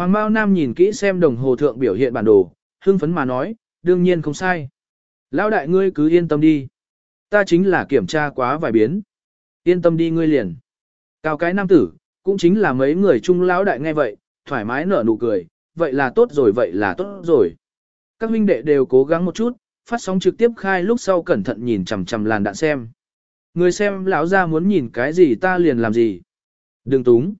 Hoàng Mao Nam nhìn kỹ xem đồng hồ thượng biểu hiện bản đồ, hưng phấn mà nói, đương nhiên không sai. Lão đại ngươi cứ yên tâm đi. Ta chính là kiểm tra quá vài biến. Yên tâm đi ngươi liền. Cao cái nam tử, cũng chính là mấy người chung lão đại nghe vậy, thoải mái nở nụ cười, vậy là tốt rồi vậy là tốt rồi. Các huynh đệ đều cố gắng một chút, phát sóng trực tiếp khai lúc sau cẩn thận nhìn chằm chằm làn đạn xem. Người xem lão ra muốn nhìn cái gì ta liền làm gì. Đừng túng.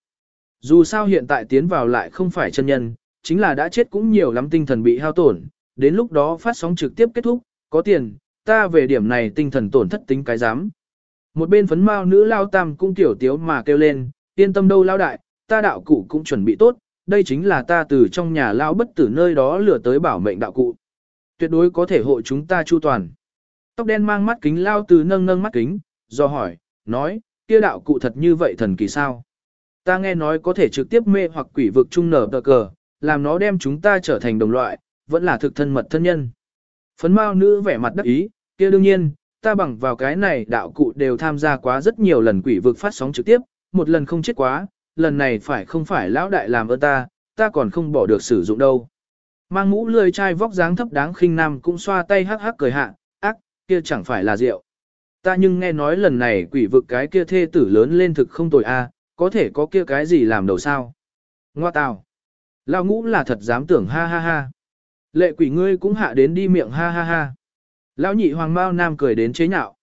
Dù sao hiện tại tiến vào lại không phải chân nhân, chính là đã chết cũng nhiều lắm tinh thần bị hao tổn, đến lúc đó phát sóng trực tiếp kết thúc, có tiền, ta về điểm này tinh thần tổn thất tính cái dám. Một bên phấn mao nữ lao tam cũng tiểu tiếu mà kêu lên, yên tâm đâu lao đại, ta đạo cụ cũng chuẩn bị tốt, đây chính là ta từ trong nhà lao bất tử nơi đó lừa tới bảo mệnh đạo cụ. Tuyệt đối có thể hộ chúng ta chu toàn. Tóc đen mang mắt kính lao từ nâng nâng mắt kính, do hỏi, nói, kia đạo cụ thật như vậy thần kỳ sao? Ta nghe nói có thể trực tiếp mê hoặc quỷ vực trung nở tờ cờ, làm nó đem chúng ta trở thành đồng loại, vẫn là thực thân mật thân nhân. Phấn mao nữ vẻ mặt đắc ý, kia đương nhiên, ta bằng vào cái này đạo cụ đều tham gia quá rất nhiều lần quỷ vực phát sóng trực tiếp, một lần không chết quá, lần này phải không phải lão đại làm ơn ta, ta còn không bỏ được sử dụng đâu. Mang mũ lười trai vóc dáng thấp đáng khinh nam cũng xoa tay hắc hắc cười hạ, ác, kia chẳng phải là rượu. Ta nhưng nghe nói lần này quỷ vực cái kia thê tử lớn lên thực không tồi a, có thể có kia cái gì làm đầu sao. Ngoa tào. Lão ngũ là thật dám tưởng ha ha ha. Lệ quỷ ngươi cũng hạ đến đi miệng ha ha ha. Lão nhị hoàng mao nam cười đến chế nhạo.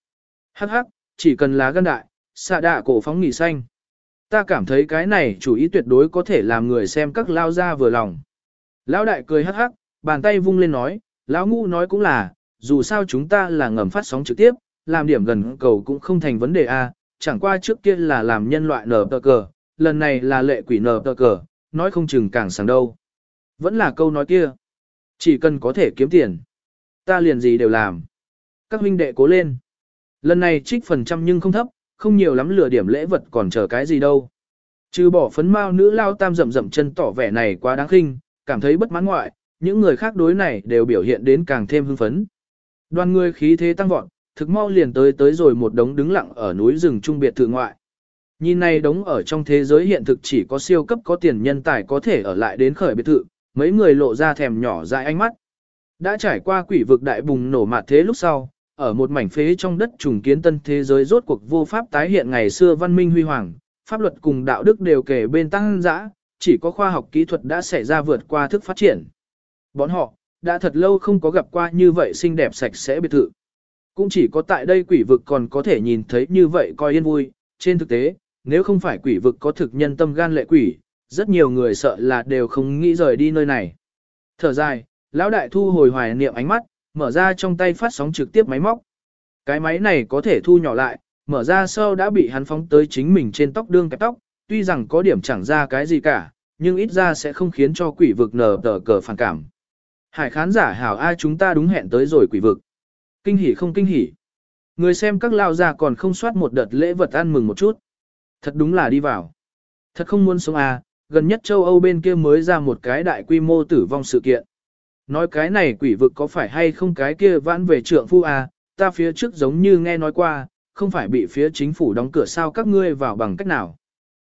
Hắc hắc, chỉ cần lá gân đại, xạ đạ cổ phóng nghỉ xanh. Ta cảm thấy cái này chủ ý tuyệt đối có thể làm người xem các lao ra vừa lòng. Lão đại cười hắc hắc, bàn tay vung lên nói, lão ngũ nói cũng là, dù sao chúng ta là ngầm phát sóng trực tiếp, làm điểm gần cầu cũng không thành vấn đề a chẳng qua trước kia là làm nhân loại nở tờ cờ, lần này là lệ quỷ nở tờ cờ, nói không chừng càng sáng đâu. Vẫn là câu nói kia. Chỉ cần có thể kiếm tiền. Ta liền gì đều làm. Các huynh đệ cố lên. Lần này trích phần trăm nhưng không thấp, không nhiều lắm lừa điểm lễ vật còn chờ cái gì đâu. Trừ bỏ phấn mao nữ lao tam rậm rậm chân tỏ vẻ này quá đáng khinh, cảm thấy bất mãn ngoại, những người khác đối này đều biểu hiện đến càng thêm hưng phấn. Đoàn người khí thế tăng vọt, thực mau liền tới tới rồi một đống đứng lặng ở núi rừng trung biệt thự ngoại. Nhìn này đống ở trong thế giới hiện thực chỉ có siêu cấp có tiền nhân tài có thể ở lại đến khởi biệt thự, mấy người lộ ra thèm nhỏ dại ánh mắt. Đã trải qua quỷ vực đại bùng nổ mạt thế lúc sau, ở một mảnh phế trong đất trùng kiến tân thế giới rốt cuộc vô pháp tái hiện ngày xưa văn minh huy hoàng, pháp luật cùng đạo đức đều kể bên tăng dã, chỉ có khoa học kỹ thuật đã xảy ra vượt qua thức phát triển. Bọn họ, đã thật lâu không có gặp qua như vậy xinh đẹp sạch sẽ biệt thự. Cũng chỉ có tại đây quỷ vực còn có thể nhìn thấy như vậy coi yên vui, trên thực tế, nếu không phải quỷ vực có thực nhân tâm gan lệ quỷ, rất nhiều người sợ là đều không nghĩ rời đi nơi này. Thở dài, lão đại thu hồi hoài niệm ánh mắt, mở ra trong tay phát sóng trực tiếp máy móc. Cái máy này có thể thu nhỏ lại, mở ra sau đã bị hắn phóng tới chính mình trên tóc đương kẹp tóc, tuy rằng có điểm chẳng ra cái gì cả, nhưng ít ra sẽ không khiến cho quỷ vực nở tờ cờ phản cảm. Hải khán giả hảo ai chúng ta đúng hẹn tới rồi quỷ vực. Kinh hỉ không kinh hỉ. Người xem các lao già còn không soát một đợt lễ vật ăn mừng một chút. Thật đúng là đi vào. Thật không muốn sống à, gần nhất châu Âu bên kia mới ra một cái đại quy mô tử vong sự kiện. Nói cái này quỷ vực có phải hay không cái kia vãn về trượng phu à, ta phía trước giống như nghe nói qua, không phải bị phía chính phủ đóng cửa sao các ngươi vào bằng cách nào.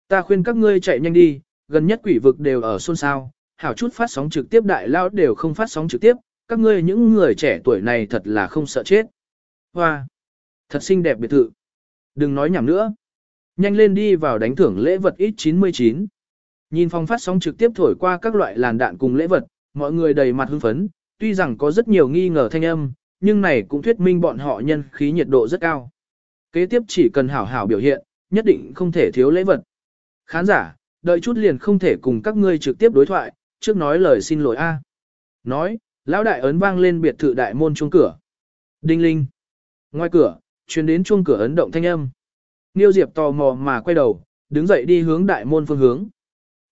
Ta khuyên các ngươi chạy nhanh đi, gần nhất quỷ vực đều ở xôn xao, hảo chút phát sóng trực tiếp đại lao đều không phát sóng trực tiếp, các ngươi những người trẻ tuổi này thật là không sợ chết. Hoa! Thật xinh đẹp biệt thự. Đừng nói nhảm nữa. Nhanh lên đi vào đánh thưởng lễ vật ít 99. Nhìn phòng phát sóng trực tiếp thổi qua các loại làn đạn cùng lễ vật, mọi người đầy mặt hưng phấn, tuy rằng có rất nhiều nghi ngờ thanh âm, nhưng này cũng thuyết minh bọn họ nhân khí nhiệt độ rất cao. Kế tiếp chỉ cần hảo hảo biểu hiện, nhất định không thể thiếu lễ vật. Khán giả, đợi chút liền không thể cùng các ngươi trực tiếp đối thoại, trước nói lời xin lỗi a. Nói, lão đại ấn vang lên biệt thự đại môn chuông cửa. Đinh linh. Ngoài cửa, truyền đến chuông cửa ấn động thanh âm. Niêu Diệp tò mò mà quay đầu, đứng dậy đi hướng đại môn phương hướng.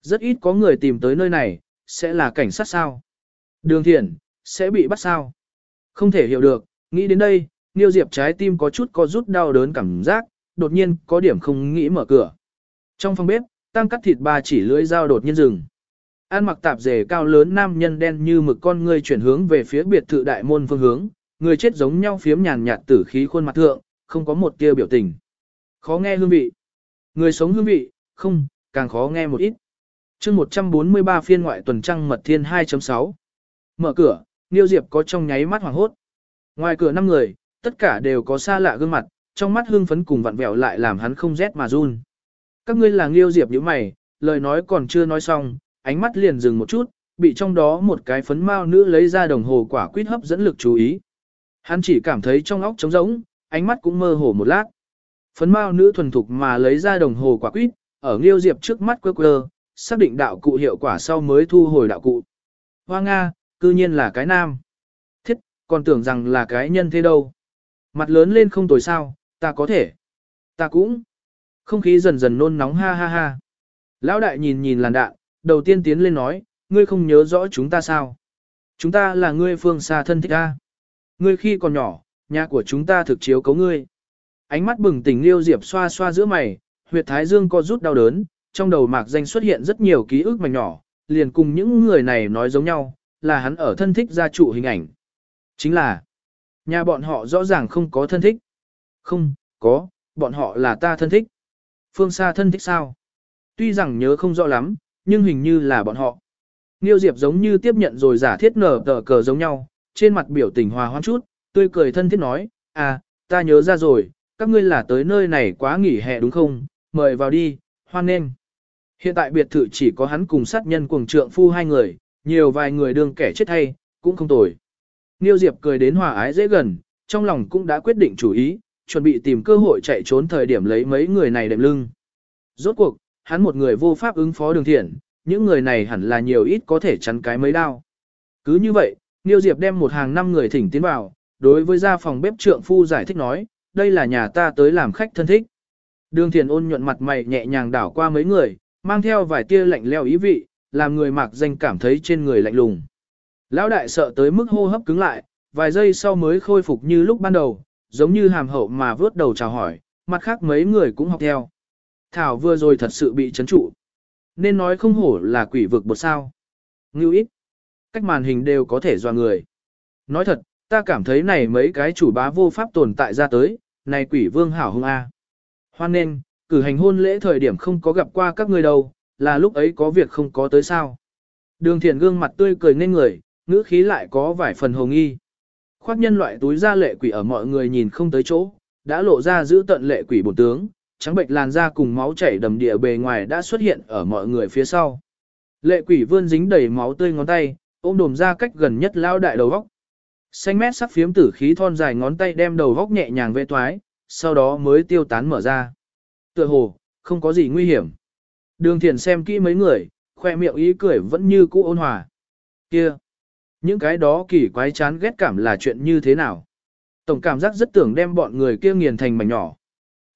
Rất ít có người tìm tới nơi này, sẽ là cảnh sát sao? Đường thiện, sẽ bị bắt sao? Không thể hiểu được, nghĩ đến đây, Niêu Diệp trái tim có chút có rút đau đớn cảm giác, đột nhiên có điểm không nghĩ mở cửa. Trong phòng bếp, tăng cắt thịt ba chỉ lưỡi dao đột nhiên dừng. An mặc tạp dề cao lớn nam nhân đen như mực con người chuyển hướng về phía biệt thự đại môn phương hướng, người chết giống nhau phiếm nhàn nhạt tử khí khuôn mặt thượng, không có một tia biểu tình. Khó nghe hương vị. Người sống hương vị, không, càng khó nghe một ít. chương 143 phiên ngoại tuần trăng mật thiên 2.6. Mở cửa, Niêu Diệp có trong nháy mắt hoảng hốt. Ngoài cửa năm người, tất cả đều có xa lạ gương mặt, trong mắt hương phấn cùng vặn vẹo lại làm hắn không rét mà run. Các ngươi là Niêu Diệp như mày, lời nói còn chưa nói xong, ánh mắt liền dừng một chút, bị trong đó một cái phấn mao nữ lấy ra đồng hồ quả quýt hấp dẫn lực chú ý. Hắn chỉ cảm thấy trong óc trống rỗng, ánh mắt cũng mơ hồ một lát. Phấn mao nữ thuần thục mà lấy ra đồng hồ quả quýt, ở Nghiêu Diệp trước mắt quơ quơ, xác định đạo cụ hiệu quả sau mới thu hồi đạo cụ. Hoa Nga, cư nhiên là cái nam. Thiết, còn tưởng rằng là cái nhân thế đâu. Mặt lớn lên không tồi sao, ta có thể. Ta cũng. Không khí dần dần nôn nóng ha ha ha. Lão đại nhìn nhìn làn đạn, đầu tiên tiến lên nói, ngươi không nhớ rõ chúng ta sao. Chúng ta là ngươi phương xa thân thích ta. Ngươi khi còn nhỏ, nhà của chúng ta thực chiếu cấu ngươi. Ánh mắt bừng tỉnh liêu diệp xoa xoa giữa mày, huyệt thái dương co rút đau đớn, trong đầu mạc danh xuất hiện rất nhiều ký ức mảnh nhỏ, liền cùng những người này nói giống nhau, là hắn ở thân thích gia trụ hình ảnh. Chính là, nhà bọn họ rõ ràng không có thân thích. Không, có, bọn họ là ta thân thích. Phương xa thân thích sao? Tuy rằng nhớ không rõ lắm, nhưng hình như là bọn họ. Niêu Diệp giống như tiếp nhận rồi giả thiết nở tờ cờ giống nhau, trên mặt biểu tình hòa hoãn chút, tươi cười thân thiết nói, à, ta nhớ ra rồi, các ngươi là tới nơi này quá nghỉ hè đúng không, mời vào đi, hoan nghênh. Hiện tại biệt thự chỉ có hắn cùng sát nhân cùng trượng phu hai người, nhiều vài người đương kẻ chết hay, cũng không tồi. Niêu Diệp cười đến hòa ái dễ gần, trong lòng cũng đã quyết định chủ ý, chuẩn bị tìm cơ hội chạy trốn thời điểm lấy mấy người này đệm lưng. Rốt cuộc, hắn một người vô pháp ứng phó đường thiện, những người này hẳn là nhiều ít có thể chắn cái mấy đao. Cứ như vậy, Niêu Diệp đem một hàng năm người thỉnh tiến vào, đối với gia phòng bếp trượng phu giải thích nói, đây là nhà ta tới làm khách thân thích. Đường thiền ôn nhuận mặt mày nhẹ nhàng đảo qua mấy người, mang theo vài tia lạnh leo ý vị, làm người mặc danh cảm thấy trên người lạnh lùng. Lão đại sợ tới mức hô hấp cứng lại, vài giây sau mới khôi phục như lúc ban đầu, giống như hàm hậu mà vớt đầu chào hỏi, mặt khác mấy người cũng học theo. Thảo vừa rồi thật sự bị chấn trụ. Nên nói không hổ là quỷ vực bột sao. Ngưu ít. Cách màn hình đều có thể dò người. Nói thật, ta cảm thấy này mấy cái chủ bá vô pháp tồn tại ra tới, này quỷ vương hảo hung A. Hoan nên, cử hành hôn lễ thời điểm không có gặp qua các ngươi đâu, là lúc ấy có việc không có tới sao. Đường Thiện gương mặt tươi cười nên người, ngữ khí lại có vài phần hồng nghi. Khoác nhân loại túi ra lệ quỷ ở mọi người nhìn không tới chỗ, đã lộ ra giữ tận lệ quỷ bổn tướng, trắng bệnh làn da cùng máu chảy đầm địa bề ngoài đã xuất hiện ở mọi người phía sau. Lệ quỷ vươn dính đầy máu tươi ngón tay, ôm đồm ra cách gần nhất lao đại đầu góc. Xanh mét sắc phiếm tử khí thon dài ngón tay đem đầu góc nhẹ nhàng vệ toái, sau đó mới tiêu tán mở ra. Tựa hồ, không có gì nguy hiểm. Đường thiền xem kỹ mấy người, khoe miệng ý cười vẫn như cũ ôn hòa. Kia! Những cái đó kỳ quái chán ghét cảm là chuyện như thế nào? Tổng cảm giác rất tưởng đem bọn người kia nghiền thành mảnh nhỏ.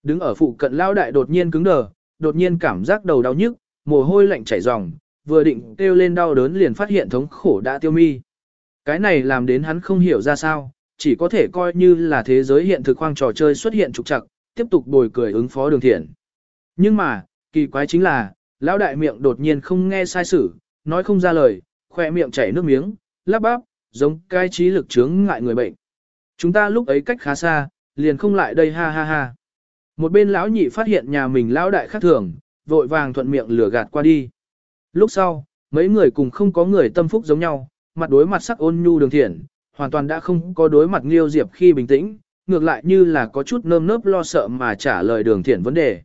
Đứng ở phụ cận lao đại đột nhiên cứng đờ, đột nhiên cảm giác đầu đau nhức, mồ hôi lạnh chảy ròng, vừa định kêu lên đau đớn liền phát hiện thống khổ đã tiêu mi. Cái này làm đến hắn không hiểu ra sao, chỉ có thể coi như là thế giới hiện thực khoang trò chơi xuất hiện trục trặc, tiếp tục bồi cười ứng phó đường thiện. Nhưng mà, kỳ quái chính là, lão đại miệng đột nhiên không nghe sai sử, nói không ra lời, khoe miệng chảy nước miếng, lắp bắp, giống cái trí lực chướng ngại người bệnh. Chúng ta lúc ấy cách khá xa, liền không lại đây ha ha ha. Một bên lão nhị phát hiện nhà mình lão đại khác thường, vội vàng thuận miệng lừa gạt qua đi. Lúc sau, mấy người cùng không có người tâm phúc giống nhau, mặt đối mặt sắc ôn nhu đường thiện, hoàn toàn đã không có đối mặt nghiêu Diệp khi bình tĩnh, ngược lại như là có chút nơm nớp lo sợ mà trả lời đường thiện vấn đề.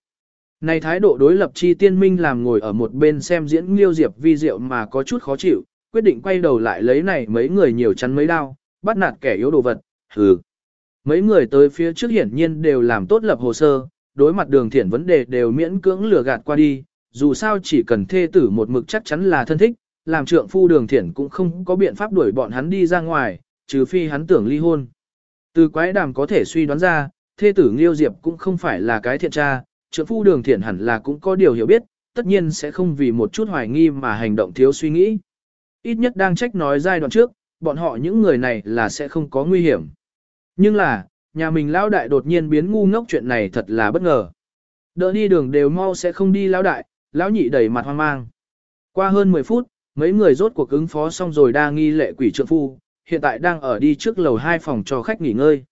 Này thái độ đối lập chi tiên minh làm ngồi ở một bên xem diễn nghiêu Diệp vi diệu mà có chút khó chịu, quyết định quay đầu lại lấy này mấy người nhiều chắn mấy đao, bắt nạt kẻ yếu đồ vật, hừ. Mấy người tới phía trước hiển nhiên đều làm tốt lập hồ sơ, đối mặt đường thiện vấn đề đều miễn cưỡng lừa gạt qua đi, dù sao chỉ cần thê tử một mực chắc chắn là thân thích, làm trượng phu đường thiện cũng không có biện pháp đuổi bọn hắn đi ra ngoài, trừ phi hắn tưởng ly hôn. Từ quái đàm có thể suy đoán ra, thê tử Nghiêu Diệp cũng không phải là cái thiện tra, trượng phu đường thiện hẳn là cũng có điều hiểu biết, tất nhiên sẽ không vì một chút hoài nghi mà hành động thiếu suy nghĩ. Ít nhất đang trách nói giai đoạn trước, bọn họ những người này là sẽ không có nguy hiểm. Nhưng là, nhà mình lão đại đột nhiên biến ngu ngốc chuyện này thật là bất ngờ. Đỡ đi đường đều mau sẽ không đi lão đại, lão nhị đẩy mặt hoang mang. Qua hơn 10 phút, mấy người rốt cuộc ứng phó xong rồi đa nghi lệ quỷ trượng phu, hiện tại đang ở đi trước lầu hai phòng cho khách nghỉ ngơi.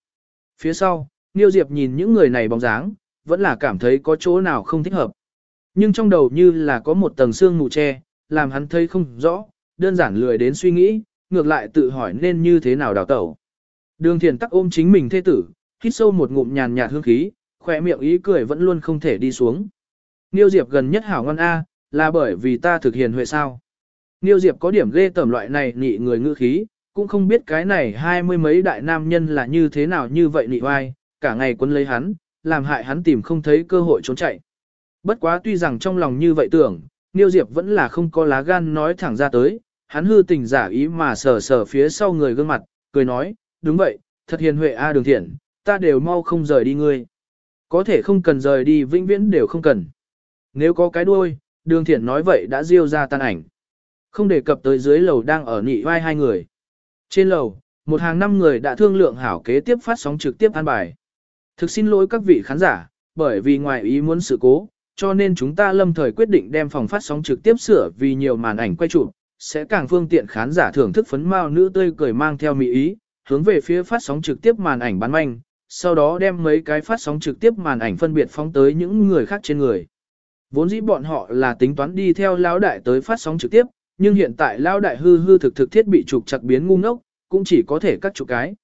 Phía sau, Niêu Diệp nhìn những người này bóng dáng, vẫn là cảm thấy có chỗ nào không thích hợp. Nhưng trong đầu như là có một tầng xương mù che, làm hắn thấy không rõ, đơn giản lười đến suy nghĩ, ngược lại tự hỏi nên như thế nào đào tẩu. Đường thiền tắc ôm chính mình thê tử, hít sâu một ngụm nhàn nhạt hương khí, khỏe miệng ý cười vẫn luôn không thể đi xuống. Niêu Diệp gần nhất hảo ngon A, là bởi vì ta thực hiện huệ sao. Niêu Diệp có điểm ghê tởm loại này nị người ngữ khí, cũng không biết cái này hai mươi mấy đại nam nhân là như thế nào như vậy nị oai, cả ngày quấn lấy hắn, làm hại hắn tìm không thấy cơ hội trốn chạy. Bất quá tuy rằng trong lòng như vậy tưởng, Niêu Diệp vẫn là không có lá gan nói thẳng ra tới, hắn hư tình giả ý mà sờ sờ phía sau người gương mặt, cười nói, đúng vậy, thật hiền huệ a đường thiện, ta đều mau không rời đi ngươi. Có thể không cần rời đi vĩnh viễn đều không cần. Nếu có cái đuôi, đường thiện nói vậy đã diêu ra tan ảnh. Không đề cập tới dưới lầu đang ở nị vai hai người. Trên lầu, một hàng năm người đã thương lượng hảo kế tiếp phát sóng trực tiếp an bài. Thực xin lỗi các vị khán giả, bởi vì ngoài ý muốn sự cố, cho nên chúng ta lâm thời quyết định đem phòng phát sóng trực tiếp sửa vì nhiều màn ảnh quay chụp, sẽ càng phương tiện khán giả thưởng thức phấn mao nữ tươi cười mang theo mỹ ý, hướng về phía phát sóng trực tiếp màn ảnh bán manh, sau đó đem mấy cái phát sóng trực tiếp màn ảnh phân biệt phóng tới những người khác trên người. Vốn dĩ bọn họ là tính toán đi theo lão đại tới phát sóng trực tiếp, nhưng hiện tại lão đại hư hư thực thực thiết bị trục chặt biến ngu ngốc, cũng chỉ có thể cắt chụp cái.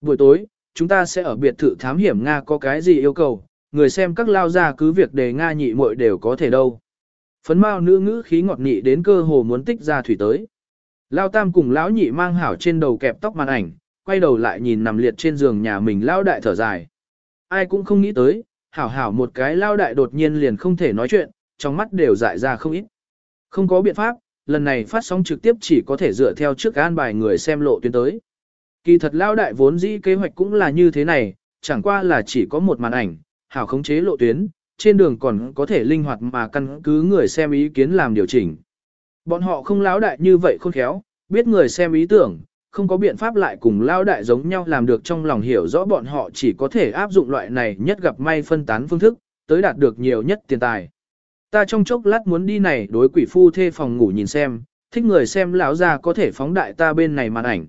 Buổi tối, chúng ta sẽ ở biệt thự thám hiểm Nga có cái gì yêu cầu, người xem các lao ra cứ việc đề Nga nhị muội đều có thể đâu. Phấn mao nữ ngữ khí ngọt nhị đến cơ hồ muốn tích ra thủy tới. Lao tam cùng lão nhị mang hảo trên đầu kẹp tóc màn ảnh, quay đầu lại nhìn nằm liệt trên giường nhà mình lao đại thở dài. Ai cũng không nghĩ tới, hảo hảo một cái lao đại đột nhiên liền không thể nói chuyện, trong mắt đều dại ra không ít. Không có biện pháp, lần này phát sóng trực tiếp chỉ có thể dựa theo trước an bài người xem lộ tuyến tới. Kỳ thật lao đại vốn dĩ kế hoạch cũng là như thế này, chẳng qua là chỉ có một màn ảnh, hảo khống chế lộ tuyến, trên đường còn có thể linh hoạt mà căn cứ người xem ý kiến làm điều chỉnh. Bọn họ không lão đại như vậy khôn khéo, biết người xem ý tưởng, không có biện pháp lại cùng lao đại giống nhau làm được trong lòng hiểu rõ bọn họ chỉ có thể áp dụng loại này nhất gặp may phân tán phương thức, tới đạt được nhiều nhất tiền tài. Ta trong chốc lát muốn đi này đối quỷ phu thê phòng ngủ nhìn xem, thích người xem lão ra có thể phóng đại ta bên này màn ảnh.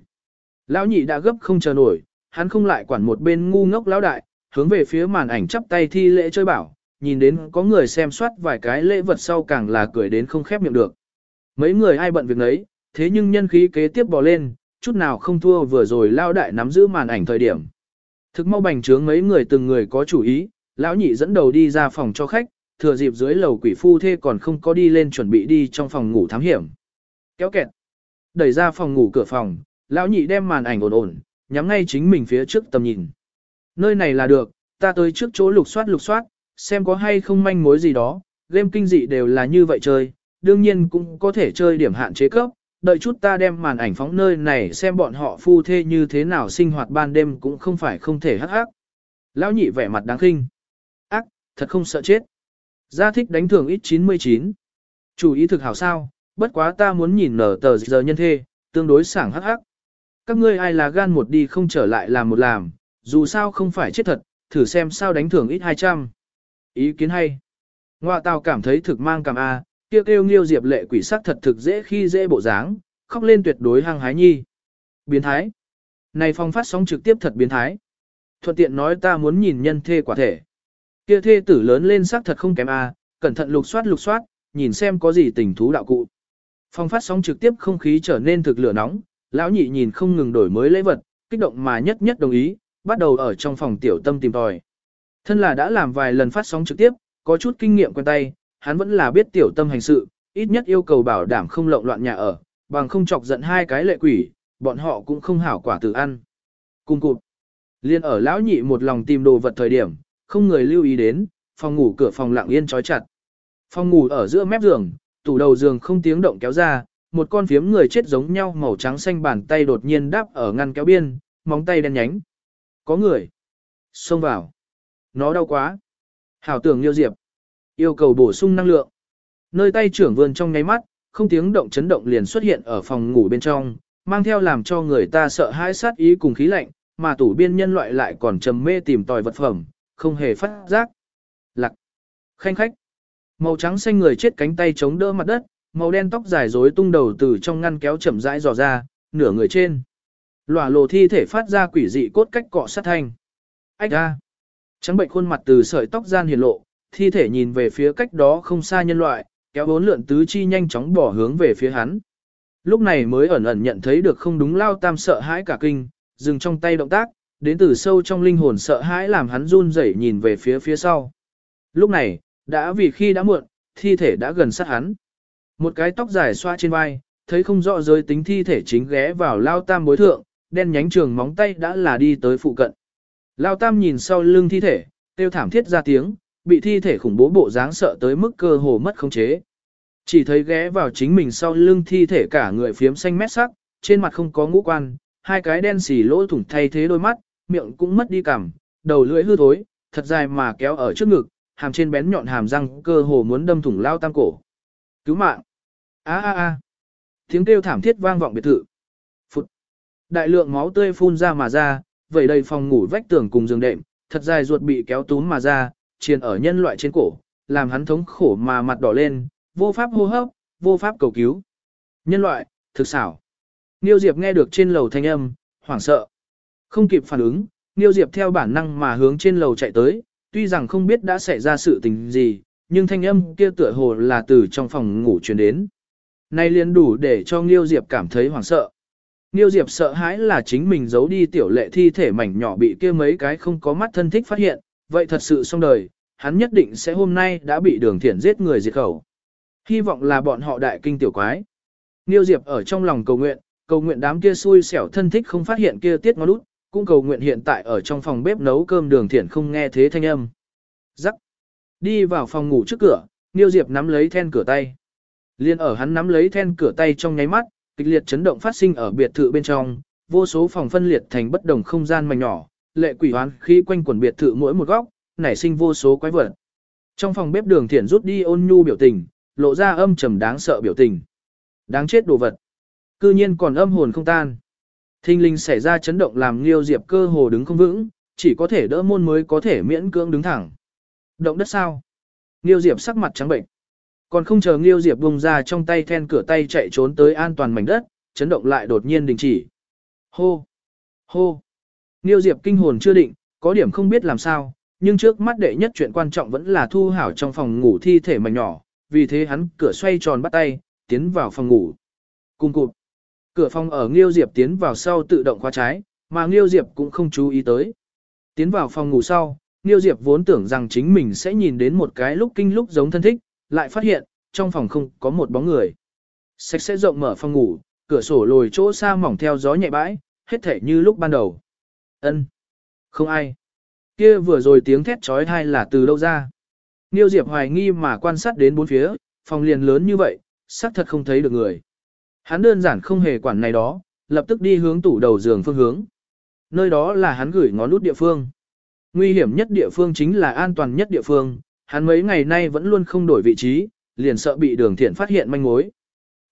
Lão nhị đã gấp không chờ nổi, hắn không lại quản một bên ngu ngốc lão đại, hướng về phía màn ảnh chắp tay thi lễ chơi bảo, nhìn đến có người xem soát vài cái lễ vật sau càng là cười đến không khép miệng được. Mấy người ai bận việc nấy, thế nhưng nhân khí kế tiếp bò lên, chút nào không thua vừa rồi lao đại nắm giữ màn ảnh thời điểm. Thực mau bành trướng mấy người từng người có chủ ý, lão nhị dẫn đầu đi ra phòng cho khách, thừa dịp dưới lầu quỷ phu thê còn không có đi lên chuẩn bị đi trong phòng ngủ thám hiểm. Kéo kẹt. Đẩy ra phòng ngủ cửa phòng, lão nhị đem màn ảnh ổn ổn, nhắm ngay chính mình phía trước tầm nhìn. Nơi này là được, ta tới trước chỗ lục soát lục soát, xem có hay không manh mối gì đó, game kinh dị đều là như vậy chơi, đương nhiên cũng có thể chơi điểm hạn chế cấp, đợi chút ta đem màn ảnh phóng nơi này xem bọn họ phu thê như thế nào sinh hoạt ban đêm cũng không phải không thể hắc hắc. Lão nhị vẻ mặt đáng khinh. Ác, thật không sợ chết. Gia thích đánh thưởng ít 99. Chủ ý thực hảo sao, bất quá ta muốn nhìn nở tờ giờ nhân thê, tương đối sảng hắc hắc. Các ngươi ai là gan một đi không trở lại làm một làm, dù sao không phải chết thật, thử xem sao đánh thưởng ít 200. Ý kiến hay. ngoại tào cảm thấy thực mang cảm A, kêu kêu nghiêu diệp lệ quỷ sắc thật thực dễ khi dễ bộ dáng, khóc lên tuyệt đối hăng hái nhi. Biến thái. Này phong phát sóng trực tiếp thật biến thái. Thuận tiện nói ta muốn nhìn nhân thê quả thể. Kia thê tử lớn lên sắc thật không kém A, cẩn thận lục soát lục soát, nhìn xem có gì tình thú đạo cụ. Phong phát sóng trực tiếp không khí trở nên thực lửa nóng, lão nhị nhìn không ngừng đổi mới lễ vật, kích động mà nhất nhất đồng ý, bắt đầu ở trong phòng tiểu tâm tìm tòi. Thân là đã làm vài lần phát sóng trực tiếp, có chút kinh nghiệm quen tay, hắn vẫn là biết tiểu tâm hành sự, ít nhất yêu cầu bảo đảm không lộn loạn nhà ở, bằng không chọc giận hai cái lệ quỷ, bọn họ cũng không hảo quả tự ăn. Cùng cụt, liên ở lão nhị một lòng tìm đồ vật thời điểm, không người lưu ý đến, phòng ngủ cửa phòng lặng yên trói chặt. Phòng ngủ ở giữa mép giường, tủ đầu giường không tiếng động kéo ra, một con phiếm người chết giống nhau màu trắng xanh bàn tay đột nhiên đáp ở ngăn kéo biên, móng tay đen nhánh. Có người. Xông vào. Nó đau quá. Hảo tưởng Liêu Diệp. Yêu cầu bổ sung năng lượng. Nơi tay trưởng vườn trong nháy mắt, không tiếng động chấn động liền xuất hiện ở phòng ngủ bên trong, mang theo làm cho người ta sợ hãi sát ý cùng khí lạnh, mà tủ biên nhân loại lại còn trầm mê tìm tòi vật phẩm, không hề phát giác. Lặc. Khanh khách. Màu trắng xanh người chết cánh tay chống đỡ mặt đất, màu đen tóc dài rối tung đầu từ trong ngăn kéo chậm rãi dò ra, nửa người trên. Lòa lồ thi thể phát ra quỷ dị cốt cách cọ sát thanh. Ách ra. Trắng bệnh khuôn mặt từ sợi tóc gian hiển lộ, thi thể nhìn về phía cách đó không xa nhân loại, kéo bốn lượn tứ chi nhanh chóng bỏ hướng về phía hắn. Lúc này mới ẩn ẩn nhận thấy được không đúng lao tam sợ hãi cả kinh, dừng trong tay động tác, đến từ sâu trong linh hồn sợ hãi làm hắn run rẩy nhìn về phía phía sau. Lúc này, đã vì khi đã muộn, thi thể đã gần sát hắn. Một cái tóc dài xoa trên vai, thấy không rõ giới tính thi thể chính ghé vào lao tam bối thượng, đen nhánh trường móng tay đã là đi tới phụ cận. Lao tam nhìn sau lưng thi thể, tiêu thảm thiết ra tiếng, bị thi thể khủng bố bộ dáng sợ tới mức cơ hồ mất khống chế. Chỉ thấy ghé vào chính mình sau lưng thi thể cả người phiếm xanh mét sắc, trên mặt không có ngũ quan, hai cái đen xì lỗ thủng thay thế đôi mắt, miệng cũng mất đi cảm, đầu lưỡi hư thối, thật dài mà kéo ở trước ngực, hàm trên bén nhọn hàm răng cơ hồ muốn đâm thủng lao tam cổ. Cứu mạng! a a a Tiếng kêu thảm thiết vang vọng biệt thự. Phụt! Đại lượng máu tươi phun ra mà ra, vẩy đầy phòng ngủ vách tường cùng giường đệm, thật dài ruột bị kéo túm mà ra, triền ở nhân loại trên cổ, làm hắn thống khổ mà mặt đỏ lên, vô pháp hô hấp, vô pháp cầu cứu. Nhân loại, thực xảo. Niêu Diệp nghe được trên lầu thanh âm, hoảng sợ. Không kịp phản ứng, Niêu Diệp theo bản năng mà hướng trên lầu chạy tới, tuy rằng không biết đã xảy ra sự tình gì, nhưng thanh âm kia tựa hồ là từ trong phòng ngủ truyền đến. nay liền đủ để cho Niêu Diệp cảm thấy hoảng sợ. Niêu Diệp sợ hãi là chính mình giấu đi tiểu lệ thi thể mảnh nhỏ bị kia mấy cái không có mắt thân thích phát hiện, vậy thật sự xong đời, hắn nhất định sẽ hôm nay đã bị đường thiện giết người diệt khẩu. Hy vọng là bọn họ đại kinh tiểu quái. Niêu Diệp ở trong lòng cầu nguyện, cầu nguyện đám kia xui xẻo thân thích không phát hiện kia tiết ngón út, cũng cầu nguyện hiện tại ở trong phòng bếp nấu cơm đường thiện không nghe thế thanh âm. Giắc! Đi vào phòng ngủ trước cửa, Niêu Diệp nắm lấy then cửa tay. Liên ở hắn nắm lấy then cửa tay trong nháy mắt, kịch liệt chấn động phát sinh ở biệt thự bên trong, vô số phòng phân liệt thành bất đồng không gian mảnh nhỏ, lệ quỷ hoán khi quanh quần biệt thự mỗi một góc, nảy sinh vô số quái vật. Trong phòng bếp đường thiện rút đi ôn nhu biểu tình, lộ ra âm trầm đáng sợ biểu tình. Đáng chết đồ vật. Cư nhiên còn âm hồn không tan. Thinh linh xảy ra chấn động làm Liêu Diệp cơ hồ đứng không vững, chỉ có thể đỡ môn mới có thể miễn cưỡng đứng thẳng. Động đất sao? Liêu Diệp sắc mặt trắng bệnh. Còn không chờ Liêu Diệp bung ra trong tay then cửa tay chạy trốn tới an toàn mảnh đất, chấn động lại đột nhiên đình chỉ. Hô! Hô! Niêu Diệp kinh hồn chưa định, có điểm không biết làm sao, nhưng trước mắt đệ nhất chuyện quan trọng vẫn là thu hảo trong phòng ngủ thi thể mảnh nhỏ, vì thế hắn cửa xoay tròn bắt tay, tiến vào phòng ngủ. Cùng cụt. Cửa phòng ở Nghiêu Diệp tiến vào sau tự động khóa trái, mà Nghiêu Diệp cũng không chú ý tới. Tiến vào phòng ngủ sau, Nghiêu Diệp vốn tưởng rằng chính mình sẽ nhìn đến một cái lúc kinh lúc giống thân thích, lại phát hiện, trong phòng không có một bóng người. Sạch sẽ rộng mở phòng ngủ, cửa sổ lồi chỗ xa mỏng theo gió nhẹ bãi, hết thể như lúc ban đầu. Ân, Không ai. Kia vừa rồi tiếng thét trói thai là từ đâu ra. Niêu Diệp hoài nghi mà quan sát đến bốn phía, phòng liền lớn như vậy, xác thật không thấy được người. Hắn đơn giản không hề quản này đó, lập tức đi hướng tủ đầu giường phương hướng. Nơi đó là hắn gửi ngón nút địa phương. Nguy hiểm nhất địa phương chính là an toàn nhất địa phương, hắn mấy ngày nay vẫn luôn không đổi vị trí, liền sợ bị đường thiện phát hiện manh mối.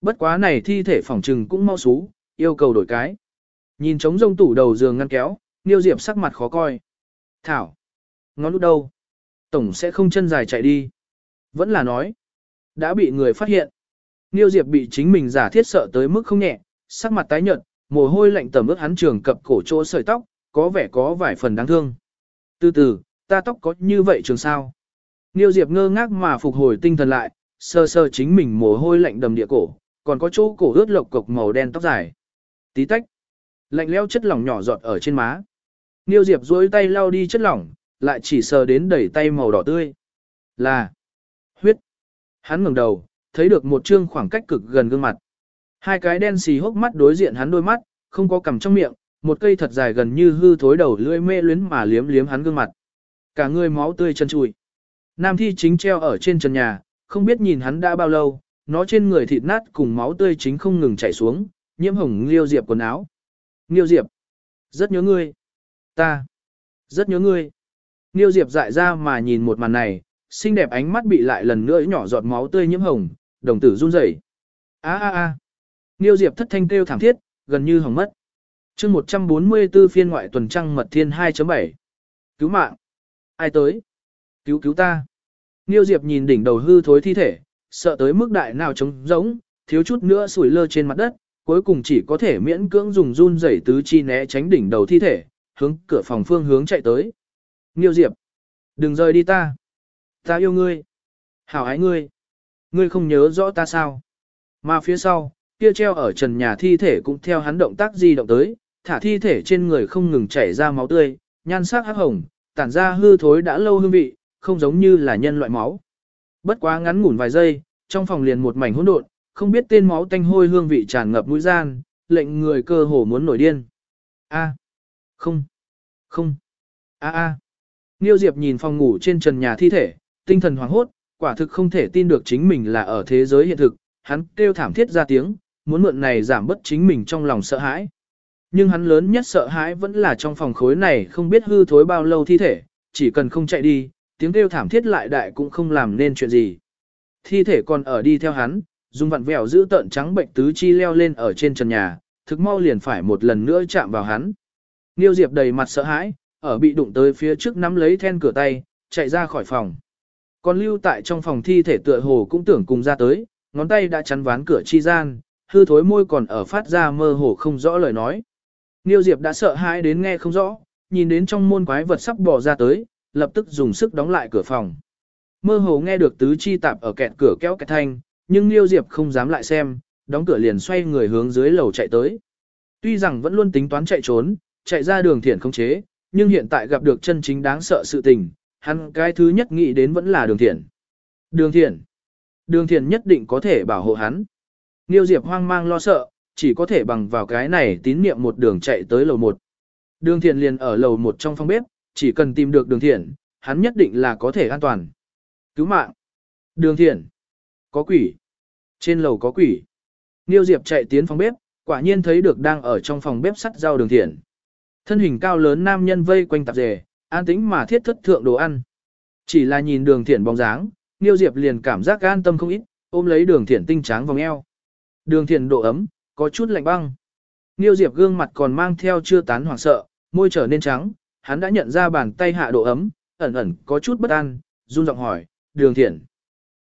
Bất quá này thi thể phòng trừng cũng mau xú, yêu cầu đổi cái. Nhìn trống rông tủ đầu giường ngăn kéo, Niêu Diệp sắc mặt khó coi. Thảo! Ngón lút đâu? Tổng sẽ không chân dài chạy đi. Vẫn là nói. Đã bị người phát hiện. Niêu Diệp bị chính mình giả thiết sợ tới mức không nhẹ, sắc mặt tái nhợt, mồ hôi lạnh tẩm ướt hắn trường cập cổ chỗ sợi tóc, có vẻ có vài phần đáng thương. Từ từ, ta tóc có như vậy trường sao? Niêu Diệp ngơ ngác mà phục hồi tinh thần lại, sơ sơ chính mình mồ hôi lạnh đầm địa cổ, còn có chỗ cổ ướt lộc cục màu đen tóc dài. Tí tách. Lạnh leo chất lỏng nhỏ giọt ở trên má. Niêu Diệp duỗi tay lau đi chất lỏng, lại chỉ sờ đến đẩy tay màu đỏ tươi. Là huyết. Hắn ngẩng đầu, thấy được một trương khoảng cách cực gần gương mặt. Hai cái đen xì hốc mắt đối diện hắn đôi mắt, không có cầm trong miệng, một cây thật dài gần như hư thối đầu lưỡi mê luyến mà liếm liếm hắn gương mặt. Cả người máu tươi chân chùi. Nam thi chính treo ở trên trần nhà, không biết nhìn hắn đã bao lâu, nó trên người thịt nát cùng máu tươi chính không ngừng chảy xuống, nhiễm hồng Liêu Diệp quần áo. Liêu Diệp, rất nhớ ngươi. Ta, rất nhớ ngươi. Niêu Diệp dại ra mà nhìn một màn này, xinh đẹp ánh mắt bị lại lần nữa nhỏ giọt máu tươi nhiễm hồng, đồng tử run rẩy. A a a. Niêu Diệp thất thanh kêu thảm thiết, gần như hỏng mất. Chương 144 phiên ngoại tuần trăng mật thiên 2.7. Cứu mạng. Ai tới? Cứu cứu ta. Niêu Diệp nhìn đỉnh đầu hư thối thi thể, sợ tới mức đại nào trống giống, thiếu chút nữa sủi lơ trên mặt đất, cuối cùng chỉ có thể miễn cưỡng dùng run rẩy tứ chi né tránh đỉnh đầu thi thể, hướng cửa phòng phương hướng chạy tới. Niêu Diệp, đừng rời đi ta. Ta yêu ngươi. Hảo ái ngươi. Ngươi không nhớ rõ ta sao? Mà phía sau, kia treo ở trần nhà thi thể cũng theo hắn động tác di động tới, thả thi thể trên người không ngừng chảy ra máu tươi, nhan sắc hắc hồng, tản ra hư thối đã lâu hương vị, không giống như là nhân loại máu. Bất quá ngắn ngủn vài giây, trong phòng liền một mảnh hỗn độn, không biết tên máu tanh hôi hương vị tràn ngập mũi gian, lệnh người cơ hồ muốn nổi điên. A, không, không, a a. Niêu Diệp nhìn phòng ngủ trên trần nhà thi thể, tinh thần hoảng hốt, quả thực không thể tin được chính mình là ở thế giới hiện thực, hắn kêu thảm thiết ra tiếng, muốn mượn này giảm bớt chính mình trong lòng sợ hãi. Nhưng hắn lớn nhất sợ hãi vẫn là trong phòng khối này không biết hư thối bao lâu thi thể, chỉ cần không chạy đi, tiếng kêu thảm thiết lại đại cũng không làm nên chuyện gì. Thi thể còn ở đi theo hắn, dùng vặn vẹo giữ tợn trắng bệnh tứ chi leo lên ở trên trần nhà, thực mau liền phải một lần nữa chạm vào hắn. Niêu Diệp đầy mặt sợ hãi, ở bị đụng tới phía trước nắm lấy then cửa tay, chạy ra khỏi phòng. Còn lưu tại trong phòng thi thể tựa hồ cũng tưởng cùng ra tới, ngón tay đã chắn ván cửa chi gian, hư thối môi còn ở phát ra mơ hồ không rõ lời nói. Niêu Diệp đã sợ hãi đến nghe không rõ, nhìn đến trong môn quái vật sắp bỏ ra tới, lập tức dùng sức đóng lại cửa phòng. Mơ hồ nghe được tứ chi tạp ở kẹt cửa kéo kẹt thanh, nhưng Niêu Diệp không dám lại xem, đóng cửa liền xoay người hướng dưới lầu chạy tới. Tuy rằng vẫn luôn tính toán chạy trốn, chạy ra đường thiện không chế, nhưng hiện tại gặp được chân chính đáng sợ sự tình, hắn cái thứ nhất nghĩ đến vẫn là đường thiện. Đường thiện. Đường thiện nhất định có thể bảo hộ hắn. Niêu Diệp hoang mang lo sợ, chỉ có thể bằng vào cái này tín niệm một đường chạy tới lầu một. Đường thiện liền ở lầu một trong phòng bếp, chỉ cần tìm được đường thiện, hắn nhất định là có thể an toàn. Cứu mạng. Đường thiện. Có quỷ. Trên lầu có quỷ. Niêu Diệp chạy tiến phòng bếp, quả nhiên thấy được đang ở trong phòng bếp sắt rau đường thiện. Thân hình cao lớn nam nhân vây quanh tạp dề, an tĩnh mà thiết thất thượng đồ ăn. Chỉ là nhìn đường thiện bóng dáng, Niêu Diệp liền cảm giác an tâm không ít, ôm lấy đường thiện tinh tráng vòng eo. Đường thiện độ ấm, có chút lạnh băng. Niêu Diệp gương mặt còn mang theo chưa tán hoảng sợ, môi trở nên trắng, hắn đã nhận ra bàn tay hạ độ ấm, ẩn ẩn có chút bất an, run giọng hỏi, đường thiện.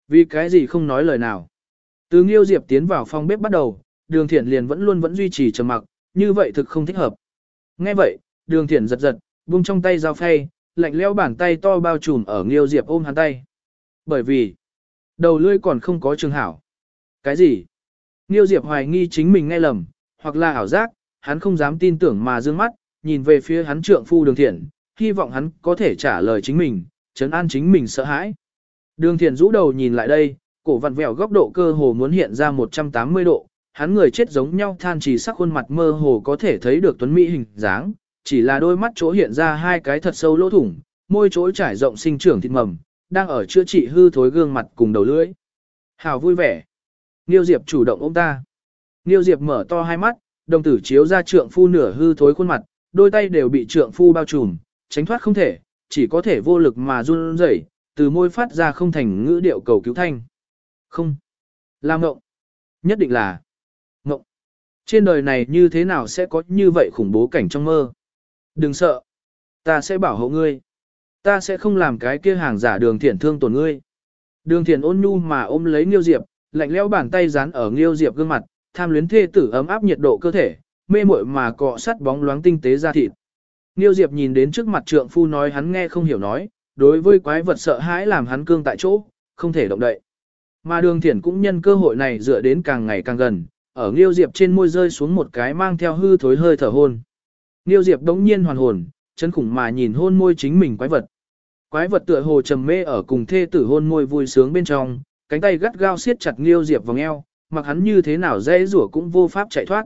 Vì cái gì không nói lời nào? Từ Nghiêu Diệp tiến vào phòng bếp bắt đầu, đường thiện liền vẫn luôn vẫn duy trì trầm mặc, như vậy thực không thích hợp. Nghe vậy, đường thiện giật giật, buông trong tay dao phay, lạnh leo bàn tay to bao trùm ở Nghiêu Diệp ôm hắn tay. Bởi vì, đầu lưỡi còn không có trường hảo. Cái gì? Nghiêu Diệp hoài nghi chính mình nghe lầm, hoặc là ảo giác, hắn không dám tin tưởng mà dương mắt, nhìn về phía hắn trượng phu đường thiện, hy vọng hắn có thể trả lời chính mình, chấn an chính mình sợ hãi. Đường thiện rũ đầu nhìn lại đây, cổ vặn vẹo góc độ cơ hồ muốn hiện ra 180 độ, hắn người chết giống nhau than chỉ sắc khuôn mặt mơ hồ có thể thấy được tuấn mỹ hình dáng, chỉ là đôi mắt chỗ hiện ra hai cái thật sâu lỗ thủng, môi chỗ trải rộng sinh trưởng thịt mầm, đang ở chữa trị hư thối gương mặt cùng đầu lưỡi. Hào vui vẻ. Niêu Diệp chủ động ôm ta. Niêu Diệp mở to hai mắt, đồng tử chiếu ra trượng phu nửa hư thối khuôn mặt, đôi tay đều bị trượng phu bao trùm, tránh thoát không thể, chỉ có thể vô lực mà run rẩy, từ môi phát ra không thành ngữ điệu cầu cứu thanh. Không. lam ngộng. Nhất định là. Trên đời này như thế nào sẽ có như vậy khủng bố cảnh trong mơ. Đừng sợ. Ta sẽ bảo hộ ngươi. Ta sẽ không làm cái kia hàng giả đường thiện thương tổn ngươi. Đường thiện ôn nhu mà ôm lấy Nghiêu Diệp, lạnh lẽo bàn tay dán ở Nghiêu Diệp gương mặt, tham luyến thê tử ấm áp nhiệt độ cơ thể, mê muội mà cọ sắt bóng loáng tinh tế da thịt. Nghiêu Diệp nhìn đến trước mặt trượng phu nói hắn nghe không hiểu nói, đối với quái vật sợ hãi làm hắn cương tại chỗ, không thể động đậy. Mà đường thiển cũng nhân cơ hội này dựa đến càng ngày càng gần, ở Nghiêu Diệp trên môi rơi xuống một cái mang theo hư thối hơi thở hôn. Nghiêu Diệp đống nhiên hoàn hồn, chân khủng mà nhìn hôn môi chính mình quái vật. Quái vật tựa hồ trầm mê ở cùng thê tử hôn môi vui sướng bên trong, cánh tay gắt gao siết chặt Nghiêu Diệp vòng eo, mặc hắn như thế nào dễ rủa cũng vô pháp chạy thoát.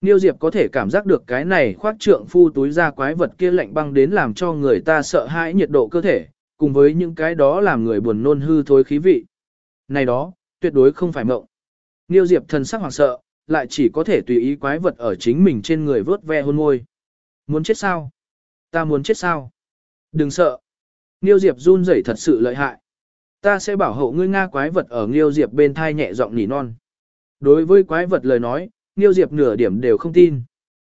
Nghiêu Diệp có thể cảm giác được cái này khoác trượng phu túi ra quái vật kia lạnh băng đến làm cho người ta sợ hãi nhiệt độ cơ thể, cùng với những cái đó làm người buồn nôn hư thối khí vị. Này đó, tuyệt đối không phải mộng. Nghiêu Diệp thần sắc hoảng sợ, lại chỉ có thể tùy ý quái vật ở chính mình trên người vớt ve hôn môi. Muốn chết sao? Ta muốn chết sao? Đừng sợ. Nghiêu Diệp run rẩy thật sự lợi hại. Ta sẽ bảo hộ ngươi Nga quái vật ở Nghiêu Diệp bên thai nhẹ giọng nỉ non. Đối với quái vật lời nói, Nghiêu Diệp nửa điểm đều không tin.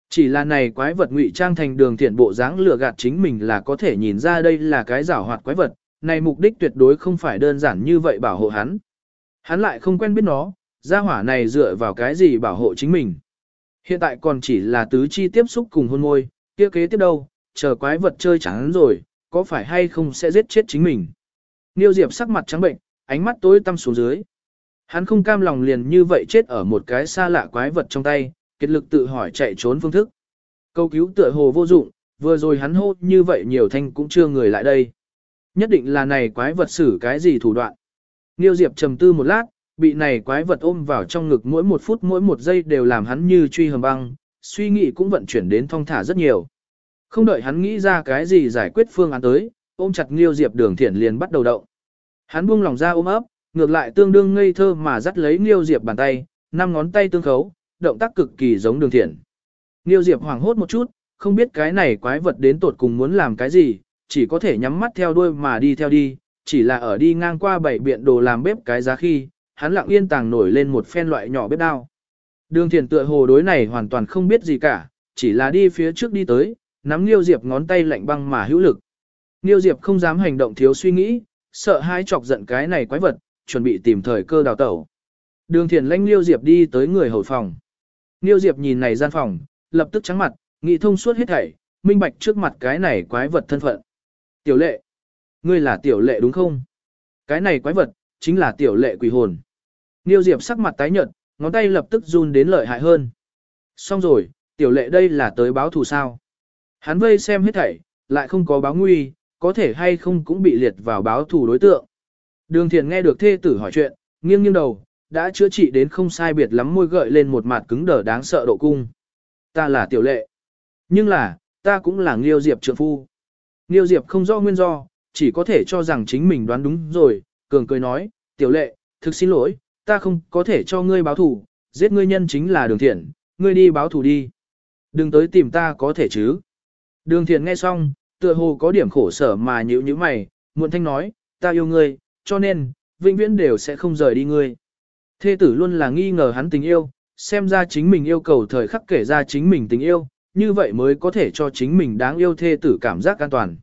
Chỉ là này quái vật ngụy trang thành đường thiện bộ dáng lừa gạt chính mình là có thể nhìn ra đây là cái giảo hoạt quái vật, này mục đích tuyệt đối không phải đơn giản như vậy bảo hộ hắn. Hắn lại không quen biết nó, gia hỏa này dựa vào cái gì bảo hộ chính mình. Hiện tại còn chỉ là tứ chi tiếp xúc cùng hôn môi, kia kế tiếp đâu, chờ quái vật chơi chán rồi, có phải hay không sẽ giết chết chính mình. Niêu Diệp sắc mặt trắng bệnh, ánh mắt tối tăm xuống dưới. Hắn không cam lòng liền như vậy chết ở một cái xa lạ quái vật trong tay, kết lực tự hỏi chạy trốn phương thức. Câu cứu tựa hồ vô dụng, vừa rồi hắn hô như vậy nhiều thanh cũng chưa người lại đây. Nhất định là này quái vật xử cái gì thủ đoạn. Niêu Diệp trầm tư một lát, bị này quái vật ôm vào trong ngực mỗi một phút mỗi một giây đều làm hắn như truy hầm băng, suy nghĩ cũng vận chuyển đến thong thả rất nhiều. Không đợi hắn nghĩ ra cái gì giải quyết phương án tới, ôm chặt nghiêu Diệp đường thiển liền bắt đầu động. Hắn buông lòng ra ôm ấp, ngược lại tương đương ngây thơ mà dắt lấy nghiêu Diệp bàn tay, năm ngón tay tương khấu, động tác cực kỳ giống đường thiển. nghiêu Diệp hoảng hốt một chút, không biết cái này quái vật đến tột cùng muốn làm cái gì, chỉ có thể nhắm mắt theo đuôi mà đi theo đi, chỉ là ở đi ngang qua bảy biện đồ làm bếp cái giá khi, hắn lặng yên tàng nổi lên một phen loại nhỏ bếp đao. Đường thiền tựa hồ đối này hoàn toàn không biết gì cả, chỉ là đi phía trước đi tới, nắm liêu Diệp ngón tay lạnh băng mà hữu lực. liêu Diệp không dám hành động thiếu suy nghĩ, sợ hai chọc giận cái này quái vật, chuẩn bị tìm thời cơ đào tẩu. Đường thiền lãnh liêu Diệp đi tới người hồi phòng. liêu Diệp nhìn này gian phòng, lập tức trắng mặt, nghĩ thông suốt hết thảy, minh bạch trước mặt cái này quái vật thân phận. Tiểu lệ, ngươi là tiểu lệ đúng không? Cái này quái vật, chính là tiểu lệ quỷ hồn. Niêu Diệp sắc mặt tái nhợt, ngón tay lập tức run đến lợi hại hơn. Xong rồi, tiểu lệ đây là tới báo thù sao. Hắn vây xem hết thảy, lại không có báo nguy, có thể hay không cũng bị liệt vào báo thù đối tượng. Đường thiền nghe được thê tử hỏi chuyện, nghiêng nghiêng đầu, đã chữa trị đến không sai biệt lắm môi gợi lên một mặt cứng đờ đáng sợ độ cung. Ta là tiểu lệ. Nhưng là, ta cũng là Nghiêu Diệp trượng phu. Nghiêu Diệp không rõ nguyên do, chỉ có thể cho rằng chính mình đoán đúng rồi, cường cười nói, tiểu lệ, thực xin lỗi, ta không có thể cho ngươi báo thù, giết ngươi nhân chính là đường thiện, ngươi đi báo thù đi. Đừng tới tìm ta có thể chứ. Đường thiện nghe xong, tựa hồ có điểm khổ sở mà nhữ như mày, muộn thanh nói, ta yêu ngươi, cho nên, vĩnh viễn đều sẽ không rời đi ngươi. Thê tử luôn là nghi ngờ hắn tình yêu, xem ra chính mình yêu cầu thời khắc kể ra chính mình tình yêu, như vậy mới có thể cho chính mình đáng yêu thê tử cảm giác an toàn.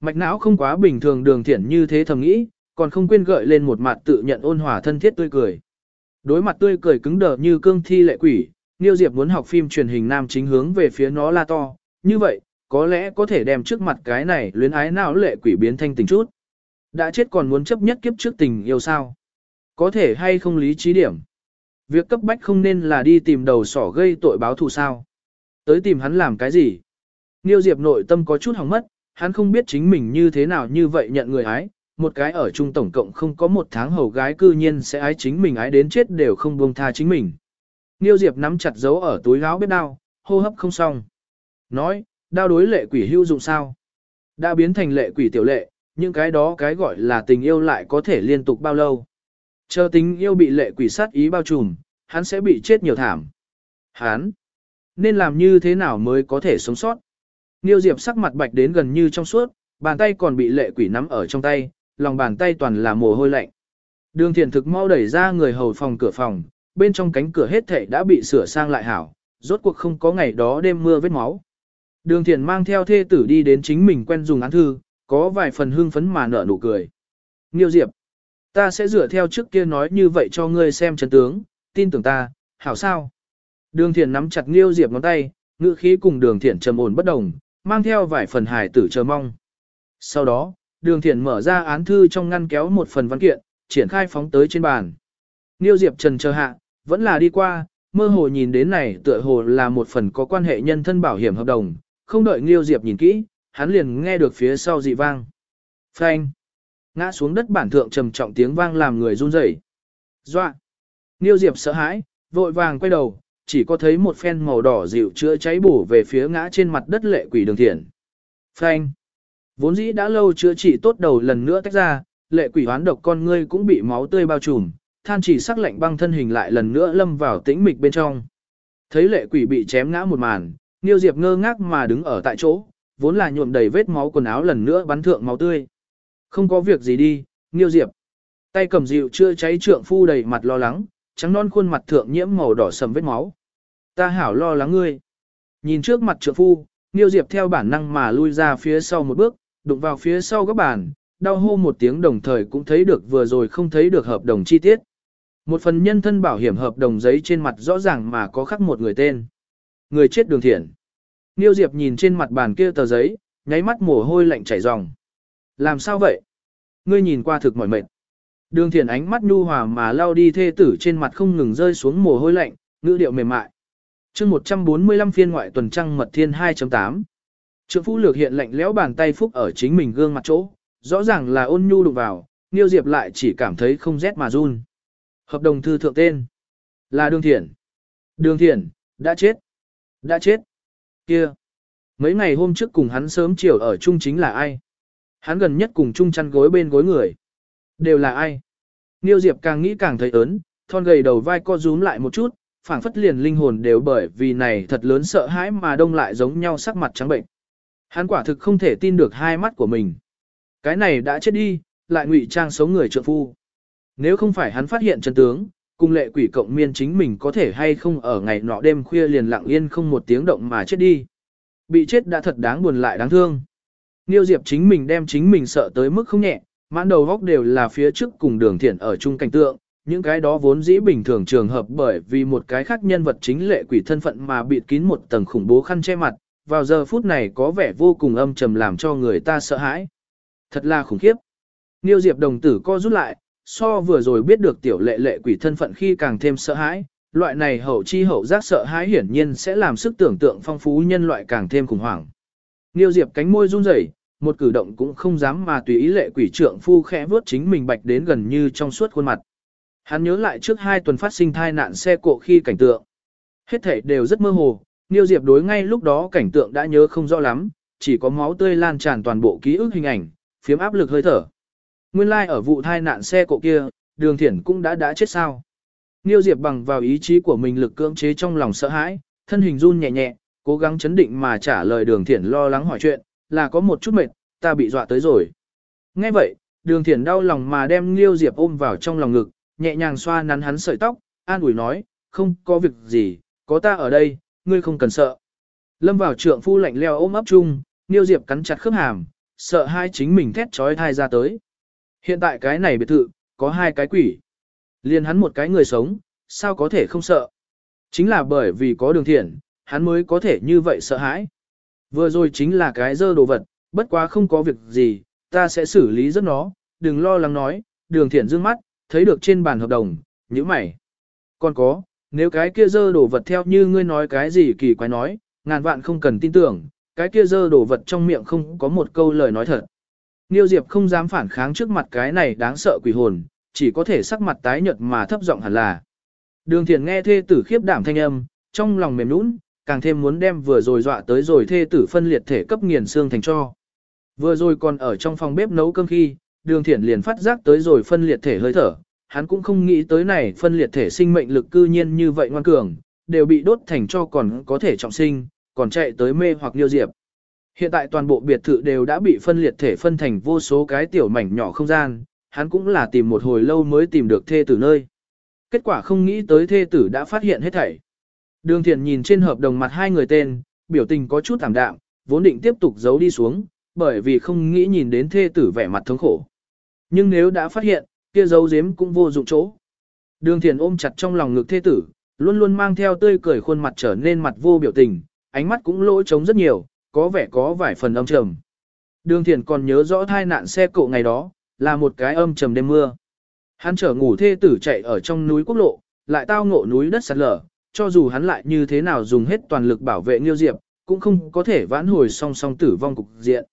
Mạch não không quá bình thường đường thiện như thế thầm nghĩ, còn không quên gợi lên một mặt tự nhận ôn hòa thân thiết tươi cười. Đối mặt tươi cười cứng đờ như cương thi lệ quỷ, Niêu Diệp muốn học phim truyền hình nam chính hướng về phía nó la to, như vậy, có lẽ có thể đem trước mặt cái này luyến ái nào lệ quỷ biến thanh tình chút. Đã chết còn muốn chấp nhất kiếp trước tình yêu sao? Có thể hay không lý trí điểm? Việc cấp bách không nên là đi tìm đầu sỏ gây tội báo thù sao? Tới tìm hắn làm cái gì? Niêu Diệp nội tâm có chút hỏng mất, hắn không biết chính mình như thế nào như vậy nhận người ái, một cái ở chung tổng cộng không có một tháng hầu gái cư nhiên sẽ ái chính mình ái đến chết đều không buông tha chính mình. Niêu Diệp nắm chặt dấu ở túi gáo biết đau, hô hấp không xong. Nói, đao đối lệ quỷ hưu dụng sao? Đã biến thành lệ quỷ tiểu lệ, những cái đó cái gọi là tình yêu lại có thể liên tục bao lâu? Chờ tình yêu bị lệ quỷ sát ý bao trùm, hắn sẽ bị chết nhiều thảm. Hắn, nên làm như thế nào mới có thể sống sót? Niêu Diệp sắc mặt bạch đến gần như trong suốt, bàn tay còn bị lệ quỷ nắm ở trong tay, lòng bàn tay toàn là mồ hôi lạnh. Đường thiền thực mau đẩy ra người hầu phòng cửa phòng, bên trong cánh cửa hết thảy đã bị sửa sang lại hảo, rốt cuộc không có ngày đó đêm mưa vết máu. Đường thiền mang theo thê tử đi đến chính mình quen dùng án thư, có vài phần hưng phấn mà nở nụ cười. Nghiêu Diệp, ta sẽ dựa theo trước kia nói như vậy cho ngươi xem chân tướng, tin tưởng ta, hảo sao. Đường thiền nắm chặt Nghiêu Diệp ngón tay, ngữ khí cùng đường thiền trầm ổn bất đồng, mang theo vài phần hài tử chờ mong. Sau đó, đường Thiển mở ra án thư trong ngăn kéo một phần văn kiện, triển khai phóng tới trên bàn. Niêu Diệp Trần chờ hạ, vẫn là đi qua, mơ hồ nhìn đến này tựa hồ là một phần có quan hệ nhân thân bảo hiểm hợp đồng, không đợi Niêu Diệp nhìn kỹ, hắn liền nghe được phía sau dị vang. Phanh! Ngã xuống đất bản thượng trầm trọng tiếng vang làm người run rẩy. Doa! Niêu Diệp sợ hãi, vội vàng quay đầu, chỉ có thấy một phen màu đỏ dịu chữa cháy bổ về phía ngã trên mặt đất lệ quỷ đường thiện. Phanh! Vốn dĩ đã lâu chữa trị tốt đầu lần nữa tách ra, lệ quỷ hoán độc con ngươi cũng bị máu tươi bao trùm, than chỉ sắc lạnh băng thân hình lại lần nữa lâm vào tĩnh mịch bên trong. Thấy lệ quỷ bị chém ngã một màn, Niêu Diệp ngơ ngác mà đứng ở tại chỗ, vốn là nhuộm đầy vết máu quần áo lần nữa bắn thượng máu tươi. Không có việc gì đi, Niêu Diệp. Tay cầm dịu chưa cháy trượng phu đầy mặt lo lắng, trắng non khuôn mặt thượng nhiễm màu đỏ sầm vết máu. Ta hảo lo lắng ngươi. Nhìn trước mặt trượng phu, Niêu Diệp theo bản năng mà lui ra phía sau một bước, đụng vào phía sau các bàn, đau hô một tiếng đồng thời cũng thấy được vừa rồi không thấy được hợp đồng chi tiết. Một phần nhân thân bảo hiểm hợp đồng giấy trên mặt rõ ràng mà có khắc một người tên. Người chết đường thiện. Niêu Diệp nhìn trên mặt bàn kia tờ giấy, nháy mắt mồ hôi lạnh chảy ròng. Làm sao vậy? Ngươi nhìn qua thực mỏi mệt. Đường thiện ánh mắt nhu hòa mà lao đi thê tử trên mặt không ngừng rơi xuống mồ hôi lạnh, ngữ điệu mềm mại. chương 145 phiên ngoại tuần trăng mật thiên 2.8. Trượng phu lược hiện lạnh lẽo bàn tay phúc ở chính mình gương mặt chỗ, rõ ràng là ôn nhu đụng vào, Niêu Diệp lại chỉ cảm thấy không rét mà run. Hợp đồng thư thượng tên là Đường Thiển. Đường Thiển, đã chết. Đã chết. Kia. Mấy ngày hôm trước cùng hắn sớm chiều ở chung chính là ai? Hắn gần nhất cùng chung chăn gối bên gối người. Đều là ai? Niêu Diệp càng nghĩ càng thấy ớn, thon gầy đầu vai co rúm lại một chút, phảng phất liền linh hồn đều bởi vì này thật lớn sợ hãi mà đông lại giống nhau sắc mặt trắng bệnh. Hắn quả thực không thể tin được hai mắt của mình. Cái này đã chết đi, lại ngụy trang sống người trượng phu. Nếu không phải hắn phát hiện chân tướng, cùng lệ quỷ cộng miên chính mình có thể hay không ở ngày nọ đêm khuya liền lặng yên không một tiếng động mà chết đi. Bị chết đã thật đáng buồn lại đáng thương. Niêu Diệp chính mình đem chính mình sợ tới mức không nhẹ, mãn đầu góc đều là phía trước cùng đường thiện ở chung cảnh tượng, những cái đó vốn dĩ bình thường trường hợp bởi vì một cái khác nhân vật chính lệ quỷ thân phận mà bịt kín một tầng khủng bố khăn che mặt, vào giờ phút này có vẻ vô cùng âm trầm làm cho người ta sợ hãi. Thật là khủng khiếp. Niêu Diệp đồng tử co rút lại, so vừa rồi biết được tiểu lệ lệ quỷ thân phận khi càng thêm sợ hãi, loại này hậu chi hậu giác sợ hãi hiển nhiên sẽ làm sức tưởng tượng phong phú nhân loại càng thêm khủng hoảng. Niêu Diệp cánh môi run rẩy, một cử động cũng không dám mà tùy ý lệ quỷ trưởng phu khẽ vớt chính mình bạch đến gần như trong suốt khuôn mặt. Hắn nhớ lại trước hai tuần phát sinh thai nạn xe cộ khi cảnh tượng. Hết thể đều rất mơ hồ, Niêu Diệp đối ngay lúc đó cảnh tượng đã nhớ không rõ lắm, chỉ có máu tươi lan tràn toàn bộ ký ức hình ảnh, phiếm áp lực hơi thở. Nguyên lai like ở vụ thai nạn xe cộ kia, đường thiển cũng đã đã chết sao. Niêu Diệp bằng vào ý chí của mình lực cưỡng chế trong lòng sợ hãi, thân hình run nhẹ nhẹ, cố gắng chấn định mà trả lời đường thiển lo lắng hỏi chuyện, là có một chút mệt, ta bị dọa tới rồi. Nghe vậy, đường thiển đau lòng mà đem Niêu Diệp ôm vào trong lòng ngực, nhẹ nhàng xoa nắn hắn sợi tóc, an ủi nói, không có việc gì, có ta ở đây, ngươi không cần sợ. Lâm vào trượng phu lạnh leo ôm ấp chung, Niêu Diệp cắn chặt khớp hàm, sợ hai chính mình thét trói thai ra tới. Hiện tại cái này biệt thự, có hai cái quỷ. Liên hắn một cái người sống, sao có thể không sợ. Chính là bởi vì có đường thiện, hắn mới có thể như vậy sợ hãi. Vừa rồi chính là cái dơ đồ vật, bất quá không có việc gì, ta sẽ xử lý rất nó, đừng lo lắng nói, đường thiện dương mắt, thấy được trên bàn hợp đồng, như mày. Còn có, nếu cái kia dơ đồ vật theo như ngươi nói cái gì kỳ quái nói, ngàn vạn không cần tin tưởng, cái kia dơ đồ vật trong miệng không có một câu lời nói thật. Niêu Diệp không dám phản kháng trước mặt cái này đáng sợ quỷ hồn, chỉ có thể sắc mặt tái nhợt mà thấp giọng hẳn là. Đường Thiền nghe thê tử khiếp đảm thanh âm, trong lòng mềm nũng, càng thêm muốn đem vừa rồi dọa tới rồi thê tử phân liệt thể cấp nghiền xương thành cho. Vừa rồi còn ở trong phòng bếp nấu cơm khi, Đường Thiển liền phát giác tới rồi phân liệt thể hơi thở, hắn cũng không nghĩ tới này phân liệt thể sinh mệnh lực cư nhiên như vậy ngoan cường, đều bị đốt thành cho còn có thể trọng sinh, còn chạy tới mê hoặc liêu diệp. Hiện tại toàn bộ biệt thự đều đã bị phân liệt thể phân thành vô số cái tiểu mảnh nhỏ không gian, hắn cũng là tìm một hồi lâu mới tìm được thê tử nơi. Kết quả không nghĩ tới thê tử đã phát hiện hết thảy. Đường thiện nhìn trên hợp đồng mặt hai người tên, biểu tình có chút thảm đạm, vốn định tiếp tục giấu đi xuống, bởi vì không nghĩ nhìn đến thê tử vẻ mặt thống khổ. Nhưng nếu đã phát hiện, kia giấu giếm cũng vô dụng chỗ. Đường thiền ôm chặt trong lòng ngực thê tử, luôn luôn mang theo tươi cười khuôn mặt trở nên mặt vô biểu tình, ánh mắt cũng lỗ trống rất nhiều, có vẻ có vài phần âm trầm. Đường thiền còn nhớ rõ thai nạn xe cộ ngày đó, là một cái âm trầm đêm mưa. Hắn chở ngủ thê tử chạy ở trong núi quốc lộ, lại tao ngộ núi đất sạt lở, cho dù hắn lại như thế nào dùng hết toàn lực bảo vệ Nghiêu Diệp, cũng không có thể vãn hồi song song tử vong cục diện.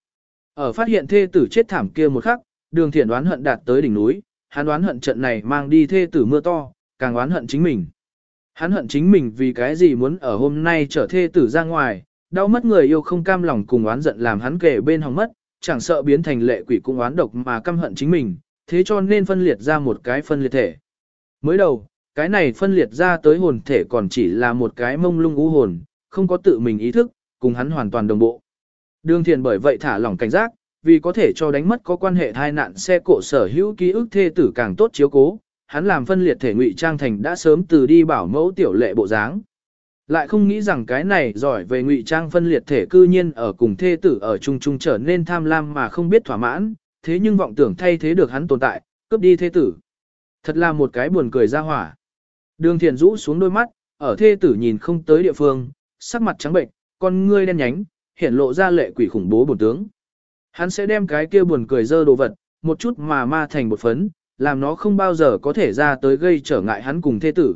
Ở phát hiện thê tử chết thảm kia một khắc, đường Thiền đoán hận đạt tới đỉnh núi, hắn đoán hận trận này mang đi thê tử mưa to, càng đoán hận chính mình. Hắn hận chính mình vì cái gì muốn ở hôm nay trở thê tử ra ngoài, đau mất người yêu không cam lòng cùng oán giận làm hắn kể bên hòng mất, chẳng sợ biến thành lệ quỷ cũng oán độc mà căm hận chính mình, thế cho nên phân liệt ra một cái phân liệt thể. Mới đầu, cái này phân liệt ra tới hồn thể còn chỉ là một cái mông lung u hồn, không có tự mình ý thức, cùng hắn hoàn toàn đồng bộ. Đường thiền bởi vậy thả lỏng cảnh giác, vì có thể cho đánh mất có quan hệ thai nạn xe cộ sở hữu ký ức thê tử càng tốt chiếu cố, hắn làm phân liệt thể ngụy trang thành đã sớm từ đi bảo mẫu tiểu lệ bộ dáng. Lại không nghĩ rằng cái này giỏi về ngụy trang phân liệt thể cư nhiên ở cùng thê tử ở chung chung trở nên tham lam mà không biết thỏa mãn, thế nhưng vọng tưởng thay thế được hắn tồn tại, cướp đi thê tử. Thật là một cái buồn cười ra hỏa. Đường thiền rũ xuống đôi mắt, ở thê tử nhìn không tới địa phương, sắc mặt trắng bệnh, con ngươi đen nhánh, hiện lộ ra lệ quỷ khủng bố bổn tướng. Hắn sẽ đem cái kia buồn cười dơ đồ vật, một chút mà ma thành một phấn, làm nó không bao giờ có thể ra tới gây trở ngại hắn cùng thế tử.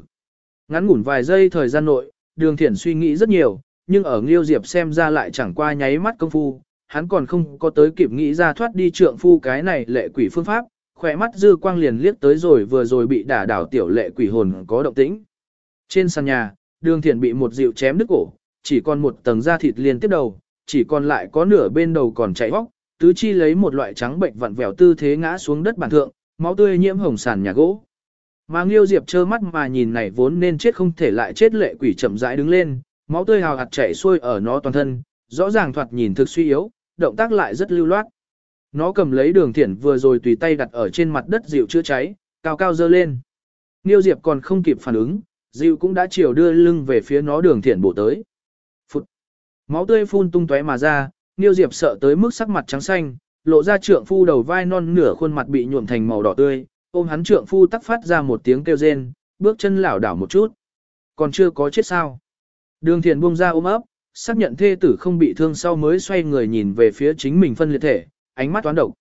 Ngắn ngủn vài giây thời gian nội, đường thiển suy nghĩ rất nhiều, nhưng ở Nghiêu Diệp xem ra lại chẳng qua nháy mắt công phu, hắn còn không có tới kịp nghĩ ra thoát đi trượng phu cái này lệ quỷ phương pháp, khỏe mắt dư quang liền liếc tới rồi vừa rồi bị đả đảo tiểu lệ quỷ hồn có động tĩnh. Trên sàn nhà, đường thiển bị một dịu chém đứt cổ, chỉ còn một tầng da thịt liền tiếp đầu, chỉ còn lại có nửa bên đầu còn chảy bóc, tứ chi lấy một loại trắng bệnh vặn vẹo tư thế ngã xuống đất bản thượng, máu tươi nhiễm hồng sàn nhà gỗ. Mà Nghiêu Diệp trơ mắt mà nhìn này vốn nên chết không thể lại chết lệ quỷ chậm rãi đứng lên, máu tươi hào hạt chảy xuôi ở nó toàn thân, rõ ràng thoạt nhìn thực suy yếu, động tác lại rất lưu loát. Nó cầm lấy đường thiển vừa rồi tùy tay đặt ở trên mặt đất dịu chữa cháy, cao cao dơ lên. Nghiêu Diệp còn không kịp phản ứng, dịu cũng đã chiều đưa lưng về phía nó đường thiển bổ tới. Phụt! Máu tươi phun tung tóe mà ra, Niêu Diệp sợ tới mức sắc mặt trắng xanh, lộ ra trượng phu đầu vai non nửa khuôn mặt bị nhuộm thành màu đỏ tươi, ôm hắn trượng phu tắc phát ra một tiếng kêu rên, bước chân lảo đảo một chút. Còn chưa có chết sao? Đường thiền buông ra ôm ấp, xác nhận thê tử không bị thương sau mới xoay người nhìn về phía chính mình phân liệt thể, ánh mắt toán độc.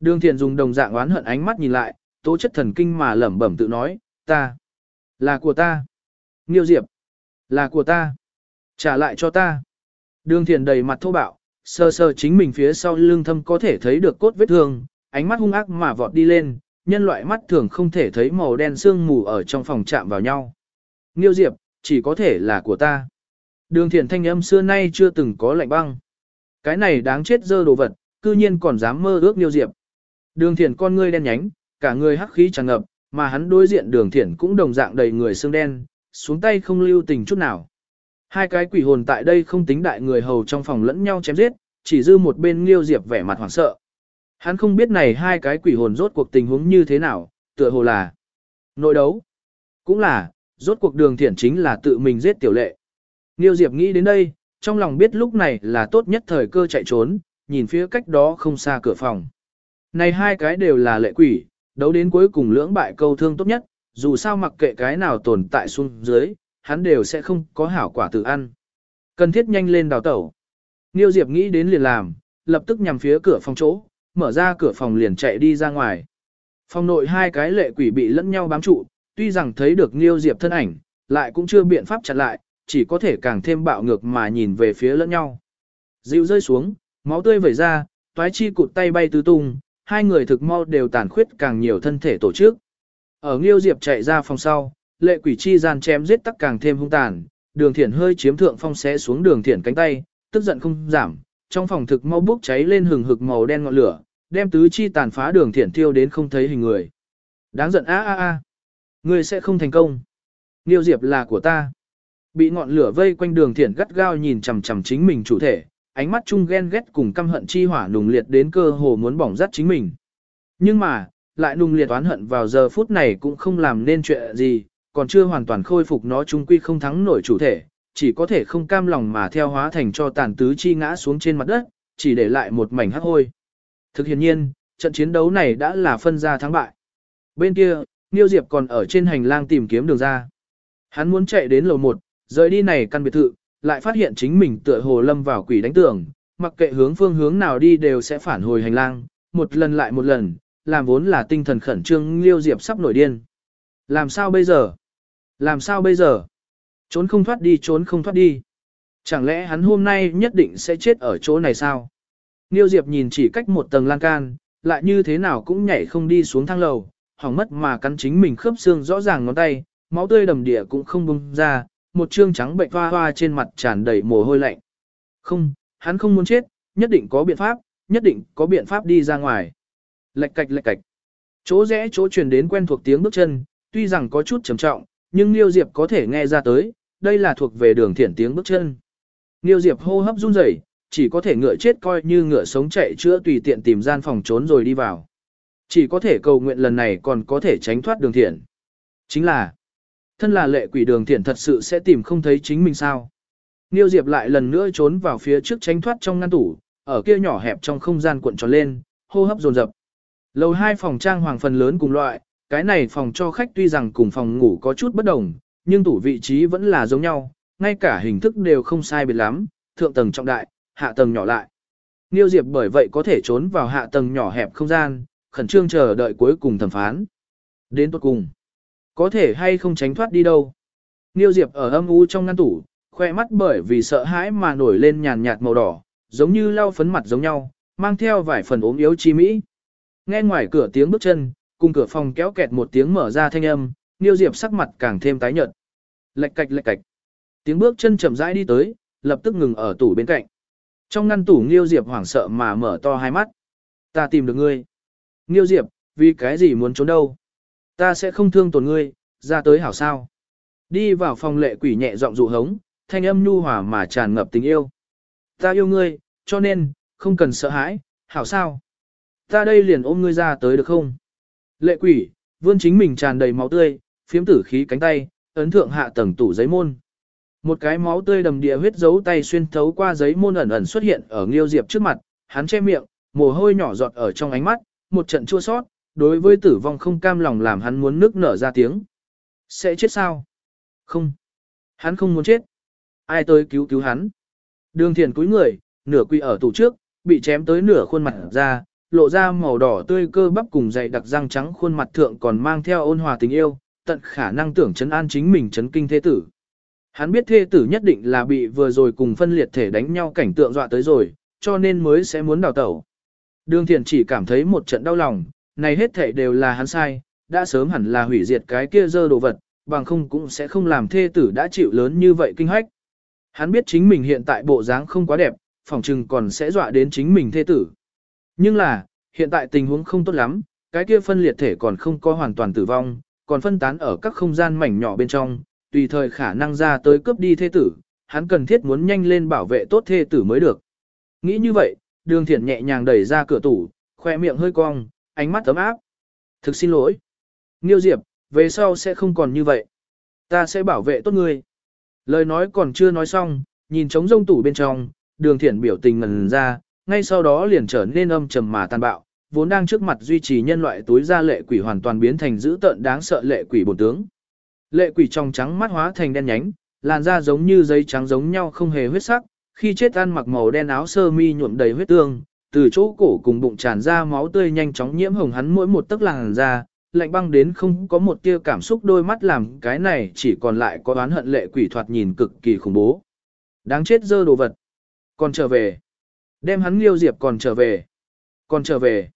Đường thiền dùng đồng dạng oán hận ánh mắt nhìn lại, tố chất thần kinh mà lẩm bẩm tự nói, ta, là của ta. Niêu Diệp, là của ta. Trả lại cho ta. Đường thiền đầy mặt thô bạo, sờ sờ chính mình phía sau lưng thâm có thể thấy được cốt vết thương, ánh mắt hung ác mà vọt đi lên, nhân loại mắt thường không thể thấy màu đen sương mù ở trong phòng chạm vào nhau. Nghiêu Diệp, chỉ có thể là của ta. Đường thiền thanh âm xưa nay chưa từng có lạnh băng. Cái này đáng chết dơ đồ vật, cư nhiên còn dám mơ ước Nghiêu Diệp. Đường thiền con ngươi đen nhánh, cả người hắc khí tràn ngập, mà hắn đối diện đường thiền cũng đồng dạng đầy người xương đen, xuống tay không lưu tình chút nào. Hai cái quỷ hồn tại đây không tính đại người hầu trong phòng lẫn nhau chém giết, chỉ dư một bên Nghiêu Diệp vẻ mặt hoảng sợ. Hắn không biết này hai cái quỷ hồn rốt cuộc tình huống như thế nào, tựa hồ là nội đấu. Cũng là, rốt cuộc đường thiện chính là tự mình giết tiểu lệ. Nghiêu Diệp nghĩ đến đây, trong lòng biết lúc này là tốt nhất thời cơ chạy trốn, nhìn phía cách đó không xa cửa phòng. Này hai cái đều là lệ quỷ, đấu đến cuối cùng lưỡng bại câu thương tốt nhất, dù sao mặc kệ cái nào tồn tại xuống dưới, hắn đều sẽ không có hảo quả tự ăn. Cần thiết nhanh lên đào tẩu. Nghiêu Diệp nghĩ đến liền làm, lập tức nhằm phía cửa phòng chỗ, mở ra cửa phòng liền chạy đi ra ngoài. Phòng nội hai cái lệ quỷ bị lẫn nhau bám trụ, tuy rằng thấy được Nghiêu Diệp thân ảnh, lại cũng chưa biện pháp chặn lại, chỉ có thể càng thêm bạo ngược mà nhìn về phía lẫn nhau. Dịu rơi xuống, máu tươi vẩy ra, toái chi cụt tay bay tứ tung, hai người thực mau đều tàn khuyết càng nhiều thân thể tổ chức. Ở Nghiêu Diệp chạy ra phòng sau, lệ quỷ chi gian chém giết tắc càng thêm hung tàn, đường thiển hơi chiếm thượng phong xé xuống đường thiển cánh tay, tức giận không giảm, trong phòng thực mau bốc cháy lên hừng hực màu đen ngọn lửa, đem tứ chi tàn phá đường thiển tiêu đến không thấy hình người. Đáng giận a a a. Ngươi sẽ không thành công. Niêu Diệp là của ta. Bị ngọn lửa vây quanh đường thiển gắt gao nhìn chằm chằm chính mình chủ thể, ánh mắt chung ghen ghét cùng căm hận chi hỏa nùng liệt đến cơ hồ muốn bỏng rát chính mình. Nhưng mà, lại nùng liệt oán hận vào giờ phút này cũng không làm nên chuyện gì, còn chưa hoàn toàn khôi phục nó chung quy không thắng nổi chủ thể, chỉ có thể không cam lòng mà theo hóa thành cho tàn tứ chi ngã xuống trên mặt đất, chỉ để lại một mảnh hắc hôi. Thực hiện nhiên, trận chiến đấu này đã là phân ra thắng bại. Bên kia, Niêu Diệp còn ở trên hành lang tìm kiếm đường ra. Hắn muốn chạy đến lầu 1, rời đi này căn biệt thự, lại phát hiện chính mình tựa hồ lâm vào quỷ đánh tường, mặc kệ hướng phương hướng nào đi đều sẽ phản hồi hành lang, một lần lại một lần, làm vốn là tinh thần khẩn trương Niêu Diệp sắp nổi điên. Làm sao bây giờ? Làm sao bây giờ? Trốn không thoát đi trốn không thoát đi. Chẳng lẽ hắn hôm nay nhất định sẽ chết ở chỗ này sao? Niêu Diệp nhìn chỉ cách một tầng lan can, lại như thế nào cũng nhảy không đi xuống thang lầu, hỏng mất mà cắn chính mình khớp xương rõ ràng ngón tay, máu tươi đầm địa cũng không bung ra, một trương trắng bệnh hoa hoa trên mặt tràn đầy mồ hôi lạnh. Không, hắn không muốn chết, nhất định có biện pháp, nhất định có biện pháp đi ra ngoài. Lệch cạch lệch cạch. Chỗ rẽ chỗ truyền đến quen thuộc tiếng bước chân, tuy rằng có chút trầm trọng, nhưng Niêu Diệp có thể nghe ra tới, đây là thuộc về đường thiển tiếng bước chân. Niêu Diệp hô hấp run rẩy, chỉ có thể ngựa chết coi như ngựa sống chạy chữa tùy tiện tìm gian phòng trốn rồi đi vào. Chỉ có thể cầu nguyện lần này còn có thể tránh thoát đường thiện. Chính là, thân là lệ quỷ đường thiện thật sự sẽ tìm không thấy chính mình sao. Niêu Diệp lại lần nữa trốn vào phía trước tránh thoát trong ngăn tủ, ở kia nhỏ hẹp trong không gian cuộn tròn lên, hô hấp dồn dập. Lầu hai phòng trang hoàng phần lớn cùng loại, cái này phòng cho khách tuy rằng cùng phòng ngủ có chút bất đồng, nhưng tủ vị trí vẫn là giống nhau, ngay cả hình thức đều không sai biệt lắm, thượng tầng trọng đại, hạ tầng nhỏ lại. Niêu Diệp bởi vậy có thể trốn vào hạ tầng nhỏ hẹp không gian, khẩn trương chờ đợi cuối cùng thẩm phán. Đến tốt cùng, có thể hay không tránh thoát đi đâu. Niêu Diệp ở âm u trong ngăn tủ, khoe mắt bởi vì sợ hãi mà nổi lên nhàn nhạt màu đỏ, giống như lau phấn mặt giống nhau, mang theo vài phần ốm yếu chi mỹ. Nghe ngoài cửa tiếng bước chân, cùng cửa phòng kéo kẹt một tiếng mở ra thanh âm, Niêu Diệp sắc mặt càng thêm tái nhợt. Lệch cạch lệch cạch. Tiếng bước chân chậm rãi đi tới, lập tức ngừng ở tủ bên cạnh. Trong ngăn tủ Niêu Diệp hoảng sợ mà mở to hai mắt. Ta tìm được ngươi. Niêu Diệp, vì cái gì muốn trốn đâu? Ta sẽ không thương tổn ngươi, ra tới hảo sao. Đi vào phòng lệ quỷ nhẹ giọng dụ hống, thanh âm nhu hòa mà tràn ngập tình yêu. Ta yêu ngươi, cho nên, không cần sợ hãi, hảo sao. Ta đây liền ôm ngươi ra tới được không? Lệ quỷ, vươn chính mình tràn đầy máu tươi, phiếm tử khí cánh tay, ấn thượng hạ tầng tủ giấy môn. Một cái máu tươi đầm địa huyết dấu tay xuyên thấu qua giấy môn ẩn ẩn xuất hiện ở Nghiêu Diệp trước mặt, hắn che miệng, mồ hôi nhỏ giọt ở trong ánh mắt, một trận chua sót, đối với tử vong không cam lòng làm hắn muốn nước nở ra tiếng. Sẽ chết sao? Không. Hắn không muốn chết. Ai tới cứu cứu hắn? Đường thiền cúi người, nửa quỳ ở tủ trước, bị chém tới nửa khuôn mặt ra, lộ ra màu đỏ tươi cơ bắp cùng dày đặc răng trắng khuôn mặt thượng còn mang theo ôn hòa tình yêu, tận khả năng tưởng chấn an chính mình chấn kinh thế tử. Hắn biết thê tử nhất định là bị vừa rồi cùng phân liệt thể đánh nhau cảnh tượng dọa tới rồi, cho nên mới sẽ muốn đào tẩu. Đường thiền chỉ cảm thấy một trận đau lòng, này hết thể đều là hắn sai, đã sớm hẳn là hủy diệt cái kia dơ đồ vật, bằng không cũng sẽ không làm thê tử đã chịu lớn như vậy kinh hách. Hắn biết chính mình hiện tại bộ dáng không quá đẹp, phòng trừng còn sẽ dọa đến chính mình thê tử. Nhưng là, hiện tại tình huống không tốt lắm, cái kia phân liệt thể còn không có hoàn toàn tử vong, còn phân tán ở các không gian mảnh nhỏ bên trong, tùy thời khả năng ra tới cướp đi thê tử, hắn cần thiết muốn nhanh lên bảo vệ tốt thê tử mới được. Nghĩ như vậy, đường thiện nhẹ nhàng đẩy ra cửa tủ, khoe miệng hơi cong, ánh mắt ấm áp. Thực xin lỗi. Nghiêu Diệp, về sau sẽ không còn như vậy. Ta sẽ bảo vệ tốt ngươi. Lời nói còn chưa nói xong, nhìn trống rông tủ bên trong, đường thiện biểu tình ngần ra, ngay sau đó liền trở nên âm trầm mà tàn bạo, vốn đang trước mặt duy trì nhân loại túi ra lệ quỷ hoàn toàn biến thành dữ tợn đáng sợ lệ quỷ bổn tướng. Lệ quỷ trong trắng mắt hóa thành đen nhánh, làn da giống như giấy trắng giống nhau không hề huyết sắc, khi chết ăn mặc màu đen áo sơ mi nhuộm đầy huyết tương, từ chỗ cổ cùng bụng tràn ra máu tươi nhanh chóng nhiễm hồng hắn mỗi một tấc làn da, lạnh băng đến không có một tia cảm xúc đôi mắt làm cái này chỉ còn lại có oán hận lệ quỷ thoạt nhìn cực kỳ khủng bố. Đáng chết dơ đồ vật. Còn trở về. Đem hắn liêu diệp còn trở về. Còn trở về.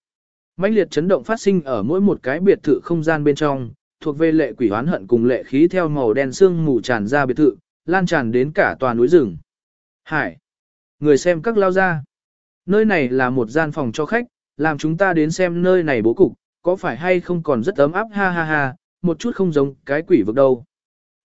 mãnh liệt chấn động phát sinh ở mỗi một cái biệt thự không gian bên trong, thuộc về lệ quỷ oán hận cùng lệ khí theo màu đen xương mù tràn ra biệt thự, lan tràn đến cả tòa núi rừng. Hải. Người xem các lao ra. Nơi này là một gian phòng cho khách, làm chúng ta đến xem nơi này bố cục, có phải hay không còn rất ấm áp ha ha ha, một chút không giống cái quỷ vực đâu.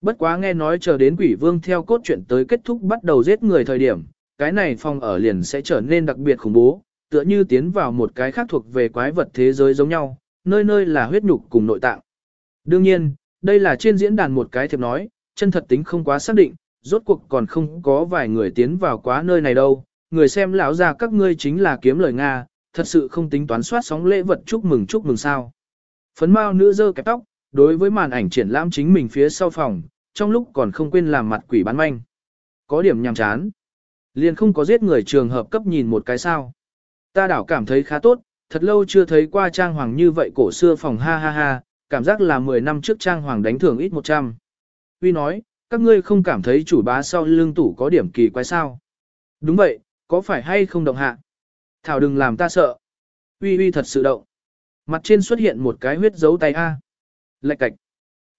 Bất quá nghe nói chờ đến quỷ vương theo cốt truyện tới kết thúc bắt đầu giết người thời điểm, cái này phòng ở liền sẽ trở nên đặc biệt khủng bố, tựa như tiến vào một cái khác thuộc về quái vật thế giới giống nhau, nơi nơi là huyết nhục cùng nội tạng. Đương nhiên, đây là trên diễn đàn một cái thiệp nói, chân thật tính không quá xác định, rốt cuộc còn không có vài người tiến vào quá nơi này đâu, người xem lão ra các ngươi chính là kiếm lời Nga, thật sự không tính toán soát sóng lễ vật chúc mừng chúc mừng sao. Phấn mao nữ dơ kẹp tóc, đối với màn ảnh triển lãm chính mình phía sau phòng, trong lúc còn không quên làm mặt quỷ bán manh. Có điểm nhàm chán. Liền không có giết người trường hợp cấp nhìn một cái sao. Ta đảo cảm thấy khá tốt, thật lâu chưa thấy qua trang hoàng như vậy cổ xưa phòng ha ha ha, cảm giác là 10 năm trước trang hoàng đánh thưởng ít 100. Uy nói, các ngươi không cảm thấy chủ bá sau lưng tủ có điểm kỳ quái sao. Đúng vậy, có phải hay không động hạ? Thảo đừng làm ta sợ. Uy uy thật sự động. Mặt trên xuất hiện một cái huyết dấu tay A. Lạch cạch.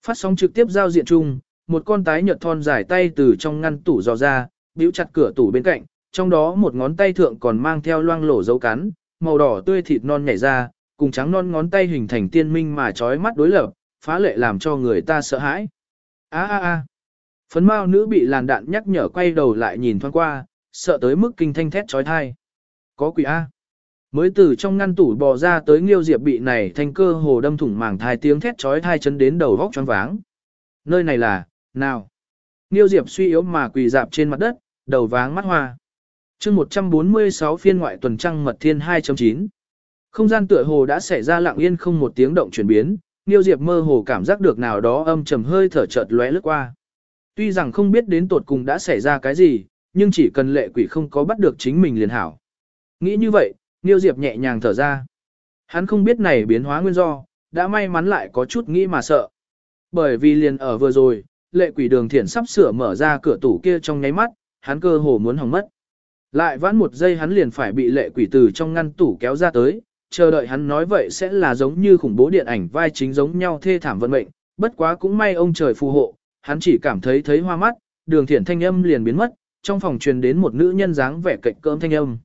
Phát sóng trực tiếp giao diện chung, một con tái nhợt thon dài tay từ trong ngăn tủ dò ra, bĩu chặt cửa tủ bên cạnh, trong đó một ngón tay thượng còn mang theo loang lổ dấu cắn, màu đỏ tươi thịt non nhảy ra, cùng trắng non ngón tay hình thành tiên minh mà trói mắt đối lập, phá lệ làm cho người ta sợ hãi. A a a. Phấn mao nữ bị làn đạn nhắc nhở quay đầu lại nhìn thoáng qua, sợ tới mức kinh thanh thét trói thai. Có quỷ A. Mới từ trong ngăn tủ bò ra tới Nghiêu Diệp bị này thanh cơ hồ đâm thủng màng thai tiếng thét trói thai chấn đến đầu vóc choáng váng. Nơi này là, nào. Nghiêu Diệp suy yếu mà quỳ dạp trên mặt đất, đầu váng mắt hoa. chương 146 phiên ngoại tuần trăng mật thiên 2.9. Không gian tựa hồ đã xảy ra lặng yên không một tiếng động chuyển biến, Nghiêu Diệp mơ hồ cảm giác được nào đó âm trầm hơi thở chợt lóe lướt qua. Tuy rằng không biết đến tột cùng đã xảy ra cái gì, nhưng chỉ cần lệ quỷ không có bắt được chính mình liền hảo. Nghĩ như vậy, Niêu Diệp nhẹ nhàng thở ra. Hắn không biết này biến hóa nguyên do, đã may mắn lại có chút nghĩ mà sợ. Bởi vì liền ở vừa rồi, lệ quỷ đường thiển sắp sửa mở ra cửa tủ kia trong nháy mắt, hắn cơ hồ muốn hỏng mất. Lại vãn một giây hắn liền phải bị lệ quỷ từ trong ngăn tủ kéo ra tới, chờ đợi hắn nói vậy sẽ là giống như khủng bố điện ảnh vai chính giống nhau thê thảm vận mệnh, bất quá cũng may ông trời phù hộ, hắn chỉ cảm thấy thấy hoa mắt, đường thiển thanh âm liền biến mất, trong phòng truyền đến một nữ nhân dáng vẻ cạnh cỡm thanh âm.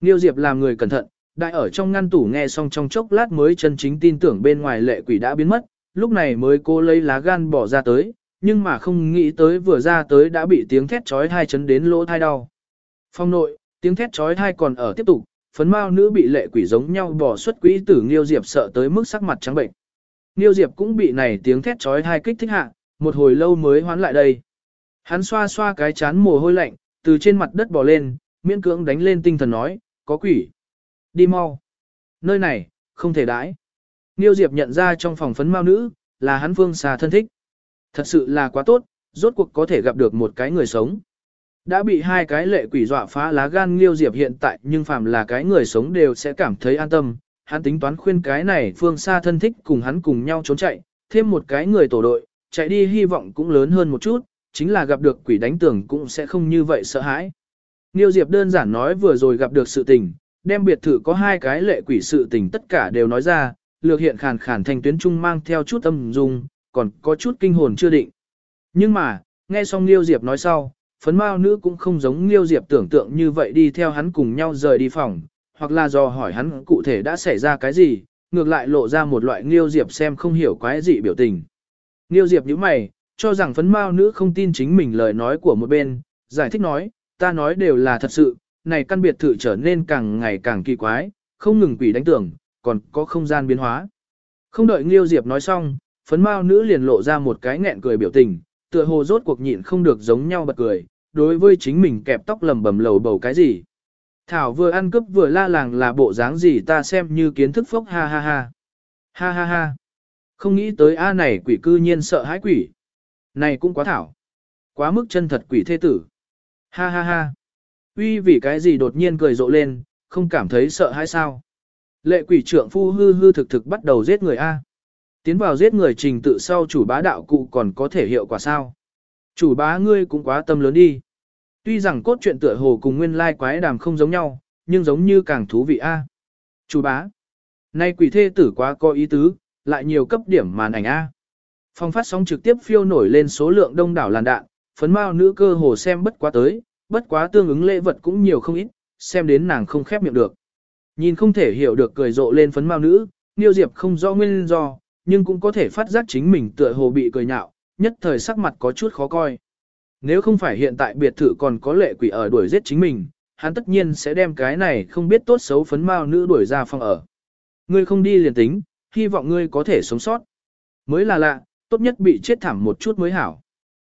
Niêu Diệp làm người cẩn thận, đại ở trong ngăn tủ nghe xong trong chốc lát mới chân chính tin tưởng bên ngoài lệ quỷ đã biến mất, lúc này mới cô lấy lá gan bỏ ra tới, nhưng mà không nghĩ tới vừa ra tới đã bị tiếng thét chói thai chấn đến lỗ thai đau. Phong nội, tiếng thét chói thai còn ở tiếp tục, phấn mao nữ bị lệ quỷ giống nhau bỏ xuất quỹ tử Nghiêu Diệp sợ tới mức sắc mặt trắng bệnh. Nghiêu Diệp cũng bị này tiếng thét chói thai kích thích hạ, một hồi lâu mới hoán lại đây. Hắn xoa xoa cái chán mồ hôi lạnh, từ trên mặt đất bò lên, miễn cưỡng đánh lên tinh thần nói, có quỷ. Đi mau. Nơi này, không thể đãi. Nghiêu Diệp nhận ra trong phòng phấn mao nữ, là hắn Vương xà thân thích. Thật sự là quá tốt, rốt cuộc có thể gặp được một cái người sống. Đã bị hai cái lệ quỷ dọa phá lá gan Nghiêu Diệp hiện tại nhưng phàm là cái người sống đều sẽ cảm thấy an tâm. Hắn tính toán khuyên cái này phương xa thân thích cùng hắn cùng nhau trốn chạy, thêm một cái người tổ đội, chạy đi hy vọng cũng lớn hơn một chút, chính là gặp được quỷ đánh tưởng cũng sẽ không như vậy sợ hãi. Nghiêu Diệp đơn giản nói vừa rồi gặp được sự tình, đem biệt thự có hai cái lệ quỷ sự tình tất cả đều nói ra, lược hiện khàn khàn thành tuyến trung mang theo chút âm dung, còn có chút kinh hồn chưa định. Nhưng mà, nghe xong Liêu Diệp nói sau, phấn mao nữ cũng không giống Liêu Diệp tưởng tượng như vậy đi theo hắn cùng nhau rời đi phòng, hoặc là do hỏi hắn cụ thể đã xảy ra cái gì, ngược lại lộ ra một loại Liêu Diệp xem không hiểu quái gì biểu tình. Liêu Diệp nhíu mày, cho rằng phấn mao nữ không tin chính mình lời nói của một bên, giải thích nói, ta nói đều là thật sự, này căn biệt thự trở nên càng ngày càng kỳ quái, không ngừng quỷ đánh tưởng, còn có không gian biến hóa. Không đợi Liêu Diệp nói xong, phấn mao nữ liền lộ ra một cái nghẹn cười biểu tình, tựa hồ rốt cuộc nhịn không được giống nhau bật cười, đối với chính mình kẹp tóc lầm bầm lầu bầu cái gì. Thảo vừa ăn cướp vừa la làng là bộ dáng gì ta xem như kiến thức phốc ha ha ha. Ha ha ha. Không nghĩ tới A này quỷ cư nhiên sợ hãi quỷ. Này cũng quá thảo. Quá mức chân thật quỷ thế tử. Ha ha ha. Uy vì cái gì đột nhiên cười rộ lên, không cảm thấy sợ hãi sao. Lệ quỷ trưởng phu hư hư thực thực bắt đầu giết người A. Tiến vào giết người trình tự sau chủ bá đạo cụ còn có thể hiệu quả sao? Chủ bá ngươi cũng quá tâm lớn đi. Tuy rằng cốt truyện tựa hồ cùng nguyên lai quái đàm không giống nhau, nhưng giống như càng thú vị a. À? Chủ bá. Nay quỷ thê tử quá có ý tứ, lại nhiều cấp điểm màn ảnh a. Phong phát sóng trực tiếp phiêu nổi lên số lượng đông đảo làn đạn, phấn mao nữ cơ hồ xem bất quá tới, bất quá tương ứng lễ vật cũng nhiều không ít, xem đến nàng không khép miệng được. Nhìn không thể hiểu được cười rộ lên phấn mao nữ, Niêu Diệp không rõ nguyên do, nhưng cũng có thể phát giác chính mình tựa hồ bị cười nhạo, nhất thời sắc mặt có chút khó coi. Nếu không phải hiện tại biệt thự còn có lệ quỷ ở đuổi giết chính mình, hắn tất nhiên sẽ đem cái này không biết tốt xấu phấn mao nữ đuổi ra phòng ở. Ngươi không đi liền tính, hy vọng ngươi có thể sống sót. Mới là lạ, tốt nhất bị chết thảm một chút mới hảo.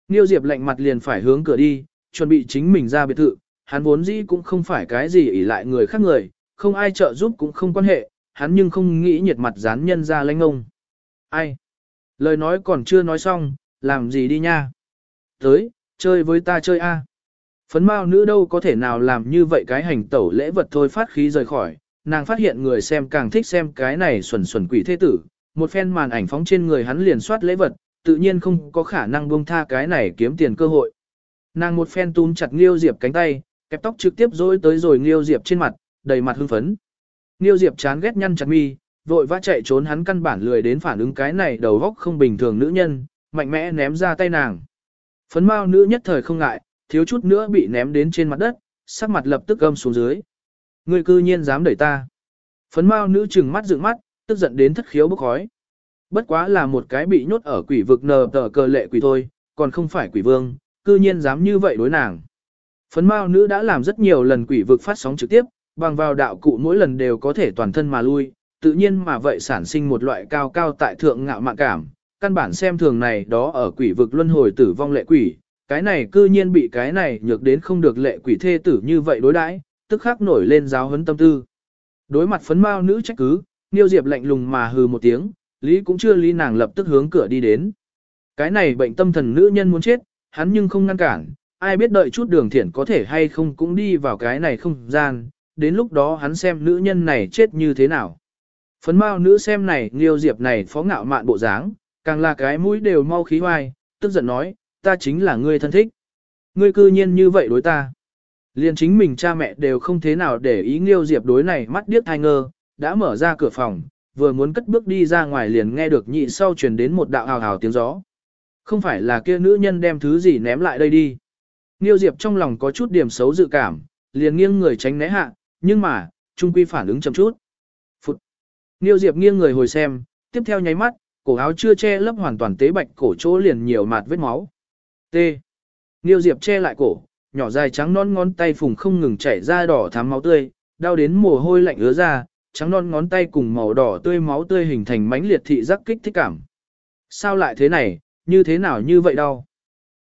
Niêu Diệp lạnh mặt liền phải hướng cửa đi, chuẩn bị chính mình ra biệt thự, hắn vốn dĩ cũng không phải cái gì ỷ lại người khác người, không ai trợ giúp cũng không quan hệ, hắn nhưng không nghĩ nhiệt mặt dán nhân ra lãnh ông. Ai? Lời nói còn chưa nói xong, làm gì đi nha? Tới, chơi với ta chơi a. Phấn mao nữ đâu có thể nào làm như vậy cái hành tẩu lễ vật thôi phát khí rời khỏi, nàng phát hiện người xem càng thích xem cái này xuẩn xuẩn quỷ thế tử, một phen màn ảnh phóng trên người hắn liền soát lễ vật, tự nhiên không có khả năng buông tha cái này kiếm tiền cơ hội. Nàng một phen túm chặt Nghiêu Diệp cánh tay, kẹp tóc trực tiếp dối tới rồi Nghiêu Diệp trên mặt, đầy mặt hưng phấn. Nghiêu Diệp chán ghét nhăn chặt mi, vội vã chạy trốn hắn căn bản lười đến phản ứng cái này đầu góc không bình thường nữ nhân, mạnh mẽ ném ra tay nàng. Phấn mao nữ nhất thời không ngại, thiếu chút nữa bị ném đến trên mặt đất, sắc mặt lập tức gâm xuống dưới. Người cư nhiên dám đẩy ta. Phấn mao nữ trừng mắt dựng mắt, tức giận đến thất khiếu bốc khói. Bất quá là một cái bị nhốt ở quỷ vực nờ tờ cờ lệ quỷ thôi, còn không phải quỷ vương, cư nhiên dám như vậy đối nàng. Phấn mao nữ đã làm rất nhiều lần quỷ vực phát sóng trực tiếp, bằng vào đạo cụ mỗi lần đều có thể toàn thân mà lui, tự nhiên mà vậy sản sinh một loại cao cao tại thượng ngạo mạn cảm, căn bản xem thường này đó ở quỷ vực luân hồi tử vong lệ quỷ, cái này cư nhiên bị cái này nhược đến không được lệ quỷ thê tử như vậy đối đãi, tức khắc nổi lên giáo huấn tâm tư. Đối mặt phấn mao nữ trách cứ, Niêu Diệp lạnh lùng mà hừ một tiếng, Lý cũng chưa lý nàng lập tức hướng cửa đi đến. Cái này bệnh tâm thần nữ nhân muốn chết, hắn nhưng không ngăn cản, ai biết đợi chút đường thiển có thể hay không cũng đi vào cái này không gian, đến lúc đó hắn xem nữ nhân này chết như thế nào. Phấn mao nữ xem này Nghiêu Diệp này phó ngạo mạn bộ dáng, càng là cái mũi đều mau khí hoài, tức giận nói, ta chính là ngươi thân thích. Ngươi cư nhiên như vậy đối ta. Liên chính mình cha mẹ đều không thế nào để ý Nghiêu Diệp đối này mắt điếc thai ngơ, đã mở ra cửa phòng, vừa muốn cất bước đi ra ngoài liền nghe được nhị sau truyền đến một đạo hào hào tiếng gió. Không phải là kia nữ nhân đem thứ gì ném lại đây đi. Nghiêu Diệp trong lòng có chút điểm xấu dự cảm, liền nghiêng người tránh né hạ, nhưng mà, trung quy phản ứng chậm chút. Niêu Diệp nghiêng người hồi xem, tiếp theo nháy mắt, cổ áo chưa che lấp hoàn toàn tế bạch cổ chỗ liền nhiều mạt vết máu. T. Niêu Diệp che lại cổ, nhỏ dài trắng non ngón tay phùng không ngừng chảy ra đỏ thắm máu tươi, đau đến mồ hôi lạnh ứa ra, trắng non ngón tay cùng màu đỏ tươi máu tươi hình thành mãnh liệt thị giác kích thích cảm. Sao lại thế này, như thế nào như vậy đau?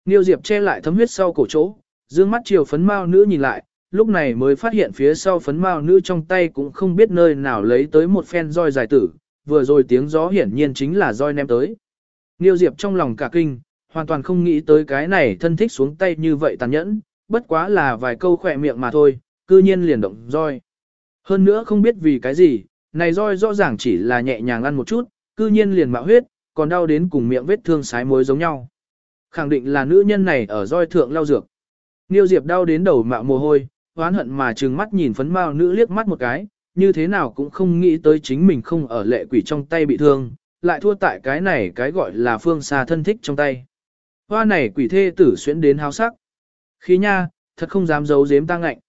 Niêu Diệp che lại thấm huyết sau cổ chỗ, dương mắt chiều phấn mao nữ nhìn lại, lúc này mới phát hiện phía sau phấn mao nữ trong tay cũng không biết nơi nào lấy tới một phen roi dài tử, vừa rồi tiếng gió hiển nhiên chính là roi ném tới. Niêu Diệp trong lòng cả kinh, hoàn toàn không nghĩ tới cái này thân thích xuống tay như vậy tàn nhẫn, bất quá là vài câu khỏe miệng mà thôi, cư nhiên liền động roi. Hơn nữa không biết vì cái gì, này roi rõ ràng chỉ là nhẹ nhàng ăn một chút, cư nhiên liền mạo huyết, còn đau đến cùng miệng vết thương sái mối giống nhau. Khẳng định là nữ nhân này ở roi thượng lao dược. Niêu Diệp đau đến đầu mạo mồ hôi, oán hận mà trừng mắt nhìn phấn mao nữ liếc mắt một cái, như thế nào cũng không nghĩ tới chính mình không ở lệ quỷ trong tay bị thương, lại thua tại cái này cái gọi là phương xa thân thích trong tay. Hoa này quỷ thê tử xuyến đến háo sắc. Khí nha, thật không dám giấu giếm ta ngạnh.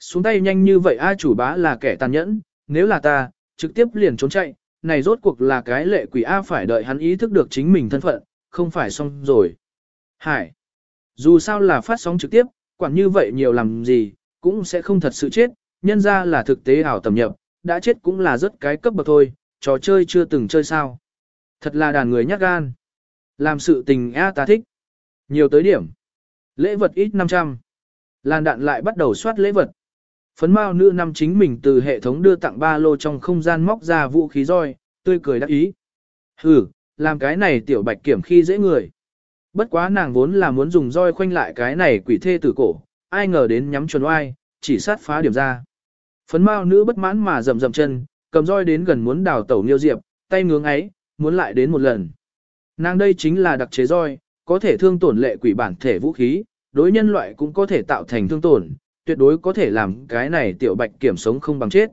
Xuống tay nhanh như vậy ai chủ bá là kẻ tàn nhẫn, nếu là ta, trực tiếp liền trốn chạy, này rốt cuộc là cái lệ quỷ A phải đợi hắn ý thức được chính mình thân phận, không phải xong rồi. Hải. Dù sao là phát sóng trực tiếp, quản như vậy nhiều làm gì, cũng sẽ không thật sự chết, nhân ra là thực tế ảo tầm nhập, đã chết cũng là rất cái cấp bậc thôi, trò chơi chưa từng chơi sao. Thật là đàn người nhát gan. Làm sự tình A ta thích. Nhiều tới điểm. Lễ vật ít 500. Làn đạn lại bắt đầu soát lễ vật. Phấn mao nữ năm chính mình từ hệ thống đưa tặng ba lô trong không gian móc ra vũ khí roi, tươi cười đắc ý. Hừ, làm cái này tiểu bạch kiểm khi dễ người. Bất quá nàng vốn là muốn dùng roi khoanh lại cái này quỷ thê tử cổ, ai ngờ đến nhắm chuẩn oai, chỉ sát phá điểm ra. Phấn mao nữ bất mãn mà rầm rầm chân, cầm roi đến gần muốn đào tẩu Niêu Diệp, tay ngưỡng ấy, muốn lại đến một lần. Nàng đây chính là đặc chế roi, có thể thương tổn lệ quỷ bản thể vũ khí, đối nhân loại cũng có thể tạo thành thương tổn, tuyệt đối có thể làm cái này tiểu bạch kiểm sống không bằng chết.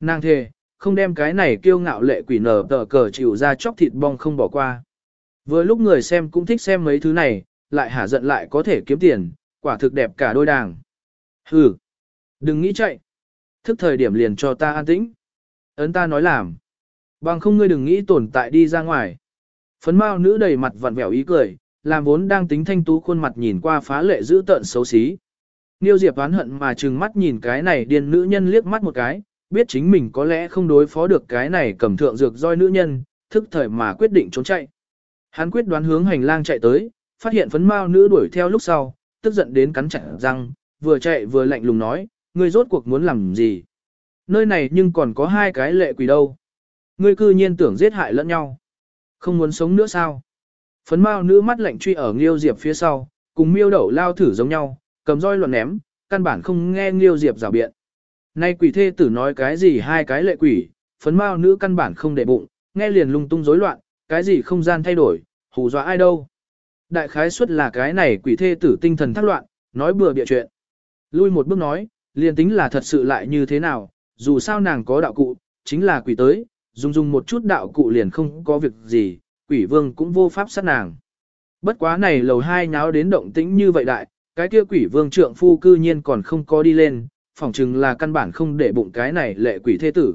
Nàng thề, không đem cái này kiêu ngạo lệ quỷ nở tờ cờ chịu ra chóc thịt bong không bỏ qua. Vừa lúc người xem cũng thích xem mấy thứ này, lại hả giận lại có thể kiếm tiền, quả thực đẹp cả đôi đàng. Hừ, đừng nghĩ chạy. Thức thời điểm liền cho ta an tĩnh. Ấn ta nói làm. Bằng không ngươi đừng nghĩ tồn tại đi ra ngoài. Phấn mao nữ đầy mặt vặn vẹo ý cười, làm vốn đang tính thanh tú khuôn mặt nhìn qua phá lệ dữ tợn xấu xí. Niêu Diệp oán hận mà trừng mắt nhìn cái này điên nữ nhân liếc mắt một cái, biết chính mình có lẽ không đối phó được cái này cầm thượng dược roi nữ nhân, thức thời mà quyết định trốn chạy. Hắn quyết đoán hướng hành lang chạy tới, phát hiện phấn mao nữ đuổi theo lúc sau, tức giận đến cắn chặt răng, vừa chạy vừa lạnh lùng nói, ngươi rốt cuộc muốn làm gì? Nơi này nhưng còn có hai cái lệ quỷ đâu. Ngươi cư nhiên tưởng giết hại lẫn nhau. Không muốn sống nữa sao? Phấn mao nữ mắt lạnh truy ở Nghiêu Diệp phía sau, cùng miêu đậu lao thử giống nhau, cầm roi luận ném, căn bản không nghe Nghiêu Diệp rào biện. Nay quỷ thê tử nói cái gì hai cái lệ quỷ, phấn mao nữ căn bản không để bụng, nghe liền lung tung rối loạn, cái gì không gian thay đổi, hù dọa ai đâu. Đại khái suất là cái này quỷ thê tử tinh thần thác loạn, nói bừa bịa chuyện. Lui một bước nói, liền tính là thật sự lại như thế nào, dù sao nàng có đạo cụ, chính là quỷ tới, dùng dùng một chút đạo cụ liền không có việc gì, quỷ vương cũng vô pháp sát nàng. Bất quá này lầu hai nháo đến động tĩnh như vậy đại, cái kia quỷ vương trượng phu cư nhiên còn không có đi lên, phỏng chừng là căn bản không để bụng cái này lệ quỷ thê tử.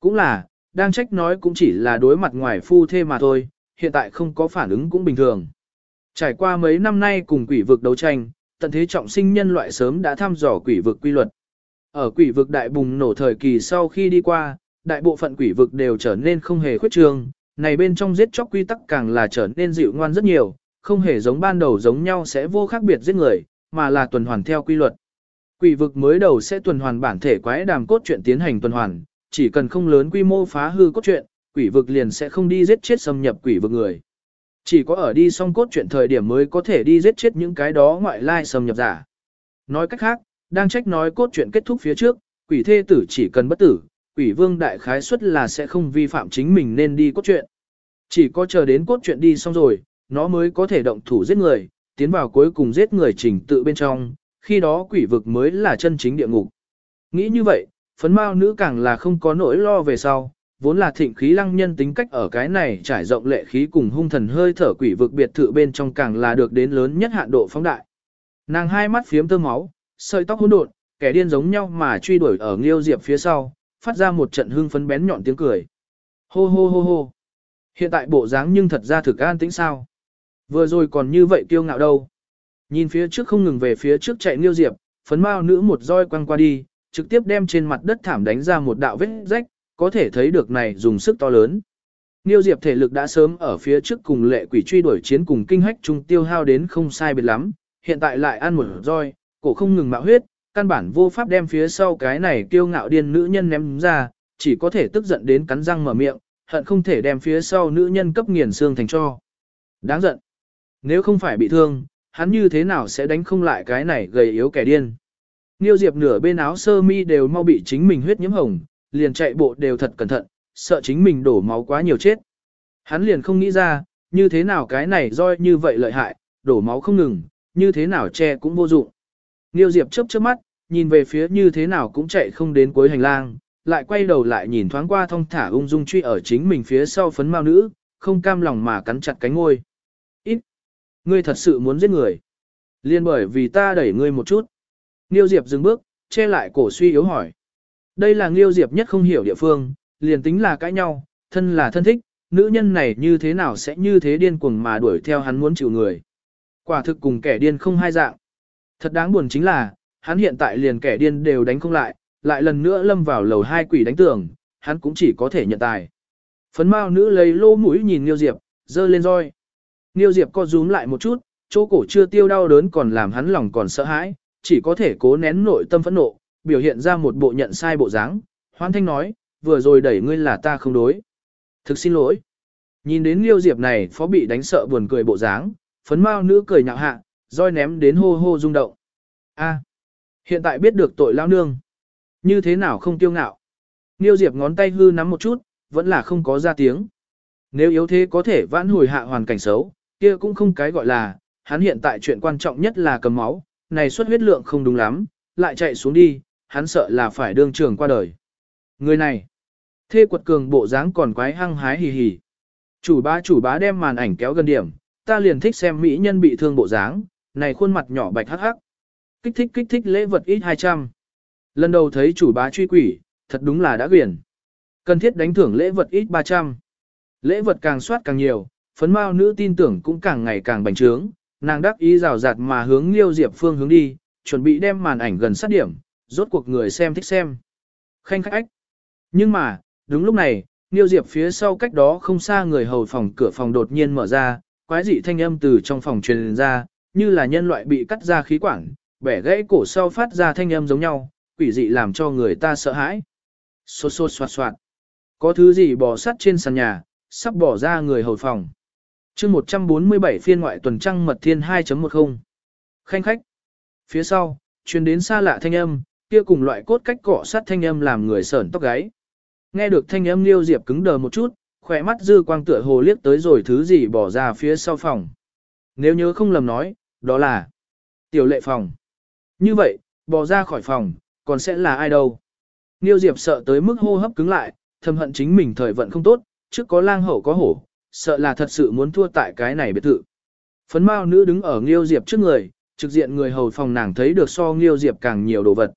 Cũng là, đang trách nói cũng chỉ là đối mặt ngoài phu thê mà thôi, hiện tại không có phản ứng cũng bình thường. Trải qua mấy năm nay cùng quỷ vực đấu tranh, tận thế trọng sinh nhân loại sớm đã thăm dò quỷ vực quy luật. Ở quỷ vực đại bùng nổ thời kỳ sau khi đi qua, đại bộ phận quỷ vực đều trở nên không hề khuyết trương, này bên trong giết chóc quy tắc càng là trở nên dịu ngoan rất nhiều, không hề giống ban đầu giống nhau sẽ vô khác biệt giết người, mà là tuần hoàn theo quy luật. Quỷ vực mới đầu sẽ tuần hoàn bản thể quái đàm cốt truyện tiến hành tuần hoàn, chỉ cần không lớn quy mô phá hư cốt truyện, quỷ vực liền sẽ không đi giết chết xâm nhập quỷ vực người. Chỉ có ở đi xong cốt truyện thời điểm mới có thể đi giết chết những cái đó ngoại lai xâm nhập giả. Nói cách khác, đang trách nói cốt truyện kết thúc phía trước, quỷ thê tử chỉ cần bất tử, quỷ vương đại khái suất là sẽ không vi phạm chính mình nên đi cốt truyện. Chỉ có chờ đến cốt truyện đi xong rồi, nó mới có thể động thủ giết người, tiến vào cuối cùng giết người trình tự bên trong, khi đó quỷ vực mới là chân chính địa ngục. Nghĩ như vậy, phấn mao nữ càng là không có nỗi lo về sau, vốn là thịnh khí lăng nhân tính cách ở cái này trải rộng lệ khí cùng hung thần hơi thở quỷ vực biệt thự bên trong càng là được đến lớn nhất hạn độ phóng đại. Nàng hai mắt phiếm tơ máu, sợi tóc hỗn độn, kẻ điên giống nhau mà truy đuổi ở Nghiêu Diệp phía sau, phát ra một trận hưng phấn bén nhọn tiếng cười. Hô hô hô hô. Hiện tại bộ dáng nhưng thật ra thực an tĩnh sao? Vừa rồi còn như vậy kiêu ngạo đâu? Nhìn phía trước không ngừng về phía trước chạy Nghiêu Diệp, phấn mao nữ một roi quăng qua đi, trực tiếp đem trên mặt đất thảm đánh ra một đạo vết rách, có thể thấy được này dùng sức to lớn. Niêu Diệp thể lực đã sớm ở phía trước cùng lệ quỷ truy đuổi chiến cùng kinh hách trung tiêu hao đến không sai biệt lắm, hiện tại lại ăn một roi, cổ không ngừng mạo huyết, căn bản vô pháp đem phía sau cái này kiêu ngạo điên nữ nhân ném ra, chỉ có thể tức giận đến cắn răng mở miệng, hận không thể đem phía sau nữ nhân cấp nghiền xương thành cho. Đáng giận. Nếu không phải bị thương, hắn như thế nào sẽ đánh không lại cái này gầy yếu kẻ điên. Niêu Diệp nửa bên áo sơ mi đều mau bị chính mình huyết nhiễm hồng, liền chạy bộ đều thật cẩn thận, sợ chính mình đổ máu quá nhiều chết. Hắn liền không nghĩ ra, như thế nào cái này roi như vậy lợi hại, đổ máu không ngừng, như thế nào che cũng vô dụng. Niêu Diệp chớp chớp mắt, nhìn về phía như thế nào cũng chạy không đến cuối hành lang, lại quay đầu lại nhìn thoáng qua thông thả ung dung truy ở chính mình phía sau phấn mao nữ, không cam lòng mà cắn chặt cánh ngôi. Ít! Ngươi thật sự muốn giết người. Liên bởi vì ta đẩy ngươi một chút. Niêu Diệp dừng bước, che lại cổ suy yếu hỏi. Đây là Nghiêu Diệp nhất không hiểu địa phương, liền tính là cãi nhau, thân là thân thích, nữ nhân này như thế nào sẽ như thế điên cuồng mà đuổi theo hắn muốn chịu người. Quả thực cùng kẻ điên không hai dạng. Thật đáng buồn chính là, hắn hiện tại liền kẻ điên đều đánh không lại, lại lần nữa lâm vào lầu hai quỷ đánh tường, hắn cũng chỉ có thể nhận tài. Phấn mao nữ lấy lô mũi nhìn Nghiêu Diệp, dơ lên roi. Nghiêu Diệp co rúm lại một chút, chỗ cổ chưa tiêu đau đớn còn làm hắn lòng còn sợ hãi, chỉ có thể cố nén nội tâm phẫn nộ, biểu hiện ra một bộ nhận sai bộ dáng. Hoan Thanh nói, vừa rồi đẩy ngươi là ta không đối. Thực xin lỗi. Nhìn đến Liêu Diệp này phó bị đánh sợ buồn cười bộ dáng, phấn mao nữ cười nhạo hạ, roi ném đến hô hô rung động. A, hiện tại biết được tội lao nương. Như thế nào không tiêu ngạo. Liêu Diệp ngón tay hư nắm một chút, vẫn là không có ra tiếng. Nếu yếu thế có thể vãn hồi hạ hoàn cảnh xấu, kia cũng không cái gọi là, hắn hiện tại chuyện quan trọng nhất là cầm máu, này xuất huyết lượng không đúng lắm, lại chạy xuống đi, hắn sợ là phải đương trường qua đời. Người này, thê quật cường bộ dáng còn quái hăng hái hì hì. Chủ bá chủ bá đem màn ảnh kéo gần điểm, ta liền thích xem mỹ nhân bị thương bộ dáng, này khuôn mặt nhỏ bạch hắc hắc. Kích thích kích thích lễ vật ít 200. Lần đầu thấy chủ bá truy quỷ, thật đúng là đã quyển. Cần thiết đánh thưởng lễ vật ít 300. Lễ vật càng soát càng nhiều, phấn mao nữ tin tưởng cũng càng ngày càng bành trướng, nàng đắc ý rào rạt mà hướng liêu diệp phương hướng đi, chuẩn bị đem màn ảnh gần sát điểm, rốt cuộc người xem thích xem. Khanh khách ách. Nhưng mà, đúng lúc này, Niêu Diệp phía sau cách đó không xa người hầu phòng cửa phòng đột nhiên mở ra, quái dị thanh âm từ trong phòng truyền ra, như là nhân loại bị cắt ra khí quản, bẻ gãy cổ sau phát ra thanh âm giống nhau, quỷ dị làm cho người ta sợ hãi. Xô xô xoạt xoạt. Có thứ gì bò sắt trên sàn nhà, sắp bỏ ra người hầu phòng. chương 147 phiên ngoại tuần trăng mật thiên 2.10. Khanh khách. Phía sau, truyền đến xa lạ thanh âm, kia cùng loại cốt cách cọ sát thanh âm làm người sởn tóc gáy. Nghe được thanh âm Liêu Diệp cứng đờ một chút, khỏe mắt dư quang tựa hồ liếc tới rồi thứ gì bỏ ra phía sau phòng. Nếu nhớ không lầm nói, đó là tiểu lệ phòng. Như vậy, bỏ ra khỏi phòng, còn sẽ là ai đâu? Niêu Diệp sợ tới mức hô hấp cứng lại, thầm hận chính mình thời vận không tốt, trước có lang hậu có hổ, sợ là thật sự muốn thua tại cái này biệt thự. Phấn mao nữ đứng ở Niêu Diệp trước người, trực diện người hầu phòng nàng thấy được so Niêu Diệp càng nhiều đồ vật.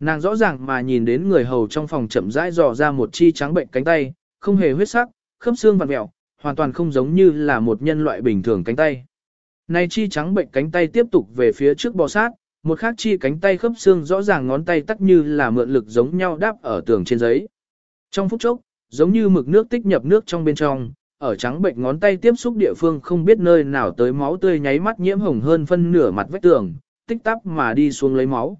Nàng rõ ràng mà nhìn đến người hầu trong phòng chậm rãi dò ra một chi trắng bệnh cánh tay, không hề huyết sắc, khớp xương vặn mẹo, hoàn toàn không giống như là một nhân loại bình thường cánh tay. Này chi trắng bệnh cánh tay tiếp tục về phía trước bò sát, một khác chi cánh tay khớp xương rõ ràng ngón tay tắt như là mượn lực giống nhau đáp ở tường trên giấy. Trong phút chốc, giống như mực nước tích nhập nước trong bên trong, ở trắng bệnh ngón tay tiếp xúc địa phương không biết nơi nào tới máu tươi nháy mắt nhiễm hồng hơn phân nửa mặt vách tường, tích tắp mà đi xuống lấy máu.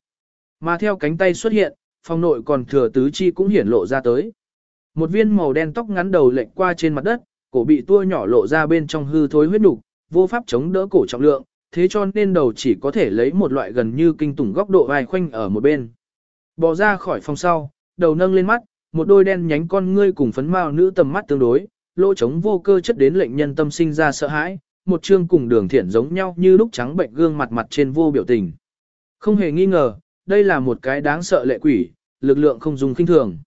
Mà theo cánh tay xuất hiện, phòng nội còn thừa tứ chi cũng hiển lộ ra tới. Một viên màu đen tóc ngắn đầu lệch qua trên mặt đất, cổ bị tua nhỏ lộ ra bên trong hư thối huyết nục, vô pháp chống đỡ cổ trọng lượng, thế cho nên đầu chỉ có thể lấy một loại gần như kinh tủng góc độ vai khoanh ở một bên. Bò ra khỏi phòng sau, đầu nâng lên mắt, một đôi đen nhánh con ngươi cùng phấn mao nữ tầm mắt tương đối, lỗ trống vô cơ chất đến lệnh nhân tâm sinh ra sợ hãi, một chương cùng đường thiện giống nhau như lúc trắng bệnh gương mặt mặt trên vô biểu tình. Không hề nghi ngờ, đây là một cái đáng sợ lệ quỷ, lực lượng không dùng kinh thường.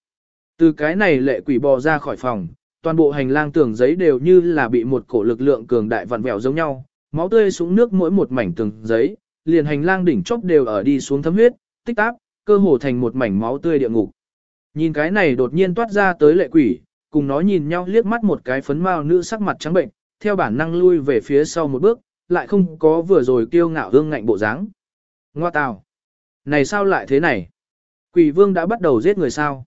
Từ cái này lệ quỷ bò ra khỏi phòng, toàn bộ hành lang tường giấy đều như là bị một cổ lực lượng cường đại vặn vẹo giống nhau, máu tươi xuống nước mỗi một mảnh tường giấy, liền hành lang đỉnh chóp đều ở đi xuống thấm huyết, tích táp, cơ hồ thành một mảnh máu tươi địa ngục. Nhìn cái này đột nhiên toát ra tới lệ quỷ, cùng nó nhìn nhau liếc mắt một cái phấn mao nữ sắc mặt trắng bệnh, theo bản năng lui về phía sau một bước, lại không có vừa rồi kiêu ngạo hương ngạnh bộ dáng. Ngoa tào! Này sao lại thế này? Quỷ vương đã bắt đầu giết người sao?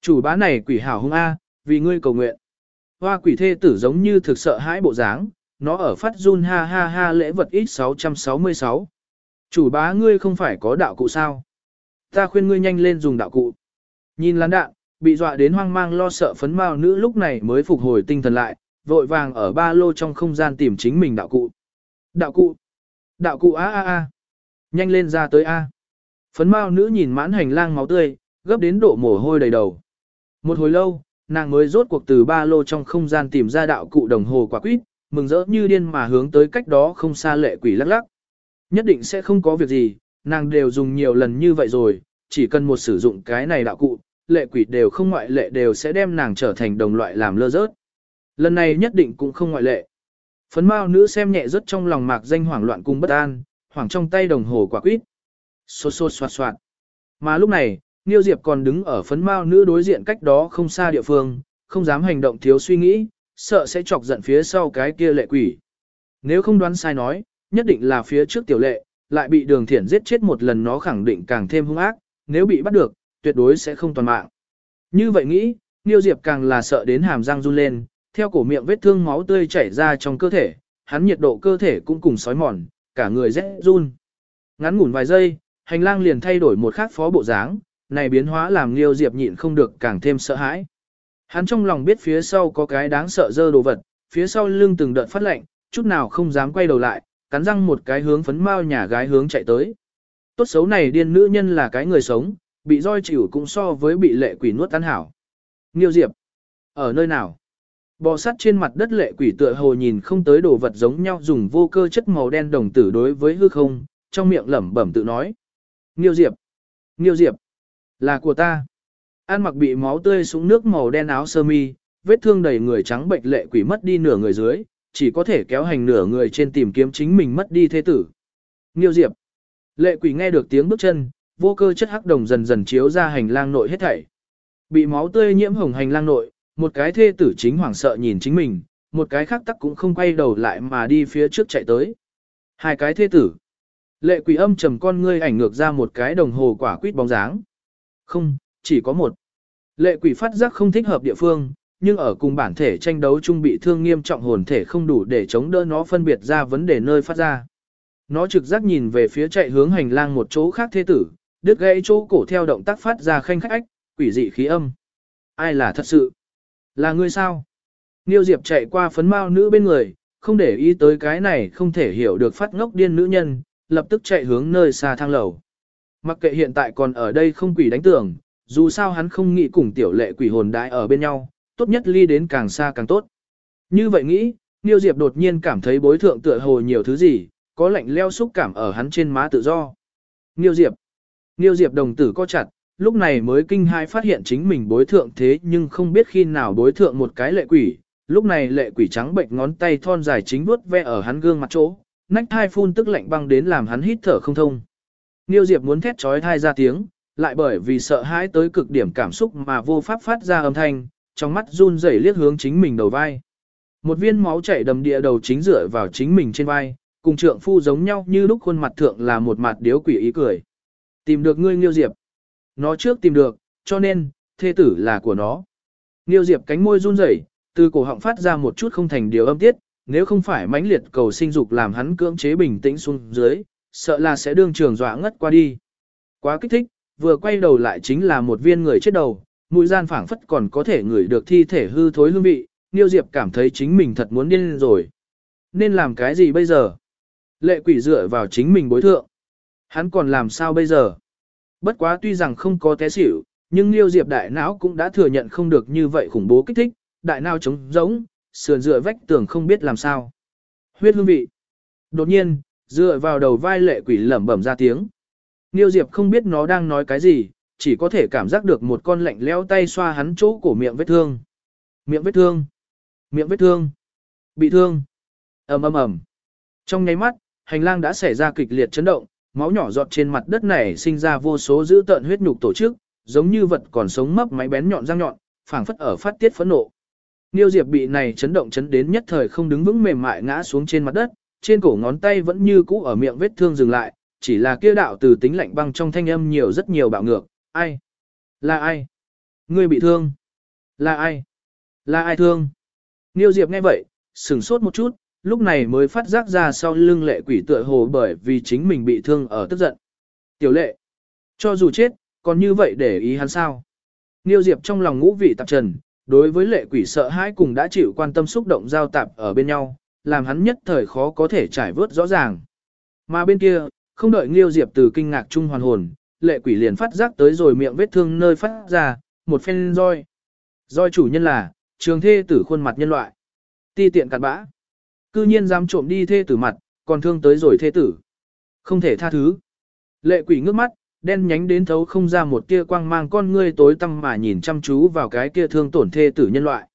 Chủ bá này quỷ hảo hung A, vì ngươi cầu nguyện. Hoa quỷ thê tử giống như thực sợ hãi bộ dáng, nó ở phát run ha ha ha lễ vật ít 666. Chủ bá ngươi không phải có đạo cụ sao? Ta khuyên ngươi nhanh lên dùng đạo cụ. Nhìn lán đạn, bị dọa đến hoang mang lo sợ phấn mao nữ lúc này mới phục hồi tinh thần lại, vội vàng ở ba lô trong không gian tìm chính mình đạo cụ. Đạo cụ! Đạo cụ a a a! Nhanh lên ra tới a! Phấn mao nữ nhìn mãn hành lang máu tươi, gấp đến độ mồ hôi đầy đầu. Một hồi lâu, nàng mới rốt cuộc từ ba lô trong không gian tìm ra đạo cụ đồng hồ quả quýt, mừng rỡ như điên mà hướng tới cách đó không xa lệ quỷ lắc lắc. Nhất định sẽ không có việc gì, nàng đều dùng nhiều lần như vậy rồi, chỉ cần một sử dụng cái này đạo cụ, lệ quỷ đều không ngoại lệ đều sẽ đem nàng trở thành đồng loại làm lơ rớt. Lần này nhất định cũng không ngoại lệ. Phấn mao nữ xem nhẹ rất trong lòng mạc danh hoảng loạn cùng bất an, hoảng trong tay đồng hồ quả quýt. Xôn xôn xoạt xoạt. Mà lúc này, Niêu Diệp còn đứng ở phấn mao nữ đối diện cách đó không xa địa phương, không dám hành động thiếu suy nghĩ, sợ sẽ chọc giận phía sau cái kia lệ quỷ. Nếu không đoán sai nói, nhất định là phía trước tiểu lệ, lại bị đường thiển giết chết một lần nó khẳng định càng thêm hung ác, nếu bị bắt được, tuyệt đối sẽ không toàn mạng. Như vậy nghĩ, Niêu Diệp càng là sợ đến hàm răng run lên, theo cổ miệng vết thương máu tươi chảy ra trong cơ thể, hắn nhiệt độ cơ thể cũng cùng sói mòn, cả người rét run. Ngắn ngủn vài giây, hành lang liền thay đổi một khác phó bộ dáng, này biến hóa làm Liêu Diệp nhịn không được càng thêm sợ hãi. Hắn trong lòng biết phía sau có cái đáng sợ dơ đồ vật, phía sau lưng từng đợt phát lạnh, chút nào không dám quay đầu lại, cắn răng một cái hướng phấn mau nhà gái hướng chạy tới. Tốt xấu này điên nữ nhân là cái người sống, bị roi chịu cũng so với bị lệ quỷ nuốt tan hảo. Nghiêu Diệp, ở nơi nào? Bò sắt trên mặt đất lệ quỷ tựa hồ nhìn không tới đồ vật giống nhau dùng vô cơ chất màu đen đồng tử đối với hư không, trong miệng lẩm bẩm tự nói. Nghiêu Diệp, Nghiêu Diệp, là của ta. An mặc bị máu tươi súng nước màu đen áo sơ mi, vết thương đầy người trắng bệnh lệ quỷ mất đi nửa người dưới, chỉ có thể kéo hành nửa người trên tìm kiếm chính mình mất đi thế tử. Nghiêu Diệp. Lệ quỷ nghe được tiếng bước chân, vô cơ chất hắc đồng dần dần chiếu ra hành lang nội hết thảy. Bị máu tươi nhiễm hồng hành lang nội, một cái thê tử chính hoảng sợ nhìn chính mình, một cái khác tắc cũng không quay đầu lại mà đi phía trước chạy tới. Hai cái thê tử. Lệ quỷ âm trầm con ngươi ảnh ngược ra một cái đồng hồ quả quýt bóng dáng. Không, chỉ có một. Lệ quỷ phát giác không thích hợp địa phương, nhưng ở cùng bản thể tranh đấu chung bị thương nghiêm trọng hồn thể không đủ để chống đỡ nó phân biệt ra vấn đề nơi phát ra. Nó trực giác nhìn về phía chạy hướng hành lang một chỗ khác thế tử, đứt gãy chỗ cổ theo động tác phát ra khanh khách ách, quỷ dị khí âm. Ai là thật sự? Là ngươi sao? Niêu Diệp chạy qua phấn mao nữ bên người, không để ý tới cái này không thể hiểu được phát ngốc điên nữ nhân, lập tức chạy hướng nơi xa thang lầu. Mặc kệ hiện tại còn ở đây không quỷ đánh tưởng, dù sao hắn không nghĩ cùng tiểu lệ quỷ hồn đại ở bên nhau, tốt nhất ly đến càng xa càng tốt. Như vậy nghĩ, Niêu Diệp đột nhiên cảm thấy bối thượng tựa hồ nhiều thứ gì, có lạnh leo xúc cảm ở hắn trên má tự do. Niêu Diệp. Niêu Diệp đồng tử co chặt, lúc này mới kinh hai phát hiện chính mình bối thượng thế nhưng không biết khi nào bối thượng một cái lệ quỷ. Lúc này lệ quỷ trắng bệnh ngón tay thon dài chính vuốt ve ở hắn gương mặt chỗ, nách thai phun tức lạnh băng đến làm hắn hít thở không thông. Niêu Diệp muốn thét trói thai ra tiếng, lại bởi vì sợ hãi tới cực điểm cảm xúc mà vô pháp phát ra âm thanh, trong mắt run rẩy liếc hướng chính mình đầu vai. Một viên máu chảy đầm địa đầu chính dựa vào chính mình trên vai, cùng trượng phu giống nhau như lúc khuôn mặt thượng là một mặt điếu quỷ ý cười. Tìm được ngươi Nghiêu Diệp. Nó trước tìm được, cho nên, thê tử là của nó. Nghiêu Diệp cánh môi run rẩy, từ cổ họng phát ra một chút không thành điều âm tiết, nếu không phải mãnh liệt cầu sinh dục làm hắn cưỡng chế bình tĩnh xuống dưới, sợ là sẽ đương trường dọa ngất qua đi. Quá kích thích, vừa quay đầu lại chính là một viên người chết đầu, mũi gian phảng phất còn có thể ngửi được thi thể hư thối hương vị, Niêu Diệp cảm thấy chính mình thật muốn điên rồi. Nên làm cái gì bây giờ? Lệ quỷ dựa vào chính mình bối thượng. Hắn còn làm sao bây giờ? Bất quá tuy rằng không có té xỉu, Nhưng Liêu Diệp đại não cũng đã thừa nhận không được như vậy khủng bố kích thích, đại não trống rỗng, sườn dựa vách tường không biết làm sao. Huyết hương vị. Đột nhiên, dựa vào đầu vai lệ quỷ lẩm bẩm ra tiếng. niêu Diệp không biết nó đang nói cái gì, chỉ có thể cảm giác được một con lạnh leo tay xoa hắn chỗ cổ miệng vết thương. Miệng vết thương. Miệng vết thương. Bị thương. ầm ầm ầm. Trong nháy mắt, hành lang đã xảy ra kịch liệt chấn động, máu nhỏ giọt trên mặt đất này sinh ra vô số dữ tợn huyết nhục tổ chức, giống như vật còn sống mấp máy bén nhọn răng nhọn, phảng phất ở phát tiết phẫn nộ. Niêu Diệp bị này chấn động chấn đến nhất thời không đứng vững mềm mại ngã xuống trên mặt đất, trên cổ ngón tay vẫn như cũ ở miệng vết thương dừng lại, chỉ là kia đạo từ tính lạnh băng trong thanh âm nhiều rất nhiều bạo ngược, ai? Là ai? Ngươi bị thương? Là ai? Là ai thương? Niêu Diệp nghe vậy, sửng sốt một chút, lúc này mới phát giác ra sau lưng lệ quỷ tựa hồ bởi vì chính mình bị thương ở tức giận. Tiểu lệ, cho dù chết, còn như vậy để ý hắn sao? Niêu Diệp trong lòng ngũ vị tạp trần, đối với lệ quỷ sợ hãi cùng đã chịu quan tâm xúc động giao tạp ở bên nhau, làm hắn nhất thời khó có thể trải vớt rõ ràng. Mà bên kia, không đợi Nghiêu Diệp từ kinh ngạc trung hoàn hồn, lệ quỷ liền phát giác tới rồi miệng vết thương nơi phát ra, một phen roi. Roi chủ nhân là, trường thê tử khuôn mặt nhân loại. Ti tiện cặn bã. Cư nhiên dám trộm đi thê tử mặt, còn thương tới rồi thê tử. Không thể tha thứ. Lệ quỷ ngước mắt, đen nhánh đến thấu không ra một tia quang mang con ngươi tối tăm mà nhìn chăm chú vào cái kia thương tổn thê tử nhân loại.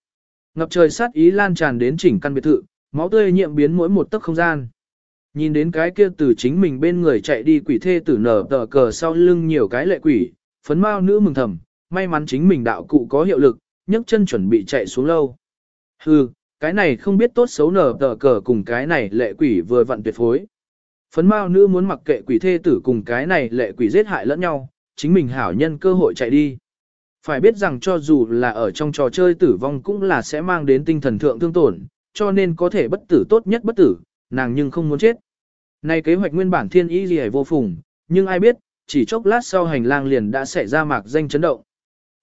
Ngập trời sát ý lan tràn đến chỉnh căn biệt thự, máu tươi nhiễm biến mỗi một tấc không gian. Nhìn đến cái kia từ chính mình bên người chạy đi quỷ thê tử nở tờ cờ sau lưng nhiều cái lệ quỷ, phấn mao nữ mừng thầm, may mắn chính mình đạo cụ có hiệu lực, nhấc chân chuẩn bị chạy xuống lâu. Hừ, cái này không biết tốt xấu nở tờ cờ cùng cái này lệ quỷ vừa vặn tuyệt phối. Phấn mao nữ muốn mặc kệ quỷ thê tử cùng cái này lệ quỷ giết hại lẫn nhau, chính mình hảo nhân cơ hội chạy đi. Phải biết rằng cho dù là ở trong trò chơi tử vong cũng là sẽ mang đến tinh thần thượng thương tổn, cho nên có thể bất tử tốt nhất bất tử, nàng nhưng không muốn chết. Này kế hoạch nguyên bản thiên ý gì vô phùng, nhưng ai biết, chỉ chốc lát sau hành lang liền đã xảy ra mạc danh chấn động.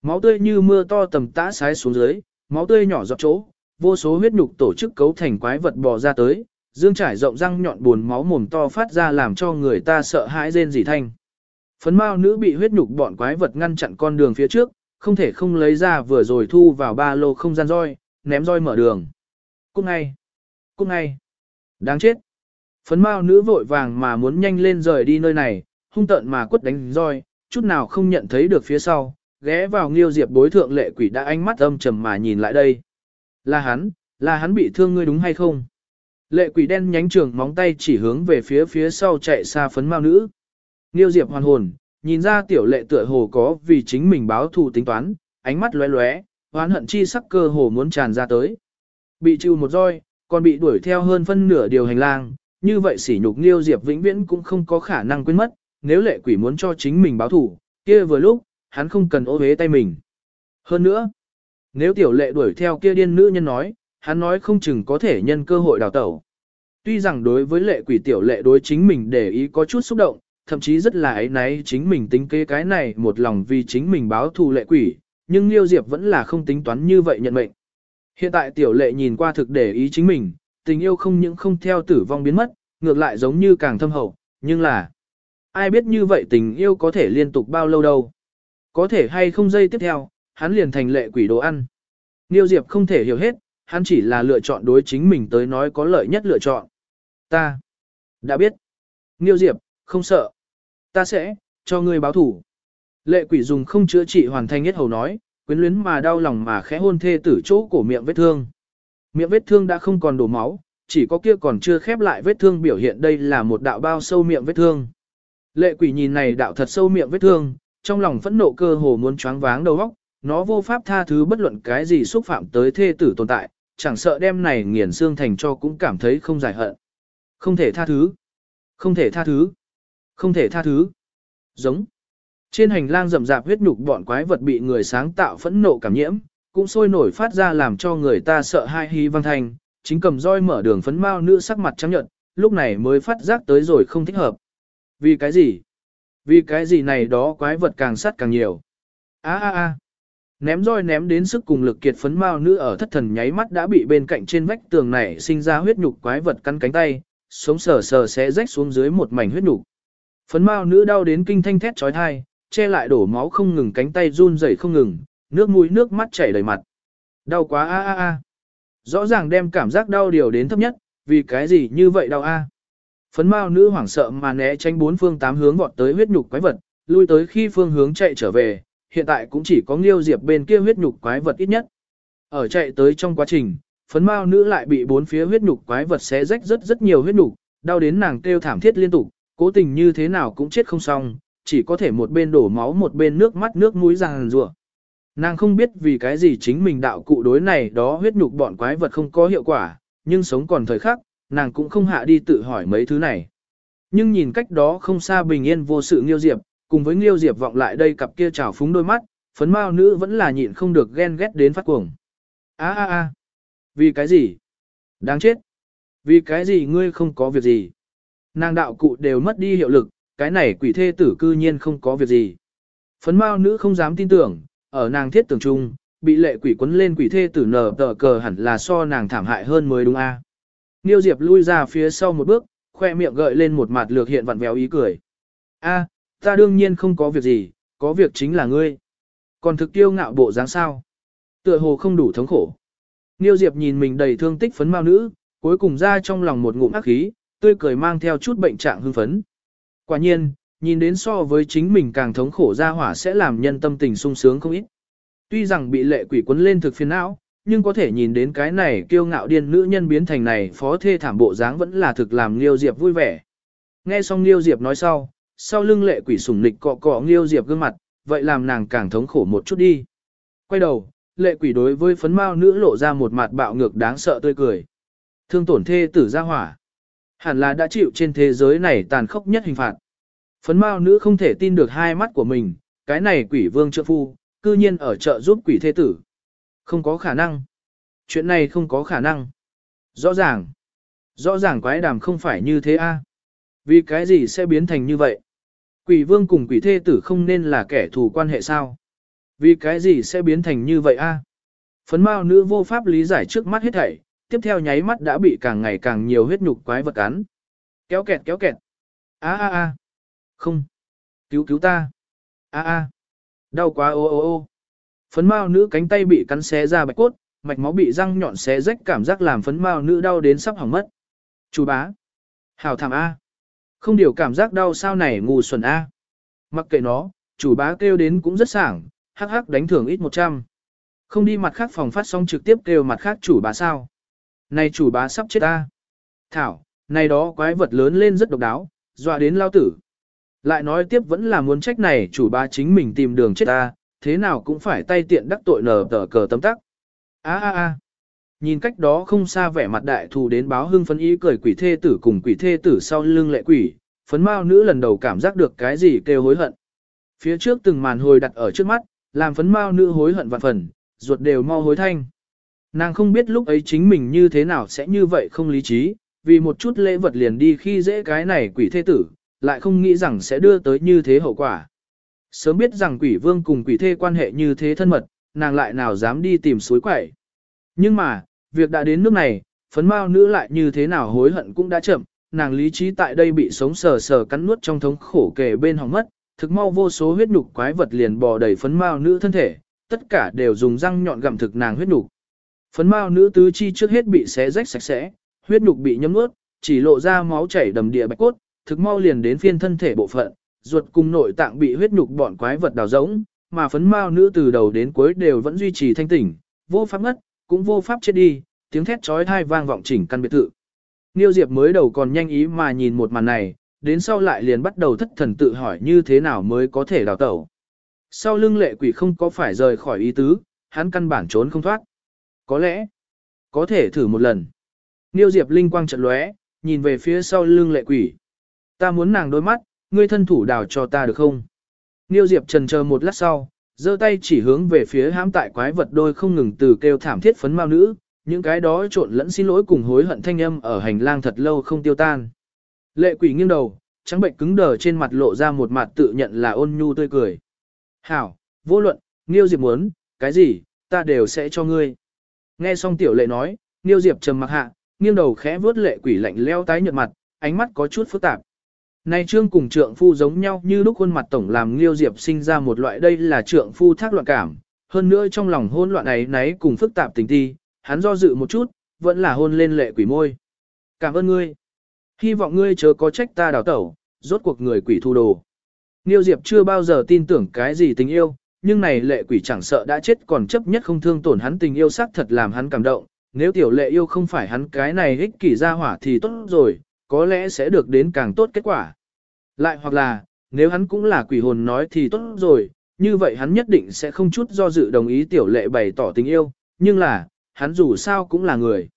Máu tươi như mưa to tầm tã sái xuống dưới, máu tươi nhỏ giọt chỗ, vô số huyết nhục tổ chức cấu thành quái vật bò ra tới, dương trải rộng răng nhọn buồn máu mồm to phát ra làm cho người ta sợ hãi rên rỉ thanh. Phấn mao nữ bị huyết nhục bọn quái vật ngăn chặn con đường phía trước, không thể không lấy ra vừa rồi thu vào ba lô không gian roi, ném roi mở đường. Cút ngay! Cút ngay! Đáng chết! Phấn mao nữ vội vàng mà muốn nhanh lên rời đi nơi này, hung tợn mà quất đánh roi, chút nào không nhận thấy được phía sau, ghé vào nghiêu diệp bối thượng lệ quỷ đã ánh mắt âm trầm mà nhìn lại đây. Là hắn, là hắn bị thương ngươi đúng hay không? Lệ quỷ đen nhánh trường móng tay chỉ hướng về phía phía sau chạy xa phấn mao nữ. Nghiêu diệp hoàn hồn, nhìn ra tiểu lệ tựa hồ có vì chính mình báo thù tính toán, ánh mắt lóe lóe, hoán hận chi sắc cơ hồ muốn tràn ra tới. Bị chịu một roi, còn bị đuổi theo hơn phân nửa điều hành lang, như vậy sỉ nhục Nghiêu Diệp vĩnh viễn cũng không có khả năng quên mất, nếu lệ quỷ muốn cho chính mình báo thù, kia vừa lúc, hắn không cần ô hế tay mình. Hơn nữa, nếu tiểu lệ đuổi theo kia điên nữ nhân nói, hắn nói không chừng có thể nhân cơ hội đào tẩu. Tuy rằng đối với lệ quỷ tiểu lệ đối chính mình để ý có chút xúc động, thậm chí rất là ấy náy chính mình tính kế cái này một lòng vì chính mình báo thù lệ quỷ, nhưng Liêu Diệp vẫn là không tính toán như vậy nhận mệnh. Hiện tại tiểu lệ nhìn qua thực để ý chính mình, tình yêu không những không theo tử vong biến mất, ngược lại giống như càng thâm hậu, nhưng là ai biết như vậy tình yêu có thể liên tục bao lâu đâu. Có thể hay không dây tiếp theo, hắn liền thành lệ quỷ đồ ăn. Niêu Diệp không thể hiểu hết, hắn chỉ là lựa chọn đối chính mình tới nói có lợi nhất lựa chọn. Ta đã biết. Nghiêu Diệp, không sợ. Ta sẽ, cho ngươi báo thủ. Lệ quỷ dùng không chữa trị hoàn thành nhất hầu nói, quyến luyến mà đau lòng mà khẽ hôn thê tử chỗ cổ miệng vết thương. Miệng vết thương đã không còn đổ máu, chỉ có kia còn chưa khép lại vết thương biểu hiện đây là một đạo bao sâu miệng vết thương. Lệ quỷ nhìn này đạo thật sâu miệng vết thương, trong lòng phẫn nộ cơ hồ muốn choáng váng đầu óc, nó vô pháp tha thứ bất luận cái gì xúc phạm tới thê tử tồn tại, chẳng sợ đem này nghiền xương thành cho cũng cảm thấy không giải hận. Không thể tha thứ. Không thể tha thứ. Không thể tha thứ. Giống. Trên hành lang rậm rạp huyết nhục bọn quái vật bị người sáng tạo phẫn nộ cảm nhiễm, cũng sôi nổi phát ra làm cho người ta sợ hai hí văn thành chính cầm roi mở đường phấn mao nữ sắc mặt trắng nhợt, lúc này mới phát giác tới rồi không thích hợp. Vì cái gì? Vì cái gì này đó quái vật càng sát càng nhiều. A a a. Ném roi ném đến sức cùng lực kiệt phấn mao nữ ở thất thần nháy mắt đã bị bên cạnh trên vách tường này sinh ra huyết nhục quái vật cắn cánh tay, sống sờ sờ sẽ rách xuống dưới một mảnh huyết nhục. Phấn mao nữ đau đến kinh thanh thét chói tai, che lại đổ máu không ngừng cánh tay run rẩy không ngừng, nước mũi nước mắt chảy đầy mặt. Đau quá a a a. Rõ ràng đem cảm giác đau điều đến thấp nhất, vì cái gì như vậy đau a? Phấn mao nữ hoảng sợ mà né tránh bốn phương tám hướng vọt tới huyết nhục quái vật, lui tới khi phương hướng chạy trở về, hiện tại cũng chỉ có Nghiêu Diệp bên kia huyết nhục quái vật ít nhất. Ở chạy tới trong quá trình, phấn mao nữ lại bị bốn phía huyết nhục quái vật xé rách rất rất nhiều huyết nhục, đau đến nàng kêu thảm thiết liên tục, cố tình như thế nào cũng chết không xong, chỉ có thể một bên đổ máu một bên nước mắt nước mũi ràng rùa. Nàng không biết vì cái gì chính mình đạo cụ đối này đó huyết nhục bọn quái vật không có hiệu quả, nhưng sống còn thời khắc, nàng cũng không hạ đi tự hỏi mấy thứ này. Nhưng nhìn cách đó không xa bình yên vô sự Nghiêu Diệp, cùng với Nghiêu Diệp vọng lại đây cặp kia trào phúng đôi mắt, phấn mao nữ vẫn là nhịn không được ghen ghét đến phát cuồng. A a a, vì cái gì? Đáng chết. Vì cái gì ngươi không có việc gì? Nàng đạo cụ đều mất đi hiệu lực, cái này quỷ thê tử cư nhiên không có việc gì. Phấn mao nữ không dám tin tưởng, ở nàng thiết tưởng chung, bị lệ quỷ quấn lên quỷ thê tử nở tờ cờ hẳn là so nàng thảm hại hơn mới đúng a. Niêu Diệp lui ra phía sau một bước, khoe miệng gợi lên một mặt lược hiện vặn vẹo ý cười. A, ta đương nhiên không có việc gì, có việc chính là ngươi. Còn thực tiêu ngạo bộ dáng sao? Tựa hồ không đủ thống khổ. Niêu Diệp nhìn mình đầy thương tích phấn mao nữ, cuối cùng ra trong lòng một ngụm ác khí, tươi cười mang theo chút bệnh trạng hưng phấn. Quả nhiên, nhìn đến so với chính mình càng thống khổ ra hỏa sẽ làm nhân tâm tình sung sướng không ít. Tuy rằng bị lệ quỷ quấn lên thực phiền não, nhưng có thể nhìn đến cái này kiêu ngạo điên nữ nhân biến thành này phó thê thảm bộ dáng vẫn là thực làm Liêu Diệp vui vẻ. Nghe xong Liêu Diệp nói sau, sau lưng lệ quỷ sủng nịch cọ cọ Liêu Diệp gương mặt, vậy làm nàng càng thống khổ một chút đi. Quay đầu, lệ quỷ đối với phấn mao nữ lộ ra một mặt bạo ngược đáng sợ tươi cười. Thương tổn thê tử ra hỏa. Hẳn là đã chịu trên thế giới này tàn khốc nhất hình phạt. Phấn mao nữ không thể tin được hai mắt của mình, cái này quỷ vương trợ phu, cư nhiên ở chợ giúp quỷ thê tử. Không có khả năng. Chuyện này không có khả năng. Rõ ràng. Rõ ràng quái đàm không phải như thế a. Vì cái gì sẽ biến thành như vậy? Quỷ vương cùng quỷ thê tử không nên là kẻ thù quan hệ sao? Vì cái gì sẽ biến thành như vậy a? Phấn mao nữ vô pháp lý giải trước mắt hết thảy, tiếp theo nháy mắt đã bị càng ngày càng nhiều huyết nhục quái vật cắn. Kéo kẹt kéo kẹt. A a a. Không. Cứu cứu ta. A a. Đau quá ô ô ô. Phấn mao nữ cánh tay bị cắn xé ra bạch cốt, mạch máu bị răng nhọn xé rách cảm giác làm phấn mao nữ đau đến sắp hỏng mất. Chú bá. Hào thảm A. Không điều cảm giác đau sao này ngu xuẩn A. Mặc kệ nó, chủ bá kêu đến cũng rất sảng, hắc hắc đánh thưởng ít 100. Không đi mặt khác phòng phát xong trực tiếp kêu mặt khác chủ bá sao. Này chủ bá sắp chết ta. Thảo, này đó quái vật lớn lên rất độc đáo, dọa đến lao tử. Lại nói tiếp vẫn là muốn trách này chủ bá chính mình tìm đường chết ta, thế nào cũng phải tay tiện đắc tội nở tờ cờ tấm tắc. A a a. Nhìn cách đó không xa vẻ mặt đại thù đến báo hưng phấn ý cười quỷ thê tử cùng quỷ thê tử sau lưng lệ quỷ, phấn mao nữ lần đầu cảm giác được cái gì kêu hối hận. Phía trước từng màn hồi đặt ở trước mắt, làm phấn mao nữ hối hận vạn phần, ruột đều mau hối thanh. Nàng không biết lúc ấy chính mình như thế nào sẽ như vậy không lý trí, vì một chút lễ vật liền đi khi dễ cái này quỷ thê tử, lại không nghĩ rằng sẽ đưa tới như thế hậu quả. Sớm biết rằng quỷ vương cùng quỷ thê quan hệ như thế thân mật, nàng lại nào dám đi tìm suối quẩy. Nhưng mà, việc đã đến nước này, phấn mao nữ lại như thế nào hối hận cũng đã chậm, nàng lý trí tại đây bị sống sờ sờ cắn nuốt trong thống khổ kề bên hỏng mất, thực mau vô số huyết nhục quái vật liền bò đầy phấn mao nữ thân thể, tất cả đều dùng răng nhọn gặm thực nàng huyết nhục. Phấn mao nữ tứ chi trước hết bị xé rách sạch sẽ, huyết nhục bị nhấm nuốt, chỉ lộ ra máu chảy đầm địa bạch cốt, thực mau liền đến phiên thân thể bộ phận, ruột cùng nội tạng bị huyết nhục bọn quái vật đào rỗng, mà phấn mao nữ từ đầu đến cuối đều vẫn duy trì thanh tỉnh, vô pháp ngất, cũng vô pháp chết đi, tiếng thét chói tai vang vọng chỉnh căn biệt thự. Niêu Diệp mới đầu còn nhanh ý mà nhìn một màn này, đến sau lại liền bắt đầu thất thần tự hỏi như thế nào mới có thể đào tẩu. Sau lưng lệ quỷ không có phải rời khỏi ý tứ, hắn căn bản trốn không thoát. Có lẽ, có thể thử một lần. Niêu Diệp linh quang trận lóe, nhìn về phía sau lưng lệ quỷ. Ta muốn nàng đôi mắt, ngươi thân thủ đào cho ta được không? Niêu Diệp trần chờ một lát sau, giơ tay chỉ hướng về phía hãm tại quái vật đôi không ngừng từ kêu thảm thiết phấn mao nữ, những cái đó trộn lẫn xin lỗi cùng hối hận thanh âm ở hành lang thật lâu không tiêu tan. Lệ quỷ nghiêng đầu, trắng bệnh cứng đờ trên mặt lộ ra một mặt tự nhận là ôn nhu tươi cười. Hảo, vô luận, Niêu Diệp muốn, cái gì, ta đều sẽ cho ngươi. Nghe xong tiểu lệ nói, Niêu Diệp trầm mặc hạ, nghiêng đầu khẽ vuốt lệ quỷ lạnh leo tái nhợt mặt, ánh mắt có chút phức tạp nay trương cùng trượng phu giống nhau như lúc khuôn mặt tổng làm Liêu Diệp sinh ra một loại đây là trượng phu thác loạn cảm, hơn nữa trong lòng hôn loạn ấy nấy cùng phức tạp tình ti, hắn do dự một chút, vẫn là hôn lên lệ quỷ môi. Cảm ơn ngươi. Hy vọng ngươi chớ có trách ta đào tẩu, rốt cuộc người quỷ thu đồ. Niêu Diệp chưa bao giờ tin tưởng cái gì tình yêu, nhưng này lệ quỷ chẳng sợ đã chết còn chấp nhất không thương tổn hắn tình yêu sắc thật làm hắn cảm động. Nếu tiểu lệ yêu không phải hắn cái này ích kỷ ra hỏa thì tốt rồi, có lẽ sẽ được đến càng tốt kết quả. Lại hoặc là, nếu hắn cũng là quỷ hồn nói thì tốt rồi, như vậy hắn nhất định sẽ không chút do dự đồng ý tiểu lệ bày tỏ tình yêu, nhưng là, hắn dù sao cũng là người.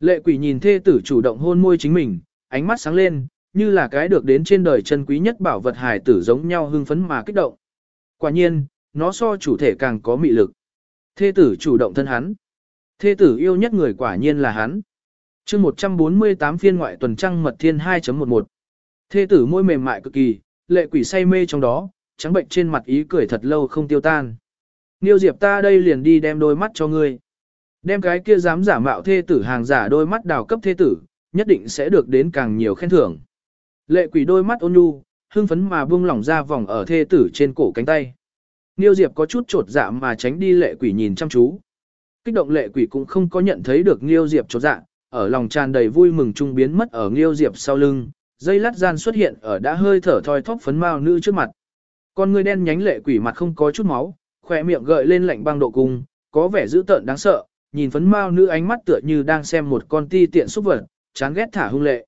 Lệ quỷ nhìn thê tử chủ động hôn môi chính mình, ánh mắt sáng lên, như là cái được đến trên đời chân quý nhất bảo vật hài tử giống nhau hưng phấn mà kích động. Quả nhiên, nó so chủ thể càng có mị lực. Thê tử chủ động thân hắn. Thê tử yêu nhất người quả nhiên là hắn. chương 148 phiên ngoại tuần trăng mật thiên 2.11. Thê tử môi mềm mại cực kỳ, lệ quỷ say mê trong đó, trắng bệnh trên mặt ý cười thật lâu không tiêu tan. Niêu Diệp ta đây liền đi đem đôi mắt cho ngươi. Đem cái kia dám giả mạo thê tử hàng giả đôi mắt đào cấp thê tử, nhất định sẽ được đến càng nhiều khen thưởng. Lệ quỷ đôi mắt ôn nhu, hưng phấn mà buông lỏng ra vòng ở thê tử trên cổ cánh tay. Niêu Diệp có chút trột dạ mà tránh đi lệ quỷ nhìn chăm chú. Kích động lệ quỷ cũng không có nhận thấy được Niêu Diệp trột dạ, ở lòng tràn đầy vui mừng trung biến mất ở Niêu Diệp sau lưng, dây lát gian xuất hiện ở đã hơi thở thoi thóp phấn mao nữ trước mặt. Con người đen nhánh lệ quỷ mặt không có chút máu, khỏe miệng gợi lên lạnh băng độ cung, có vẻ dữ tợn đáng sợ, nhìn phấn mao nữ ánh mắt tựa như đang xem một con ti tiện xúc vật, chán ghét thả hung lệ.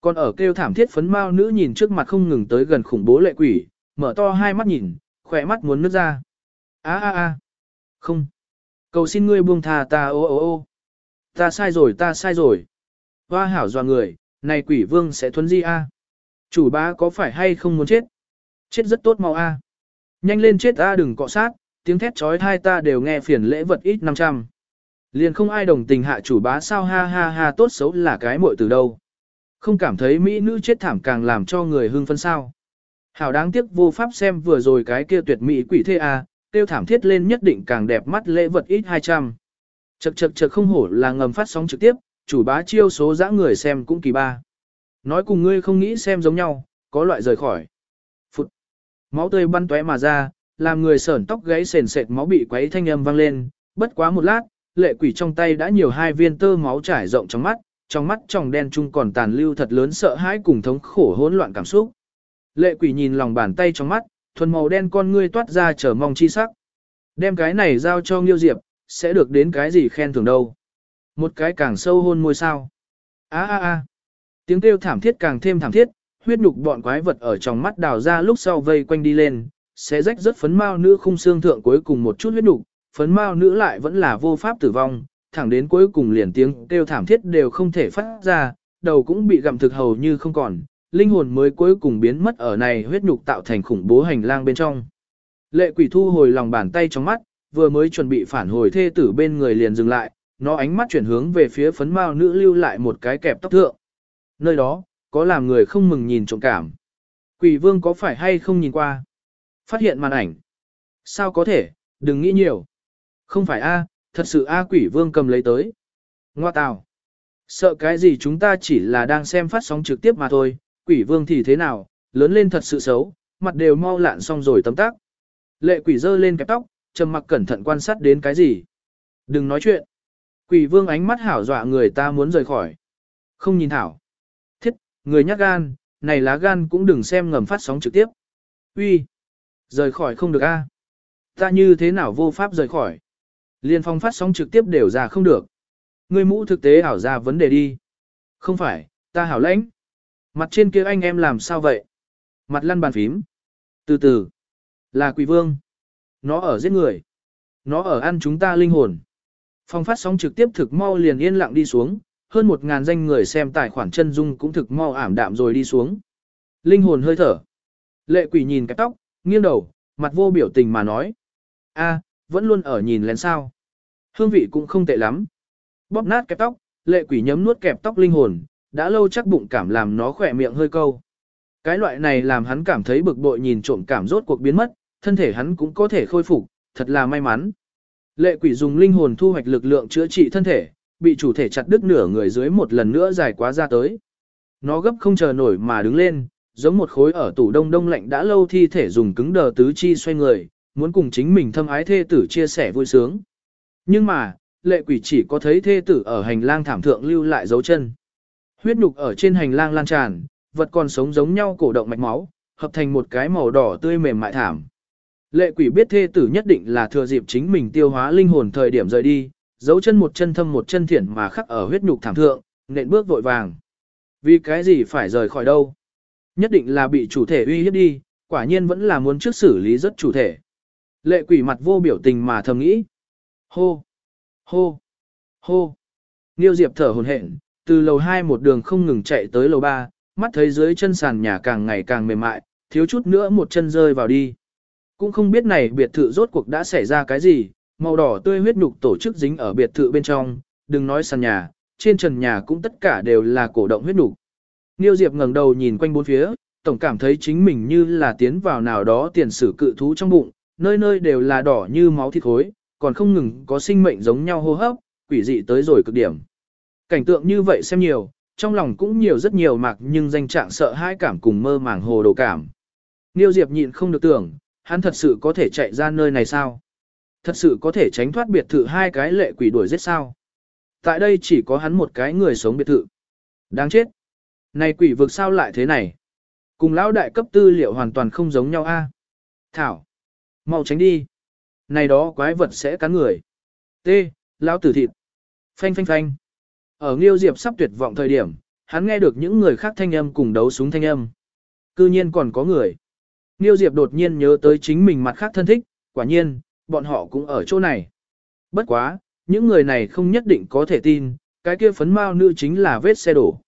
Còn ở kêu thảm thiết phấn mao nữ nhìn trước mặt không ngừng tới gần khủng bố lệ quỷ, mở to hai mắt nhìn, khỏe mắt muốn nứt ra. a a a không. Cầu xin ngươi buông tha ta ô ô ô. Ta sai rồi ta sai rồi. Hoa hảo dọa người, này quỷ vương sẽ thuấn di a. Chủ bá có phải hay không muốn chết? Chết rất tốt mau a. Nhanh lên chết a đừng cọ sát, tiếng thét chói thai ta đều nghe phiền lễ vật ít 500. Liền không ai đồng tình hạ chủ bá sao ha ha ha tốt xấu là cái muội từ đâu. Không cảm thấy mỹ nữ chết thảm càng làm cho người hưng phấn sao. Hảo đáng tiếc vô pháp xem vừa rồi cái kia tuyệt mỹ quỷ thê a, tiêu thảm thiết lên nhất định càng đẹp mắt lễ vật ít 200. Chậc chậc chậc không hổ là ngầm phát sóng trực tiếp, chủ bá chiêu số dã người xem cũng kỳ ba. Nói cùng ngươi không nghĩ xem giống nhau, có loại rời khỏi. Phụt. Máu tươi bắn tóe mà ra, làm người sởn tóc gáy sền sệt máu bị quấy thanh âm vang lên, bất quá một lát, lệ quỷ trong tay đã nhiều hai viên tơ máu trải rộng trong mắt, trong mắt trong đen chung còn tàn lưu thật lớn sợ hãi cùng thống khổ hỗn loạn cảm xúc. Lệ quỷ nhìn lòng bàn tay trong mắt, thuần màu đen con ngươi toát ra chờ mong chi sắc. Đem cái này giao cho Nghiêu Diệp, sẽ được đến cái gì khen thưởng đâu. Một cái càng sâu hôn môi sao. á á á Tiếng kêu thảm thiết càng thêm thảm thiết, huyết nhục bọn quái vật ở trong mắt đào ra lúc sau vây quanh đi lên, sẽ rách rất phấn mao nữ khung xương thượng cuối cùng một chút huyết nhục, phấn mao nữ lại vẫn là vô pháp tử vong, thẳng đến cuối cùng liền tiếng kêu thảm thiết đều không thể phát ra, đầu cũng bị gặm thực hầu như không còn, linh hồn mới cuối cùng biến mất ở này huyết nhục tạo thành khủng bố hành lang bên trong. Lệ quỷ thu hồi lòng bàn tay trong mắt, vừa mới chuẩn bị phản hồi thê tử bên người liền dừng lại, nó ánh mắt chuyển hướng về phía phấn mao nữ lưu lại một cái kẹp tóc thượng. Nơi đó, có làm người không mừng nhìn trộm cảm. Quỷ vương có phải hay không nhìn qua? Phát hiện màn ảnh. Sao có thể, đừng nghĩ nhiều. Không phải A, thật sự A quỷ vương cầm lấy tới. Ngoa tào. Sợ cái gì chúng ta chỉ là đang xem phát sóng trực tiếp mà thôi, quỷ vương thì thế nào, lớn lên thật sự xấu, mặt đều mau lạn xong rồi tấm tác. Lệ quỷ dơ lên kẹp tóc, trầm mặc cẩn thận quan sát đến cái gì. Đừng nói chuyện. Quỷ vương ánh mắt hảo dọa người ta muốn rời khỏi. Không nhìn thảo. Thiết, người nhát gan, này lá gan cũng đừng xem ngầm phát sóng trực tiếp. Uy, Rời khỏi không được a. Ta như thế nào vô pháp rời khỏi. Liên phong phát sóng trực tiếp đều ra không được. Người mũ thực tế hảo ra vấn đề đi. Không phải, ta hảo lãnh. Mặt trên kia anh em làm sao vậy? Mặt lăn bàn phím. Từ từ. Là quỷ vương. Nó ở giết người. Nó ở ăn chúng ta linh hồn. Phong phát sóng trực tiếp thực mau liền yên lặng đi xuống, hơn một ngàn danh người xem tài khoản chân dung cũng thực mau ảm đạm rồi đi xuống. Linh hồn hơi thở. Lệ quỷ nhìn cái tóc, nghiêng đầu, mặt vô biểu tình mà nói. a vẫn luôn ở nhìn lén sao. Hương vị cũng không tệ lắm. Bóp nát cái tóc, lệ quỷ nhấm nuốt kẹp tóc linh hồn, đã lâu chắc bụng cảm làm nó khỏe miệng hơi câu. Cái loại này làm hắn cảm thấy bực bội nhìn trộm cảm rốt cuộc biến mất, thân thể hắn cũng có thể khôi phục, thật là may mắn. Lệ quỷ dùng linh hồn thu hoạch lực lượng chữa trị thân thể, bị chủ thể chặt đứt nửa người dưới một lần nữa dài quá ra tới. Nó gấp không chờ nổi mà đứng lên, giống một khối ở tủ đông đông lạnh đã lâu thi thể dùng cứng đờ tứ chi xoay người, muốn cùng chính mình thâm ái thê tử chia sẻ vui sướng. Nhưng mà, lệ quỷ chỉ có thấy thê tử ở hành lang thảm thượng lưu lại dấu chân. Huyết nhục ở trên hành lang lan tràn, vật còn sống giống nhau cổ động mạch máu, hợp thành một cái màu đỏ tươi mềm mại thảm. Lệ quỷ biết thê tử nhất định là thừa dịp chính mình tiêu hóa linh hồn thời điểm rời đi, dấu chân một chân thâm một chân thiển mà khắc ở huyết nhục thảm thượng, nện bước vội vàng. Vì cái gì phải rời khỏi đâu? Nhất định là bị chủ thể uy hiếp đi, quả nhiên vẫn là muốn trước xử lý rất chủ thể. Lệ quỷ mặt vô biểu tình mà thầm nghĩ. Hô! Hô! Hô! Niêu Diệp thở hồn hển, từ lầu 2 một đường không ngừng chạy tới lầu 3, mắt thấy dưới chân sàn nhà càng ngày càng mềm mại, thiếu chút nữa một chân rơi vào đi. Cũng không biết này biệt thự rốt cuộc đã xảy ra cái gì, màu đỏ tươi huyết nhục tổ chức dính ở biệt thự bên trong, đừng nói sàn nhà, trên trần nhà cũng tất cả đều là cổ động huyết nhục. Niêu Diệp ngẩng đầu nhìn quanh bốn phía, tổng cảm thấy chính mình như là tiến vào nào đó tiền sử cự thú trong bụng, nơi nơi đều là đỏ như máu thịt khối, còn không ngừng có sinh mệnh giống nhau hô hấp, quỷ dị tới rồi cực điểm. Cảnh tượng như vậy xem nhiều, trong lòng cũng nhiều rất nhiều mạc nhưng danh trạng sợ hãi cảm cùng mơ màng hồ đồ cảm. Niêu Diệp nhịn không được tưởng, hắn thật sự có thể chạy ra nơi này sao? Thật sự có thể tránh thoát biệt thự hai cái lệ quỷ đuổi giết sao? Tại đây chỉ có hắn một cái người sống biệt thự. Đáng chết. Này quỷ vực sao lại thế này? Cùng lão đại cấp tư liệu hoàn toàn không giống nhau a. Thảo. Mau tránh đi. Này đó quái vật sẽ cắn người. T. Lão tử thịt. Phanh phanh phanh. Ở Nghiêu Diệp sắp tuyệt vọng thời điểm, hắn nghe được những người khác thanh âm cùng đấu súng thanh âm. Cư nhiên còn có người. Niêu Diệp đột nhiên nhớ tới chính mình mặt khác thân thích, quả nhiên, bọn họ cũng ở chỗ này. Bất quá, những người này không nhất định có thể tin, cái kia phấn mao nữ chính là vết xe đổ.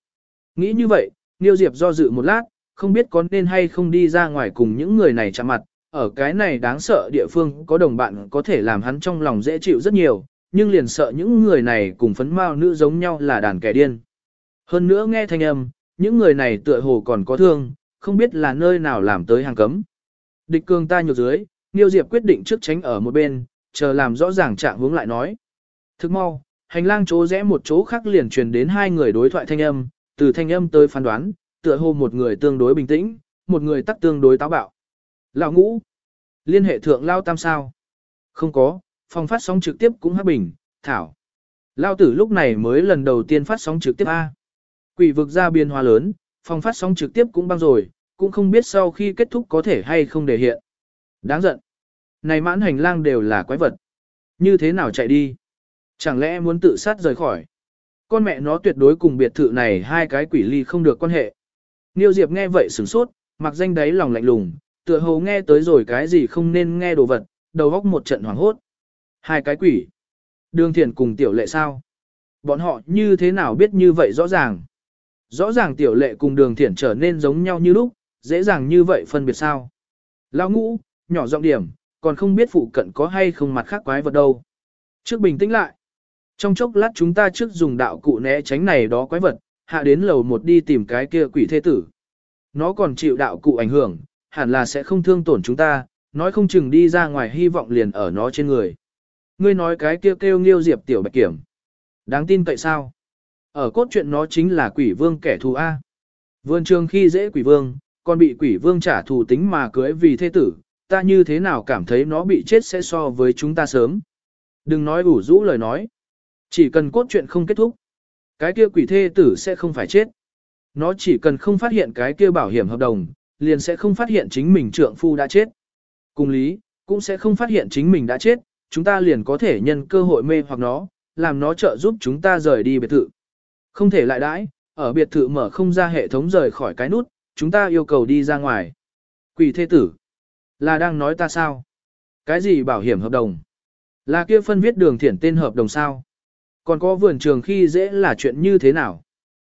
Nghĩ như vậy, Niêu Diệp do dự một lát, không biết có nên hay không đi ra ngoài cùng những người này chạm mặt, ở cái này đáng sợ địa phương có đồng bạn có thể làm hắn trong lòng dễ chịu rất nhiều, nhưng liền sợ những người này cùng phấn mao nữ giống nhau là đàn kẻ điên. Hơn nữa nghe thanh âm, những người này tựa hồ còn có thương, không biết là nơi nào làm tới hàng cấm. Địch cường ta nhược dưới, Niêu Diệp quyết định trước tránh ở một bên, chờ làm rõ ràng trạng hướng lại nói. Thức mau, hành lang chỗ rẽ một chỗ khác liền truyền đến hai người đối thoại thanh âm, từ thanh âm tới phán đoán, tựa hồ một người tương đối bình tĩnh, một người tắc tương đối táo bạo. Lão ngũ, liên hệ thượng lao tam sao? Không có, phòng phát sóng trực tiếp cũng hấp bình, thảo. Lao tử lúc này mới lần đầu tiên phát sóng trực tiếp A. Quỷ vực ra biên hóa lớn, phòng phát sóng trực tiếp cũng băng rồi, cũng không biết sau khi kết thúc có thể hay không để hiện. Đáng giận. Này mãn hành lang đều là quái vật. Như thế nào chạy đi? Chẳng lẽ muốn tự sát rời khỏi? Con mẹ nó tuyệt đối cùng biệt thự này hai cái quỷ ly không được quan hệ. Niêu Diệp nghe vậy sửng sốt, mặc danh đáy lòng lạnh lùng, tựa hồ nghe tới rồi cái gì không nên nghe đồ vật, đầu góc một trận hoảng hốt. Hai cái quỷ. Đường thiền cùng tiểu lệ sao? Bọn họ như thế nào biết như vậy rõ ràng? Rõ ràng tiểu lệ cùng đường thiển trở nên giống nhau như lúc, dễ dàng như vậy phân biệt sao? Lão ngũ, nhỏ giọng điểm, còn không biết phụ cận có hay không mặt khác quái vật đâu. Trước bình tĩnh lại. Trong chốc lát chúng ta trước dùng đạo cụ né tránh này đó quái vật, hạ đến lầu một đi tìm cái kia quỷ thế tử. Nó còn chịu đạo cụ ảnh hưởng, hẳn là sẽ không thương tổn chúng ta, nói không chừng đi ra ngoài hy vọng liền ở nó trên người. Ngươi nói cái kia kêu, kêu nghiêu diệp tiểu bạch kiểm. Đáng tin cậy sao? Ở cốt truyện nó chính là quỷ vương kẻ thù A. Vườn trường khi dễ quỷ vương, còn bị quỷ vương trả thù tính mà cưới vì thế tử, ta như thế nào cảm thấy nó bị chết sẽ so với chúng ta sớm. Đừng nói ủ rũ lời nói. Chỉ cần cốt truyện không kết thúc, cái kia quỷ thê tử sẽ không phải chết. Nó chỉ cần không phát hiện cái kia bảo hiểm hợp đồng, liền sẽ không phát hiện chính mình trượng phu đã chết. Cùng lý, cũng sẽ không phát hiện chính mình đã chết, chúng ta liền có thể nhân cơ hội mê hoặc nó, làm nó trợ giúp chúng ta rời đi biệt thự. Không thể lại đãi, ở biệt thự mở không ra hệ thống rời khỏi cái nút, chúng ta yêu cầu đi ra ngoài. Quỷ thê tử, là đang nói ta sao? Cái gì bảo hiểm hợp đồng? Là kia phân viết đường thiển tên hợp đồng sao? Còn có vườn trường khi dễ là chuyện như thế nào?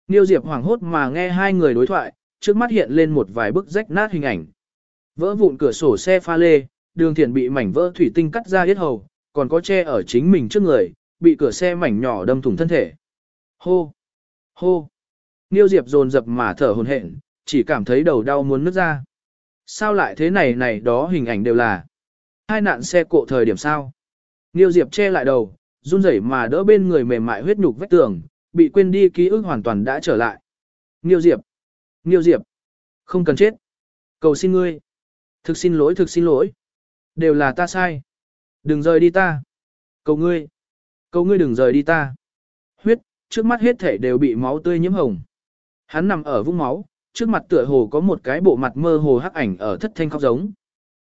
Niêu Diệp hoảng hốt mà nghe hai người đối thoại, trước mắt hiện lên một vài bức rách nát hình ảnh. Vỡ vụn cửa sổ xe pha lê, đường thiển bị mảnh vỡ thủy tinh cắt ra hết hầu, còn có che ở chính mình trước người, bị cửa xe mảnh nhỏ đâm thủng thân thể. Hô! Hô! Niêu Diệp dồn dập mà thở hồn hển, chỉ cảm thấy đầu đau muốn nứt ra. Sao lại thế này này đó hình ảnh đều là hai nạn xe cộ thời điểm sao? Niêu Diệp che lại đầu, run rẩy mà đỡ bên người mềm mại huyết nhục vách tường, bị quên đi ký ức hoàn toàn đã trở lại. Niêu Diệp! Niêu Diệp! Không cần chết. Cầu xin ngươi. Thực xin lỗi thực xin lỗi. Đều là ta sai. Đừng rời đi ta. Cầu ngươi. Cầu ngươi đừng rời đi ta. Huyết, trước mắt hết thể đều bị máu tươi nhiễm hồng. Hắn nằm ở vũng máu, trước mặt tựa hồ có một cái bộ mặt mơ hồ hắc ảnh ở thất thanh khóc giống.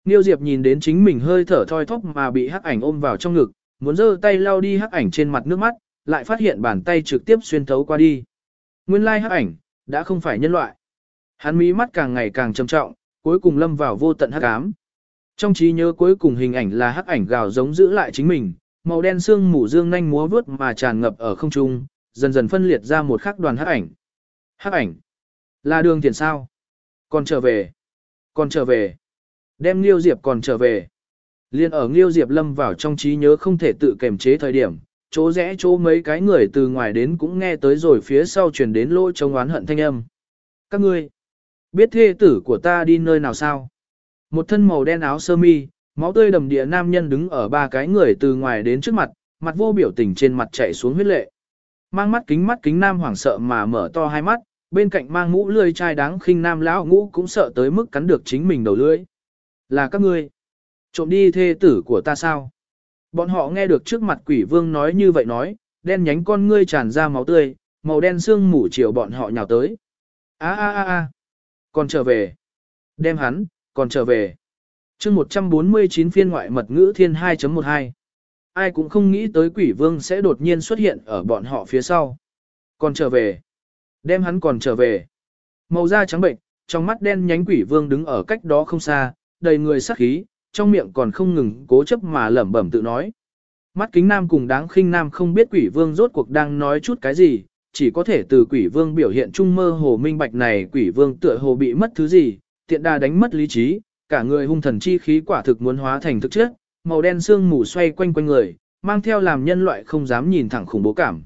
Niêu Diệp nhìn đến chính mình hơi thở thoi thóp mà bị hắc ảnh ôm vào trong ngực, muốn giơ tay lau đi hắc ảnh trên mặt nước mắt, lại phát hiện bàn tay trực tiếp xuyên thấu qua đi. Nguyên lai hắc ảnh, đã không phải nhân loại. Hắn mí mắt càng ngày càng trầm trọng, cuối cùng lâm vào vô tận hắc ám. Trong trí nhớ cuối cùng hình ảnh là hắc ảnh gào giống giữ lại chính mình, màu đen xương mù dương nhanh múa vướt mà tràn ngập ở không trung, dần dần phân liệt ra một khắc đoàn hắc ảnh. Hắc ảnh, là đường tiền sao? Còn trở về, còn trở về. Đem Liêu Diệp còn trở về. Liên ở Liêu Diệp lâm vào trong trí nhớ không thể tự kềm chế thời điểm, chỗ rẽ chỗ mấy cái người từ ngoài đến cũng nghe tới rồi phía sau truyền đến lỗ chống oán hận thanh âm. Các ngươi, biết thê tử của ta đi nơi nào sao? Một thân màu đen áo sơ mi, máu tươi đầm địa nam nhân đứng ở ba cái người từ ngoài đến trước mặt, mặt vô biểu tình trên mặt chảy xuống huyết lệ. Mang mắt kính mắt kính nam hoảng sợ mà mở to hai mắt, bên cạnh mang mũ lươi chai đáng khinh nam lão ngũ cũng sợ tới mức cắn được chính mình đầu lưỡi. Là các ngươi. Trộm đi thê tử của ta sao? Bọn họ nghe được trước mặt quỷ vương nói như vậy nói, đen nhánh con ngươi tràn ra máu tươi, màu đen xương mủ chiều bọn họ nhào tới. a a a a còn trở về. Đem hắn, còn trở về. chương 149 phiên ngoại mật ngữ thiên 2.12. Ai cũng không nghĩ tới quỷ vương sẽ đột nhiên xuất hiện ở bọn họ phía sau. Còn trở về. Đem hắn còn trở về. Màu da trắng bệnh, trong mắt đen nhánh quỷ vương đứng ở cách đó không xa, đầy người sắc khí, trong miệng còn không ngừng cố chấp mà lẩm bẩm tự nói. Mắt kính nam cùng đáng khinh nam không biết quỷ vương rốt cuộc đang nói chút cái gì, chỉ có thể từ quỷ vương biểu hiện trung mơ hồ minh bạch này quỷ vương tựa hồ bị mất thứ gì, tiện đà đánh mất lý trí, cả người hung thần chi khí quả thực muốn hóa thành thực chất, màu đen sương mù xoay quanh quanh người, mang theo làm nhân loại không dám nhìn thẳng khủng bố cảm.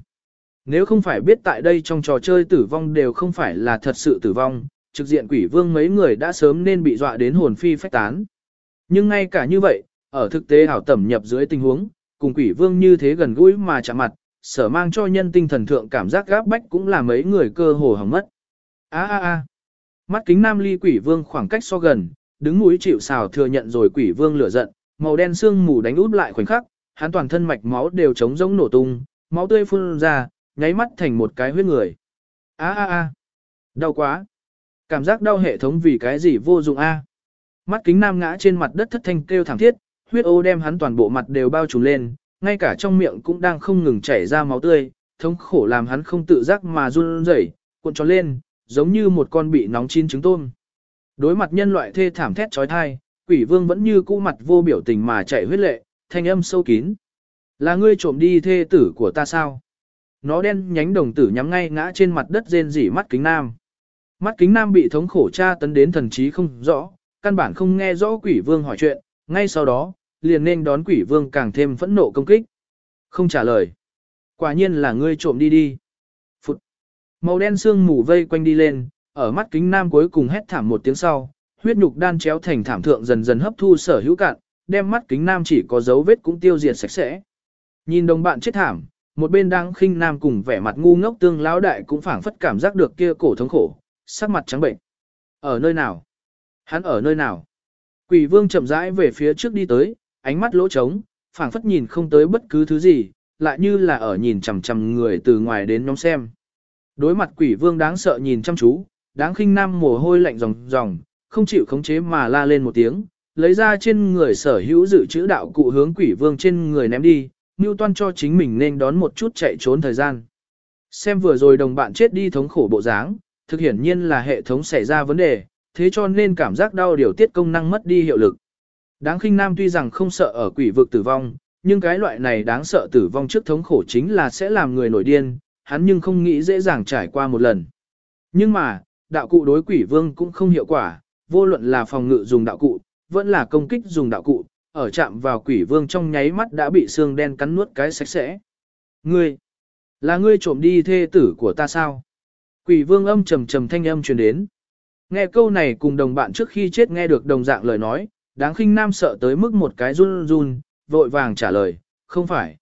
Nếu không phải biết tại đây trong trò chơi tử vong đều không phải là thật sự tử vong, trực diện quỷ vương mấy người đã sớm nên bị dọa đến hồn phi phách tán. Nhưng ngay cả như vậy, ở thực tế hảo tẩm nhập dưới tình huống, cùng quỷ vương như thế gần gũi mà chạm mặt, sở mang cho nhân tinh thần thượng cảm giác gáp bách cũng là mấy người cơ hồ hỏng mất. A a a. Mắt kính nam ly quỷ vương khoảng cách so gần, đứng mũi chịu sào thừa nhận rồi quỷ vương lửa giận, màu đen xương mù đánh út lại khoảnh khắc, hắn toàn thân mạch máu đều trống rỗng nổ tung, máu tươi phun ra, nháy mắt thành một cái huyết người. A a a. Đau quá. Cảm giác đau hệ thống vì cái gì vô dụng a? Mắt kính nam ngã trên mặt đất thất thanh kêu thảm thiết, huyết ô đem hắn toàn bộ mặt đều bao trùm lên, ngay cả trong miệng cũng đang không ngừng chảy ra máu tươi, thống khổ làm hắn không tự giác mà run rẩy, cuộn tròn lên, giống như một con bị nóng chín trứng tôm. Đối mặt nhân loại thê thảm thét chói tai, quỷ vương vẫn như cũ mặt vô biểu tình mà chạy huyết lệ, thanh âm sâu kín. Là ngươi trộm đi thê tử của ta sao? Nó đen nhánh đồng tử nhắm ngay ngã trên mặt đất rên rỉ mắt kính nam. Mắt kính nam bị thống khổ tra tấn đến thần trí không rõ, căn bản không nghe rõ quỷ vương hỏi chuyện, ngay sau đó, liền nên đón quỷ vương càng thêm phẫn nộ công kích. Không trả lời. Quả nhiên là ngươi trộm đi đi. Phụt. Màu đen xương mù vây quanh đi lên, ở mắt kính nam cuối cùng hét thảm một tiếng sau, huyết nhục đan chéo thành thảm thượng dần dần hấp thu sở hữu cạn, đem mắt kính nam chỉ có dấu vết cũng tiêu diệt sạch sẽ. Nhìn đồng bạn chết thảm, một bên đang khinh nam cùng vẻ mặt ngu ngốc tương lão đại cũng phảng phất cảm giác được kia cổ thống khổ, sắc mặt trắng bệnh. Ở nơi nào? Hắn ở nơi nào? Quỷ vương chậm rãi về phía trước đi tới, ánh mắt lỗ trống, phảng phất nhìn không tới bất cứ thứ gì, lại như là ở nhìn chằm chằm người từ ngoài đến nhóm xem. Đối mặt quỷ vương đáng sợ nhìn chăm chú, đáng khinh nam mồ hôi lạnh ròng ròng, không chịu khống chế mà la lên một tiếng, lấy ra trên người sở hữu dự trữ đạo cụ hướng quỷ vương trên người ném đi, Ngưu toan cho chính mình nên đón một chút chạy trốn thời gian. Xem vừa rồi đồng bạn chết đi thống khổ bộ dáng, thực hiển nhiên là hệ thống xảy ra vấn đề, thế cho nên cảm giác đau điều tiết công năng mất đi hiệu lực. Đáng khinh nam tuy rằng không sợ ở quỷ vực tử vong, nhưng cái loại này đáng sợ tử vong trước thống khổ chính là sẽ làm người nổi điên, hắn nhưng không nghĩ dễ dàng trải qua một lần. Nhưng mà, đạo cụ đối quỷ vương cũng không hiệu quả, vô luận là phòng ngự dùng đạo cụ, vẫn là công kích dùng đạo cụ, ở chạm vào quỷ vương trong nháy mắt đã bị xương đen cắn nuốt cái sạch sẽ. Ngươi, là ngươi trộm đi thê tử của ta sao? Quỷ vương âm trầm trầm thanh âm truyền đến. Nghe câu này cùng đồng bạn trước khi chết nghe được đồng dạng lời nói, đáng khinh nam sợ tới mức một cái run run, vội vàng trả lời, không phải.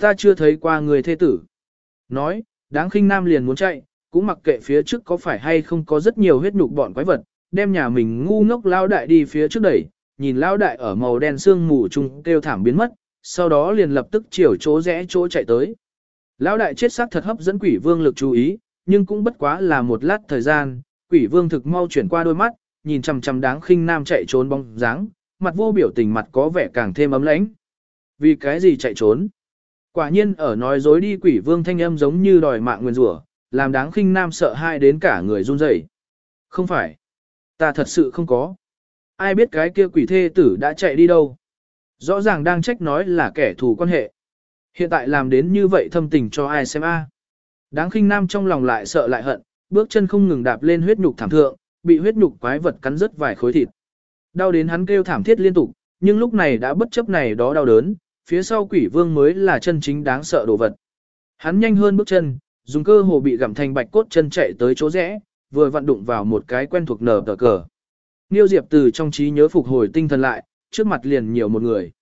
Ta chưa thấy qua người thê tử. Nói, đáng khinh nam liền muốn chạy, cũng mặc kệ phía trước có phải hay không có rất nhiều huyết nhục bọn quái vật, đem nhà mình ngu ngốc lao đại đi phía trước đẩy, nhìn lao đại ở màu đen sương mù chung kêu thảm biến mất, sau đó liền lập tức chiều chỗ rẽ chỗ chạy tới. Lão đại chết xác thật hấp dẫn quỷ vương lực chú ý, nhưng cũng bất quá là một lát thời gian, quỷ vương thực mau chuyển qua đôi mắt, nhìn chằm chằm đáng khinh nam chạy trốn bóng dáng, mặt vô biểu tình mặt có vẻ càng thêm ấm lãnh. Vì cái gì chạy trốn? Quả nhiên ở nói dối đi quỷ vương thanh âm giống như đòi mạng nguyên rủa, làm đáng khinh nam sợ hai đến cả người run rẩy. Không phải. Ta thật sự không có. Ai biết cái kia quỷ thê tử đã chạy đi đâu. Rõ ràng đang trách nói là kẻ thù quan hệ. Hiện tại làm đến như vậy thâm tình cho ai xem a? Đáng khinh nam trong lòng lại sợ lại hận, bước chân không ngừng đạp lên huyết nhục thảm thượng, bị huyết nhục quái vật cắn rớt vài khối thịt. Đau đến hắn kêu thảm thiết liên tục, nhưng lúc này đã bất chấp này đó đau đớn, phía sau quỷ vương mới là chân chính đáng sợ đồ vật. Hắn nhanh hơn bước chân, dùng cơ hồ bị gặm thành bạch cốt chân chạy tới chỗ rẽ, vừa vặn đụng vào một cái quen thuộc nở tờ cờ. Niêu Diệp từ trong trí nhớ phục hồi tinh thần lại, trước mặt liền nhiều một người.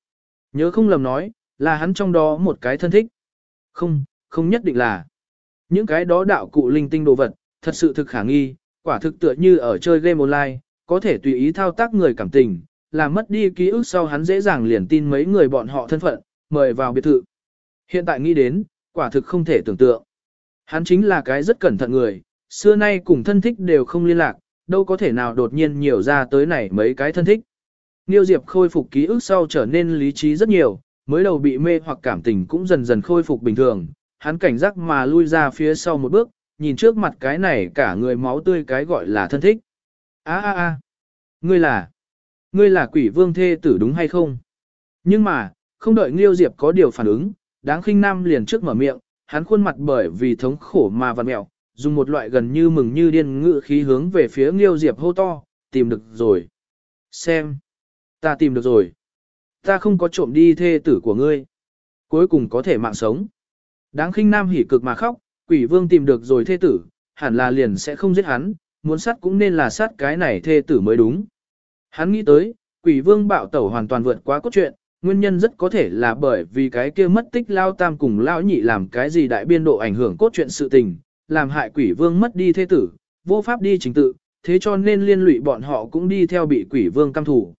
Nhớ không lầm nói, là hắn trong đó một cái thân thích. Không, không nhất định là. Những cái đó đạo cụ linh tinh đồ vật, thật sự thực khả nghi, quả thực tựa như ở chơi game online, có thể tùy ý thao tác người cảm tình, làm mất đi ký ức sau hắn dễ dàng liền tin mấy người bọn họ thân phận, mời vào biệt thự. Hiện tại nghĩ đến, quả thực không thể tưởng tượng. Hắn chính là cái rất cẩn thận người, xưa nay cùng thân thích đều không liên lạc, đâu có thể nào đột nhiên nhiều ra tới này mấy cái thân thích. Niêu Diệp khôi phục ký ức sau trở nên lý trí rất nhiều, mới đầu bị mê hoặc cảm tình cũng dần dần khôi phục bình thường, hắn cảnh giác mà lui ra phía sau một bước, nhìn trước mặt cái này cả người máu tươi cái gọi là thân thích. A a a, ngươi là, ngươi là quỷ vương thê tử đúng hay không? Nhưng mà, không đợi Nghiêu Diệp có điều phản ứng, đáng khinh nam liền trước mở miệng, hắn khuôn mặt bởi vì thống khổ mà vặn mẹo, dùng một loại gần như mừng như điên ngự khí hướng về phía Nghiêu Diệp hô to, tìm được rồi. Xem, ta tìm được rồi. Ta không có trộm đi thê tử của ngươi. Cuối cùng có thể mạng sống. Đáng khinh nam hỉ cực mà khóc, quỷ vương tìm được rồi thê tử, hẳn là liền sẽ không giết hắn, muốn sát cũng nên là sát cái này thê tử mới đúng. Hắn nghĩ tới, quỷ vương bạo tẩu hoàn toàn vượt quá cốt truyện, nguyên nhân rất có thể là bởi vì cái kia mất tích lao tam cùng lao nhị làm cái gì đại biên độ ảnh hưởng cốt truyện sự tình, làm hại quỷ vương mất đi thế tử, vô pháp đi chính tự, thế cho nên liên lụy bọn họ cũng đi theo bị quỷ vương căm thủ.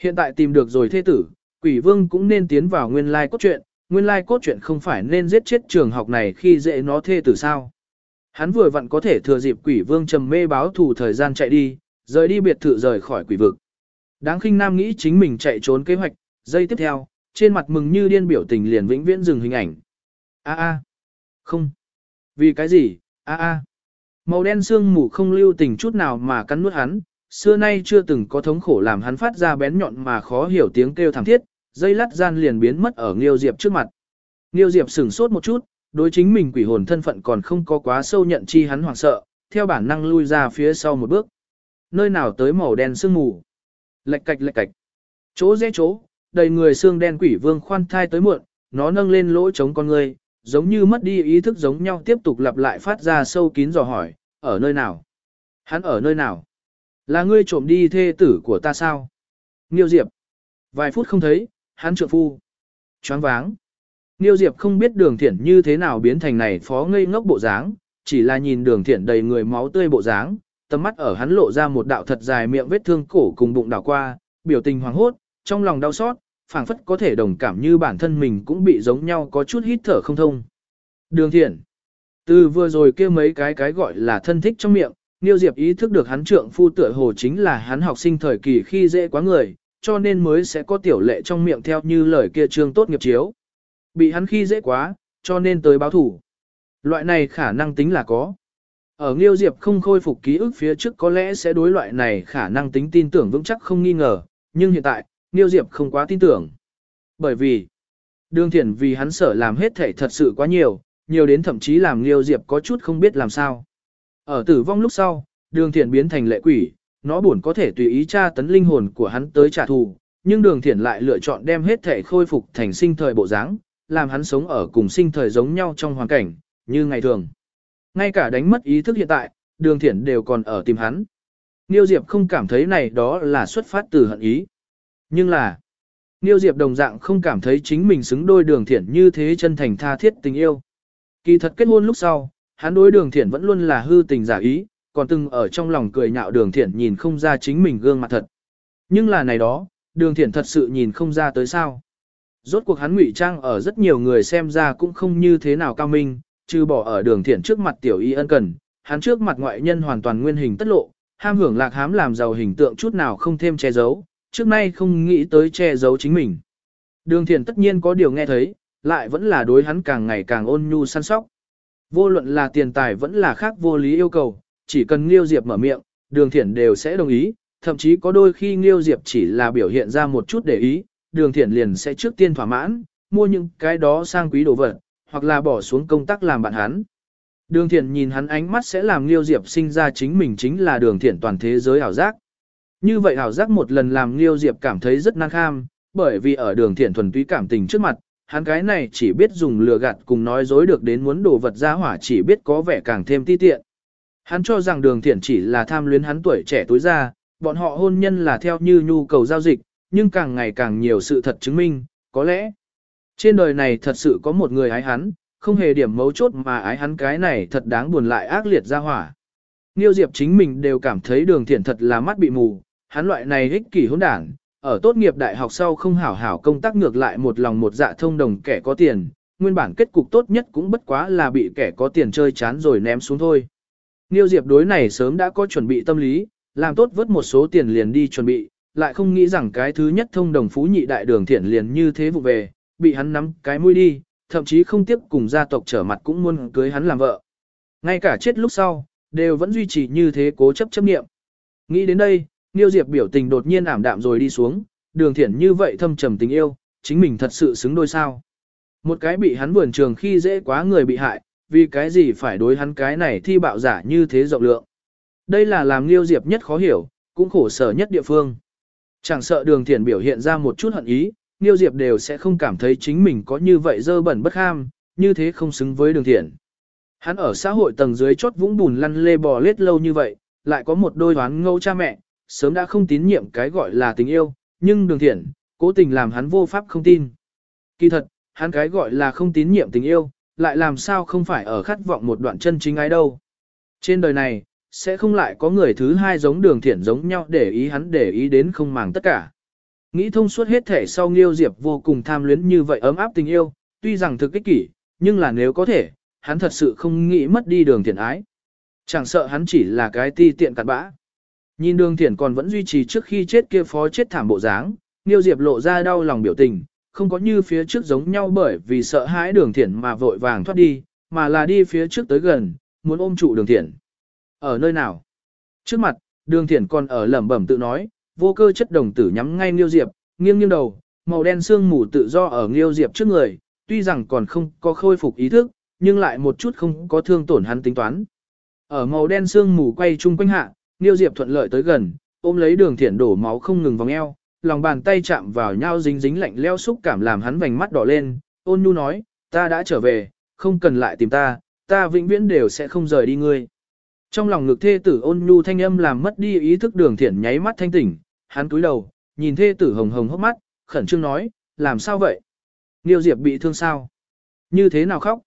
Hiện tại tìm được rồi thế tử, quỷ vương cũng nên tiến vào nguyên lai cốt truyện, nguyên lai cốt truyện không phải nên giết chết trường học này khi dễ nó thê tử sao. Hắn vừa vặn có thể thừa dịp quỷ vương trầm mê báo thù thời gian chạy đi, rời đi biệt thự rời khỏi quỷ vực. Đáng khinh nam nghĩ chính mình chạy trốn kế hoạch, giây tiếp theo, trên mặt mừng như điên biểu tình liền vĩnh viễn dừng hình ảnh. A a, không, vì cái gì, a a. Màu đen xương mù không lưu tình chút nào mà cắn nuốt hắn, xưa nay chưa từng có thống khổ làm hắn phát ra bén nhọn mà khó hiểu tiếng kêu thảm thiết, dây lát gian liền biến mất ở Nghiêu Diệp trước mặt. Nghiêu Diệp sửng sốt một chút, đối chính mình quỷ hồn thân phận còn không có quá sâu nhận chi hắn hoảng sợ, theo bản năng lui ra phía sau một bước. Nơi nào tới màu đen sương mù. Lệch cạch lệch cạch. Chỗ rẽ chỗ, đầy người xương đen quỷ vương khoan thai tới muộn, nó nâng lên lỗ chống con người, giống như mất đi ý thức giống nhau tiếp tục lặp lại phát ra sâu kín dò hỏi, ở nơi nào? Hắn ở nơi nào? Là ngươi trộm đi thê tử của ta sao? Nghiêu Diệp. Vài phút không thấy, hắn trượng phu. Choáng váng. Niêu Diệp không biết đường thiển như thế nào biến thành này phó ngây ngốc bộ dáng, chỉ là nhìn đường thiển đầy người máu tươi bộ dáng, tầm mắt ở hắn lộ ra một đạo thật dài miệng vết thương cổ cùng bụng đảo qua, biểu tình hoàng hốt, trong lòng đau xót, phảng phất có thể đồng cảm như bản thân mình cũng bị giống nhau có chút hít thở không thông. Đường Thiện, Từ vừa rồi kia mấy cái cái gọi là thân thích trong miệng, Niêu Diệp ý thức được hắn trượng phu tựa hồ chính là hắn học sinh thời kỳ khi dễ quá người, cho nên mới sẽ có tiểu lệ trong miệng theo như lời kia trương tốt nghiệp chiếu. Bị hắn khi dễ quá, cho nên tới báo thủ. Loại này khả năng tính là có. Ở Nghiêu Diệp không khôi phục ký ức phía trước có lẽ sẽ đối loại này khả năng tính tin tưởng vững chắc không nghi ngờ, nhưng hiện tại, Niêu Diệp không quá tin tưởng. Bởi vì, Đường Thiển vì hắn sở làm hết thể thật sự quá nhiều, nhiều đến thậm chí làm Niêu Diệp có chút không biết làm sao. Ở tử vong lúc sau, Đường Thiển biến thành lệ quỷ, nó buồn có thể tùy ý tra tấn linh hồn của hắn tới trả thù, nhưng Đường Thiển lại lựa chọn đem hết thể khôi phục thành sinh thời bộ dáng, làm hắn sống ở cùng sinh thời giống nhau trong hoàn cảnh, như ngày thường. Ngay cả đánh mất ý thức hiện tại, đường thiển đều còn ở tìm hắn. Niêu Diệp không cảm thấy này đó là xuất phát từ hận ý. Nhưng là, Niêu Diệp đồng dạng không cảm thấy chính mình xứng đôi đường thiển như thế chân thành tha thiết tình yêu. Kỳ thật kết hôn lúc sau, hắn đối đường thiển vẫn luôn là hư tình giả ý, còn từng ở trong lòng cười nhạo đường thiển nhìn không ra chính mình gương mặt thật. Nhưng là này đó, đường thiển thật sự nhìn không ra tới sao. Rốt cuộc hắn ngụy trang ở rất nhiều người xem ra cũng không như thế nào cao minh, trừ bỏ ở đường thiển trước mặt tiểu y ân cần, hắn trước mặt ngoại nhân hoàn toàn nguyên hình tất lộ, ham hưởng lạc hám làm giàu hình tượng chút nào không thêm che giấu, trước nay không nghĩ tới che giấu chính mình. Đường thiền tất nhiên có điều nghe thấy, lại vẫn là đối hắn càng ngày càng ôn nhu săn sóc. Vô luận là tiền tài vẫn là khác vô lý yêu cầu, chỉ cần Liêu Diệp mở miệng, đường thiển đều sẽ đồng ý, thậm chí có đôi khi Liêu Diệp chỉ là biểu hiện ra một chút để ý, đường thiển liền sẽ trước tiên thỏa mãn, mua những cái đó sang quý đồ vật, hoặc là bỏ xuống công tác làm bạn hắn. Đường thiển nhìn hắn ánh mắt sẽ làm Liêu Diệp sinh ra chính mình chính là đường thiển toàn thế giới ảo giác. Như vậy ảo giác một lần làm Liêu Diệp cảm thấy rất năng kham, bởi vì ở đường Thiện thuần túy cảm tình trước mặt, hắn cái này chỉ biết dùng lừa gạt cùng nói dối được đến muốn đồ vật ra hỏa chỉ biết có vẻ càng thêm ti tiện. Hắn cho rằng đường Thiện chỉ là tham luyến hắn tuổi trẻ tối ra, bọn họ hôn nhân là theo như nhu cầu giao dịch, nhưng càng ngày càng nhiều sự thật chứng minh, có lẽ trên đời này thật sự có một người ái hắn, không hề điểm mấu chốt mà ái hắn cái này thật đáng buồn lại ác liệt ra hỏa. Niêu Diệp chính mình đều cảm thấy đường Thiện thật là mắt bị mù, hắn loại này ích kỷ hỗn đảng, ở tốt nghiệp đại học sau không hảo hảo công tác ngược lại một lòng một dạ thông đồng kẻ có tiền, nguyên bản kết cục tốt nhất cũng bất quá là bị kẻ có tiền chơi chán rồi ném xuống thôi. Niêu Diệp đối này sớm đã có chuẩn bị tâm lý, làm tốt vớt một số tiền liền đi chuẩn bị, lại không nghĩ rằng cái thứ nhất thông đồng phú nhị đại đường thiện liền như thế vụ về, bị hắn nắm cái mũi đi, thậm chí không tiếp cùng gia tộc trở mặt cũng muốn cưới hắn làm vợ. Ngay cả chết lúc sau, đều vẫn duy trì như thế cố chấp chấp niệm. Nghĩ đến đây, Niêu Diệp biểu tình đột nhiên ảm đạm rồi đi xuống, đường Thiển như vậy thâm trầm tình yêu, chính mình thật sự xứng đôi sao. Một cái bị hắn vườn trường khi dễ quá người bị hại, vì cái gì phải đối hắn cái này thi bạo giả như thế rộng lượng. Đây là làm Niêu Diệp nhất khó hiểu, cũng khổ sở nhất địa phương. Chẳng sợ đường Thiển biểu hiện ra một chút hận ý, Niêu Diệp đều sẽ không cảm thấy chính mình có như vậy dơ bẩn bất ham, như thế không xứng với đường Thiển. Hắn ở xã hội tầng dưới chốt vũng bùn lăn lê bò lết lâu như vậy, lại có một đôi đoán ngâu cha mẹ, sớm đã không tín nhiệm cái gọi là tình yêu, nhưng đường thiện, cố tình làm hắn vô pháp không tin. Kỳ thật, hắn cái gọi là không tín nhiệm tình yêu, lại làm sao không phải ở khát vọng một đoạn chân chính ái đâu. Trên đời này, sẽ không lại có người thứ hai giống đường thiện giống nhau để ý hắn để ý đến không màng tất cả. Nghĩ thông suốt hết thể sau Nghiêu Diệp vô cùng tham luyến như vậy ấm áp tình yêu, tuy rằng thực ích kỷ, nhưng là nếu có thể, hắn thật sự không nghĩ mất đi đường thiện ái. Chẳng sợ hắn chỉ là cái ti tiện cặn bã. Nhìn đường thiển còn vẫn duy trì trước khi chết kia phó chết thảm bộ dáng, Nghiêu Diệp lộ ra đau lòng biểu tình, không có như phía trước giống nhau bởi vì sợ hãi đường thiển mà vội vàng thoát đi, mà là đi phía trước tới gần, muốn ôm trụ đường thiển. Ở nơi nào? Trước mặt, đường thiển còn ở lẩm bẩm tự nói, vô cơ chất đồng tử nhắm ngay Nghiêu Diệp, nghiêng nghiêng đầu, màu đen xương mù tự do ở Nghiêu Diệp trước người, tuy rằng còn không có khôi phục ý thức, nhưng lại một chút không có thương tổn hắn tính toán. Ở màu đen xương mù quay chung quanh hạ, Niêu Diệp thuận lợi tới gần, ôm lấy đường Thiển đổ máu không ngừng vòng eo, lòng bàn tay chạm vào nhau dính dính lạnh leo xúc cảm làm hắn vành mắt đỏ lên, ôn nhu nói, ta đã trở về, không cần lại tìm ta, ta vĩnh viễn đều sẽ không rời đi ngươi. Trong lòng ngực thê tử ôn nhu thanh âm làm mất đi ý thức đường Thiển nháy mắt thanh tỉnh, hắn cúi đầu, nhìn thê tử hồng hồng hốc mắt, khẩn trương nói, làm sao vậy? Niêu Diệp bị thương sao? Như thế nào khóc?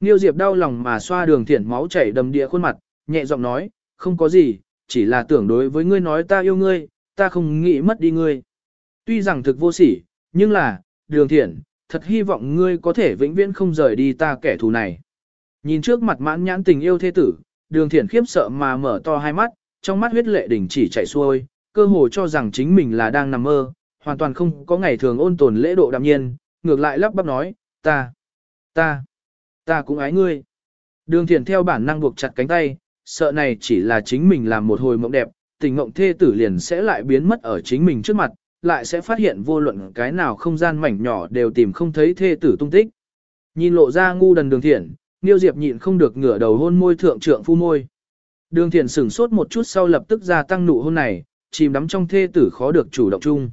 Niêu Diệp đau lòng mà xoa đường Thiển máu chảy đầm địa khuôn mặt, nhẹ giọng nói, không có gì, chỉ là tưởng đối với ngươi nói ta yêu ngươi, ta không nghĩ mất đi ngươi. Tuy rằng thực vô sỉ, nhưng là, đường thiện, thật hy vọng ngươi có thể vĩnh viễn không rời đi ta kẻ thù này. Nhìn trước mặt mãn nhãn tình yêu thế tử, đường thiện khiếp sợ mà mở to hai mắt, trong mắt huyết lệ đỉnh chỉ chảy xuôi, cơ hồ cho rằng chính mình là đang nằm mơ, hoàn toàn không có ngày thường ôn tồn lễ độ đạm nhiên, ngược lại lắp bắp nói, ta, ta, ta cũng ái ngươi. Đường thiện theo bản năng buộc chặt cánh tay, sợ này chỉ là chính mình làm một hồi mộng đẹp, tình mộng thê tử liền sẽ lại biến mất ở chính mình trước mặt, lại sẽ phát hiện vô luận cái nào không gian mảnh nhỏ đều tìm không thấy thê tử tung tích. Nhìn lộ ra ngu đần đường thiện, Niêu Diệp nhịn không được ngửa đầu hôn môi thượng trượng phu môi. Đường thiện sửng sốt một chút sau lập tức ra tăng nụ hôn này, chìm đắm trong thê tử khó được chủ động chung.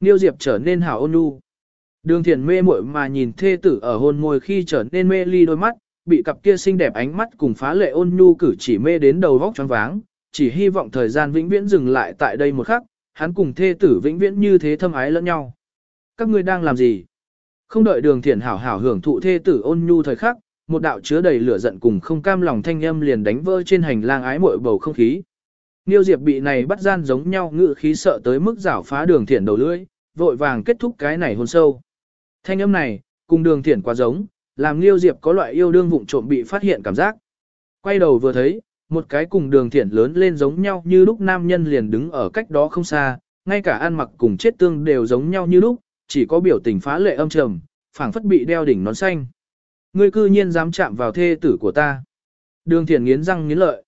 Niêu Diệp trở nên hảo ôn nhu. Đường thiện mê muội mà nhìn thê tử ở hôn môi khi trở nên mê ly đôi mắt, bị cặp kia xinh đẹp ánh mắt cùng phá lệ ôn nhu cử chỉ mê đến đầu vóc choáng váng, chỉ hy vọng thời gian vĩnh viễn dừng lại tại đây một khắc, hắn cùng thê tử vĩnh viễn như thế thâm ái lẫn nhau. Các ngươi đang làm gì? Không đợi đường thiền hảo hảo hưởng thụ thê tử ôn nhu thời khắc, một đạo chứa đầy lửa giận cùng không cam lòng thanh âm liền đánh vỡ trên hành lang ái muội bầu không khí. Niêu Diệp bị này bắt gian giống nhau ngự khí sợ tới mức rảo phá đường thiển đầu lưỡi, vội vàng kết thúc cái này hôn sâu. Thanh âm này, cùng đường thiển quá giống, làm Liêu Diệp có loại yêu đương vụng trộm bị phát hiện cảm giác. Quay đầu vừa thấy, một cái cùng đường thiển lớn lên giống nhau như lúc nam nhân liền đứng ở cách đó không xa, ngay cả ăn mặc cùng chết tương đều giống nhau như lúc, chỉ có biểu tình phá lệ âm trầm, phảng phất bị đeo đỉnh nón xanh. Ngươi cư nhiên dám chạm vào thê tử của ta. Đường thiển nghiến răng nghiến lợi.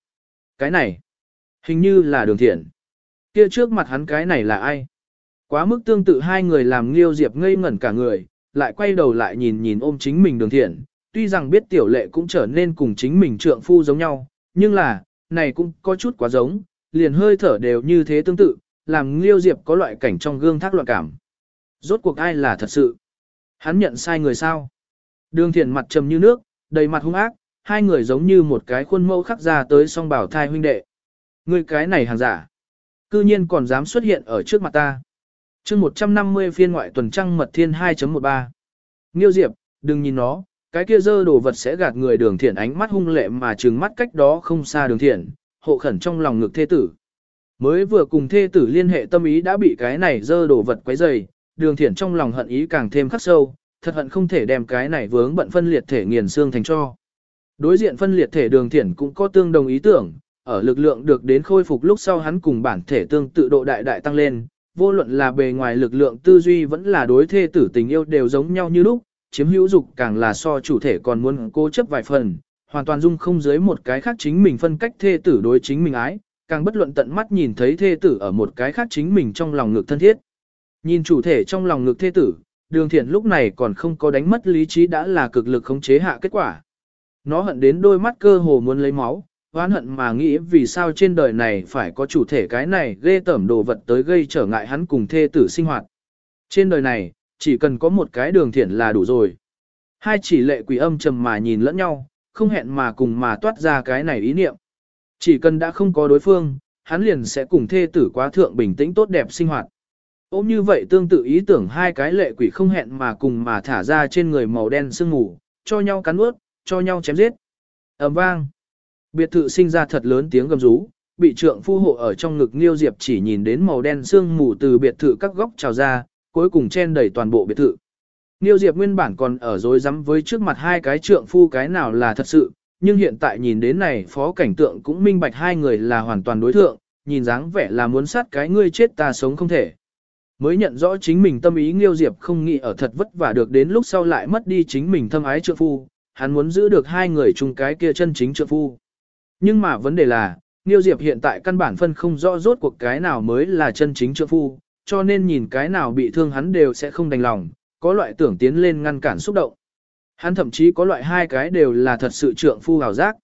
Cái này, hình như là đường thiển. Kia trước mặt hắn cái này là ai? Quá mức tương tự hai người làm Liêu Diệp ngây ngẩn cả người, lại quay đầu lại nhìn nhìn ôm chính mình đường thiện. Tuy rằng biết tiểu lệ cũng trở nên cùng chính mình trượng phu giống nhau, nhưng là, này cũng có chút quá giống, liền hơi thở đều như thế tương tự, làm Liêu Diệp có loại cảnh trong gương thác loạn cảm. Rốt cuộc ai là thật sự? Hắn nhận sai người sao? Đường thiện mặt trầm như nước, đầy mặt hung ác, hai người giống như một cái khuôn mẫu khắc ra tới song bảo thai huynh đệ. Người cái này hàng giả. Cư nhiên còn dám xuất hiện ở trước mặt ta chương 150 phiên ngoại tuần trăng mật thiên 2.13. Nghiêu Diệp, đừng nhìn nó, cái kia dơ đồ vật sẽ gạt người đường thiện ánh mắt hung lệ mà trừng mắt cách đó không xa đường thiện, hộ khẩn trong lòng ngực thê tử. Mới vừa cùng thê tử liên hệ tâm ý đã bị cái này dơ đồ vật quấy dày, đường thiện trong lòng hận ý càng thêm khắc sâu, thật hận không thể đem cái này vướng bận phân liệt thể nghiền xương thành cho. Đối diện phân liệt thể đường thiện cũng có tương đồng ý tưởng, ở lực lượng được đến khôi phục lúc sau hắn cùng bản thể tương tự độ đại đại tăng lên, vô luận là bề ngoài lực lượng tư duy vẫn là đối thê tử tình yêu đều giống nhau như lúc, chiếm hữu dục càng là so chủ thể còn muốn cố chấp vài phần, hoàn toàn dung không dưới một cái khác chính mình phân cách thê tử đối chính mình ái, càng bất luận tận mắt nhìn thấy thê tử ở một cái khác chính mình trong lòng ngực thân thiết. Nhìn chủ thể trong lòng ngực thê tử, đường thiện lúc này còn không có đánh mất lý trí đã là cực lực khống chế hạ kết quả. Nó hận đến đôi mắt cơ hồ muốn lấy máu, oán hận mà nghĩ vì sao trên đời này phải có chủ thể cái này ghê tởm đồ vật tới gây trở ngại hắn cùng thê tử sinh hoạt. Trên đời này, chỉ cần có một cái đường thiện là đủ rồi. Hai chỉ lệ quỷ âm trầm mà nhìn lẫn nhau, không hẹn mà cùng mà toát ra cái này ý niệm. Chỉ cần đã không có đối phương, hắn liền sẽ cùng thê tử quá thượng bình tĩnh tốt đẹp sinh hoạt. Ôm như vậy tương tự ý tưởng hai cái lệ quỷ không hẹn mà cùng mà thả ra trên người màu đen sương ngủ, cho nhau cắn ướt, cho nhau chém giết. ầm vang. Biệt thự sinh ra thật lớn tiếng gầm rú, bị trượng phu hộ ở trong ngực Nghiêu Diệp chỉ nhìn đến màu đen sương mù từ biệt thự các góc trào ra, cuối cùng chen đầy toàn bộ biệt thự. Nghiêu Diệp nguyên bản còn ở dối rắm với trước mặt hai cái trượng phu cái nào là thật sự, nhưng hiện tại nhìn đến này phó cảnh tượng cũng minh bạch hai người là hoàn toàn đối thượng, nhìn dáng vẻ là muốn sát cái ngươi chết ta sống không thể. Mới nhận rõ chính mình tâm ý Nghiêu Diệp không nghĩ ở thật vất vả được đến lúc sau lại mất đi chính mình thâm ái trượng phu, hắn muốn giữ được hai người chung cái kia chân chính trượng phu. Nhưng mà vấn đề là, Niêu Diệp hiện tại căn bản phân không rõ rốt cuộc cái nào mới là chân chính trượng phu, cho nên nhìn cái nào bị thương hắn đều sẽ không đành lòng, có loại tưởng tiến lên ngăn cản xúc động. Hắn thậm chí có loại hai cái đều là thật sự trượng phu hào giác.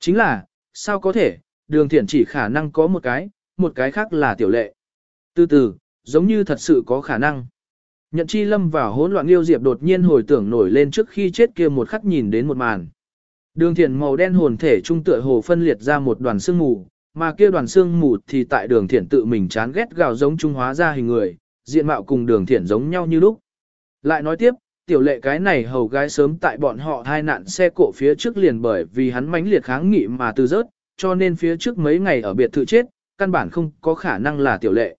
Chính là, sao có thể, đường thiện chỉ khả năng có một cái, một cái khác là tiểu lệ. Từ từ, giống như thật sự có khả năng. Nhận chi lâm vào hỗn loạn yêu diệp đột nhiên hồi tưởng nổi lên trước khi chết kia một khắc nhìn đến một màn. Đường Thiện màu đen hồn thể trung tựa hồ phân liệt ra một đoàn xương mù, mà kia đoàn xương mù thì tại đường Thiện tự mình chán ghét gào giống trung hóa ra hình người, diện mạo cùng đường Thiện giống nhau như lúc. Lại nói tiếp, tiểu lệ cái này hầu gái sớm tại bọn họ hai nạn xe cộ phía trước liền bởi vì hắn mãnh liệt kháng nghị mà từ rớt, cho nên phía trước mấy ngày ở biệt thự chết, căn bản không có khả năng là tiểu lệ.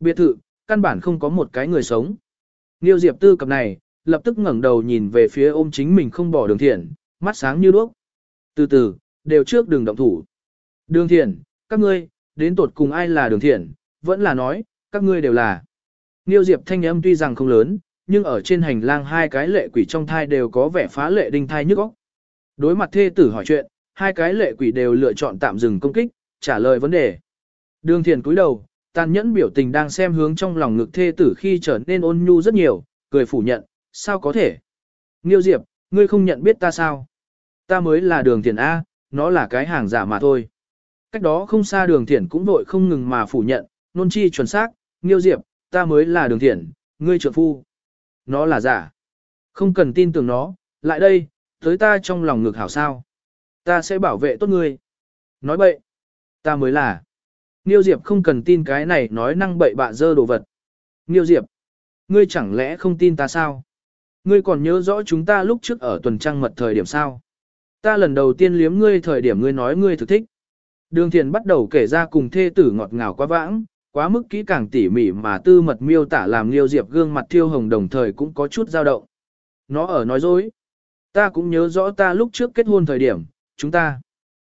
Biệt thự, căn bản không có một cái người sống. Niêu Diệp Tư cập này, lập tức ngẩng đầu nhìn về phía ôm chính mình không bỏ đường thiện, mắt sáng như đuốc. Từ từ, đều trước đường động thủ. Đường thiện, các ngươi, đến tột cùng ai là đường thiện, vẫn là nói, các ngươi đều là. Nghiêu Diệp thanh âm tuy rằng không lớn, nhưng ở trên hành lang hai cái lệ quỷ trong thai đều có vẻ phá lệ đinh thai nhức óc. Đối mặt thê tử hỏi chuyện, hai cái lệ quỷ đều lựa chọn tạm dừng công kích, trả lời vấn đề. Đường thiền cúi đầu, tàn nhẫn biểu tình đang xem hướng trong lòng ngực thê tử khi trở nên ôn nhu rất nhiều, cười phủ nhận, sao có thể? Nghiêu Diệp, ngươi không nhận biết ta sao? Ta mới là đường thiện A, nó là cái hàng giả mà thôi. Cách đó không xa đường thiện cũng vội không ngừng mà phủ nhận, nôn chi chuẩn xác, nghiêu diệp, ta mới là đường thiện, ngươi trợ phu. Nó là giả. Không cần tin tưởng nó, lại đây, tới ta trong lòng ngược hảo sao. Ta sẽ bảo vệ tốt ngươi. Nói bậy. Ta mới là. Nghiêu Diệp không cần tin cái này nói năng bậy bạ dơ đồ vật. Nghiêu Diệp. Ngươi chẳng lẽ không tin ta sao? Ngươi còn nhớ rõ chúng ta lúc trước ở tuần trăng mật thời điểm sao? Ta lần đầu tiên liếm ngươi thời điểm ngươi nói ngươi thực thích. Đường thiền bắt đầu kể ra cùng thê tử ngọt ngào quá vãng, quá mức kỹ càng tỉ mỉ mà tư mật miêu tả làm liêu diệp gương mặt thiêu hồng đồng thời cũng có chút dao động. Nó ở nói dối. Ta cũng nhớ rõ ta lúc trước kết hôn thời điểm, chúng ta.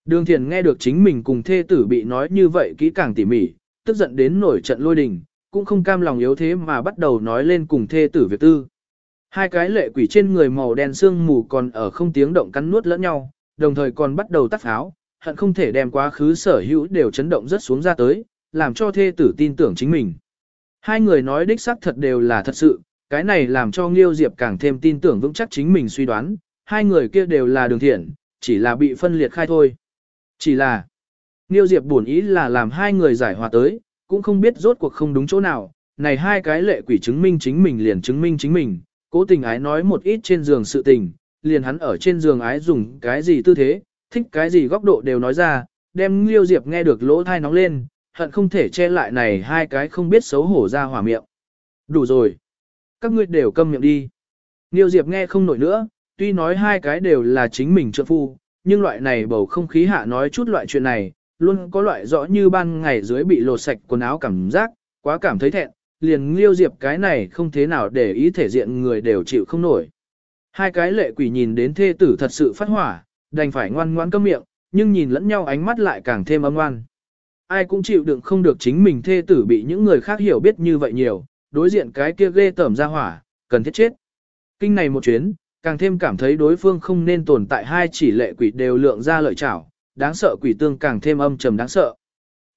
Đường thiền nghe được chính mình cùng thê tử bị nói như vậy kỹ càng tỉ mỉ, tức giận đến nổi trận lôi đình, cũng không cam lòng yếu thế mà bắt đầu nói lên cùng thê tử việc tư. Hai cái lệ quỷ trên người màu đen xương mù còn ở không tiếng động cắn nuốt lẫn nhau, đồng thời còn bắt đầu tắt pháo, hận không thể đem quá khứ sở hữu đều chấn động rất xuống ra tới, làm cho thê tử tin tưởng chính mình. Hai người nói đích xác thật đều là thật sự, cái này làm cho Nghiêu Diệp càng thêm tin tưởng vững chắc chính mình suy đoán, hai người kia đều là đường thiện, chỉ là bị phân liệt khai thôi. Chỉ là, Nghiêu Diệp buồn ý là làm hai người giải hòa tới, cũng không biết rốt cuộc không đúng chỗ nào, này hai cái lệ quỷ chứng minh chính mình liền chứng minh chính mình, cố tình ái nói một ít trên giường sự tình, liền hắn ở trên giường ái dùng cái gì tư thế, thích cái gì góc độ đều nói ra, đem Liêu Diệp nghe được lỗ thai nóng lên, hận không thể che lại này hai cái không biết xấu hổ ra hỏa miệng. Đủ rồi. Các ngươi đều câm miệng đi. Liêu Diệp nghe không nổi nữa, tuy nói hai cái đều là chính mình trợ phu, nhưng loại này bầu không khí hạ nói chút loại chuyện này, luôn có loại rõ như ban ngày dưới bị lột sạch quần áo cảm giác, quá cảm thấy thẹn, liền Liêu Diệp cái này không thế nào để ý thể diện người đều chịu không nổi. Hai cái lệ quỷ nhìn đến thê tử thật sự phát hỏa, đành phải ngoan ngoan câm miệng, nhưng nhìn lẫn nhau ánh mắt lại càng thêm âm ngoan. Ai cũng chịu đựng không được chính mình thê tử bị những người khác hiểu biết như vậy nhiều, đối diện cái kia ghê tởm ra hỏa, cần thiết chết. Kinh này một chuyến, càng thêm cảm thấy đối phương không nên tồn tại hai chỉ lệ quỷ đều lượng ra lợi chảo, đáng sợ quỷ tương càng thêm âm trầm đáng sợ.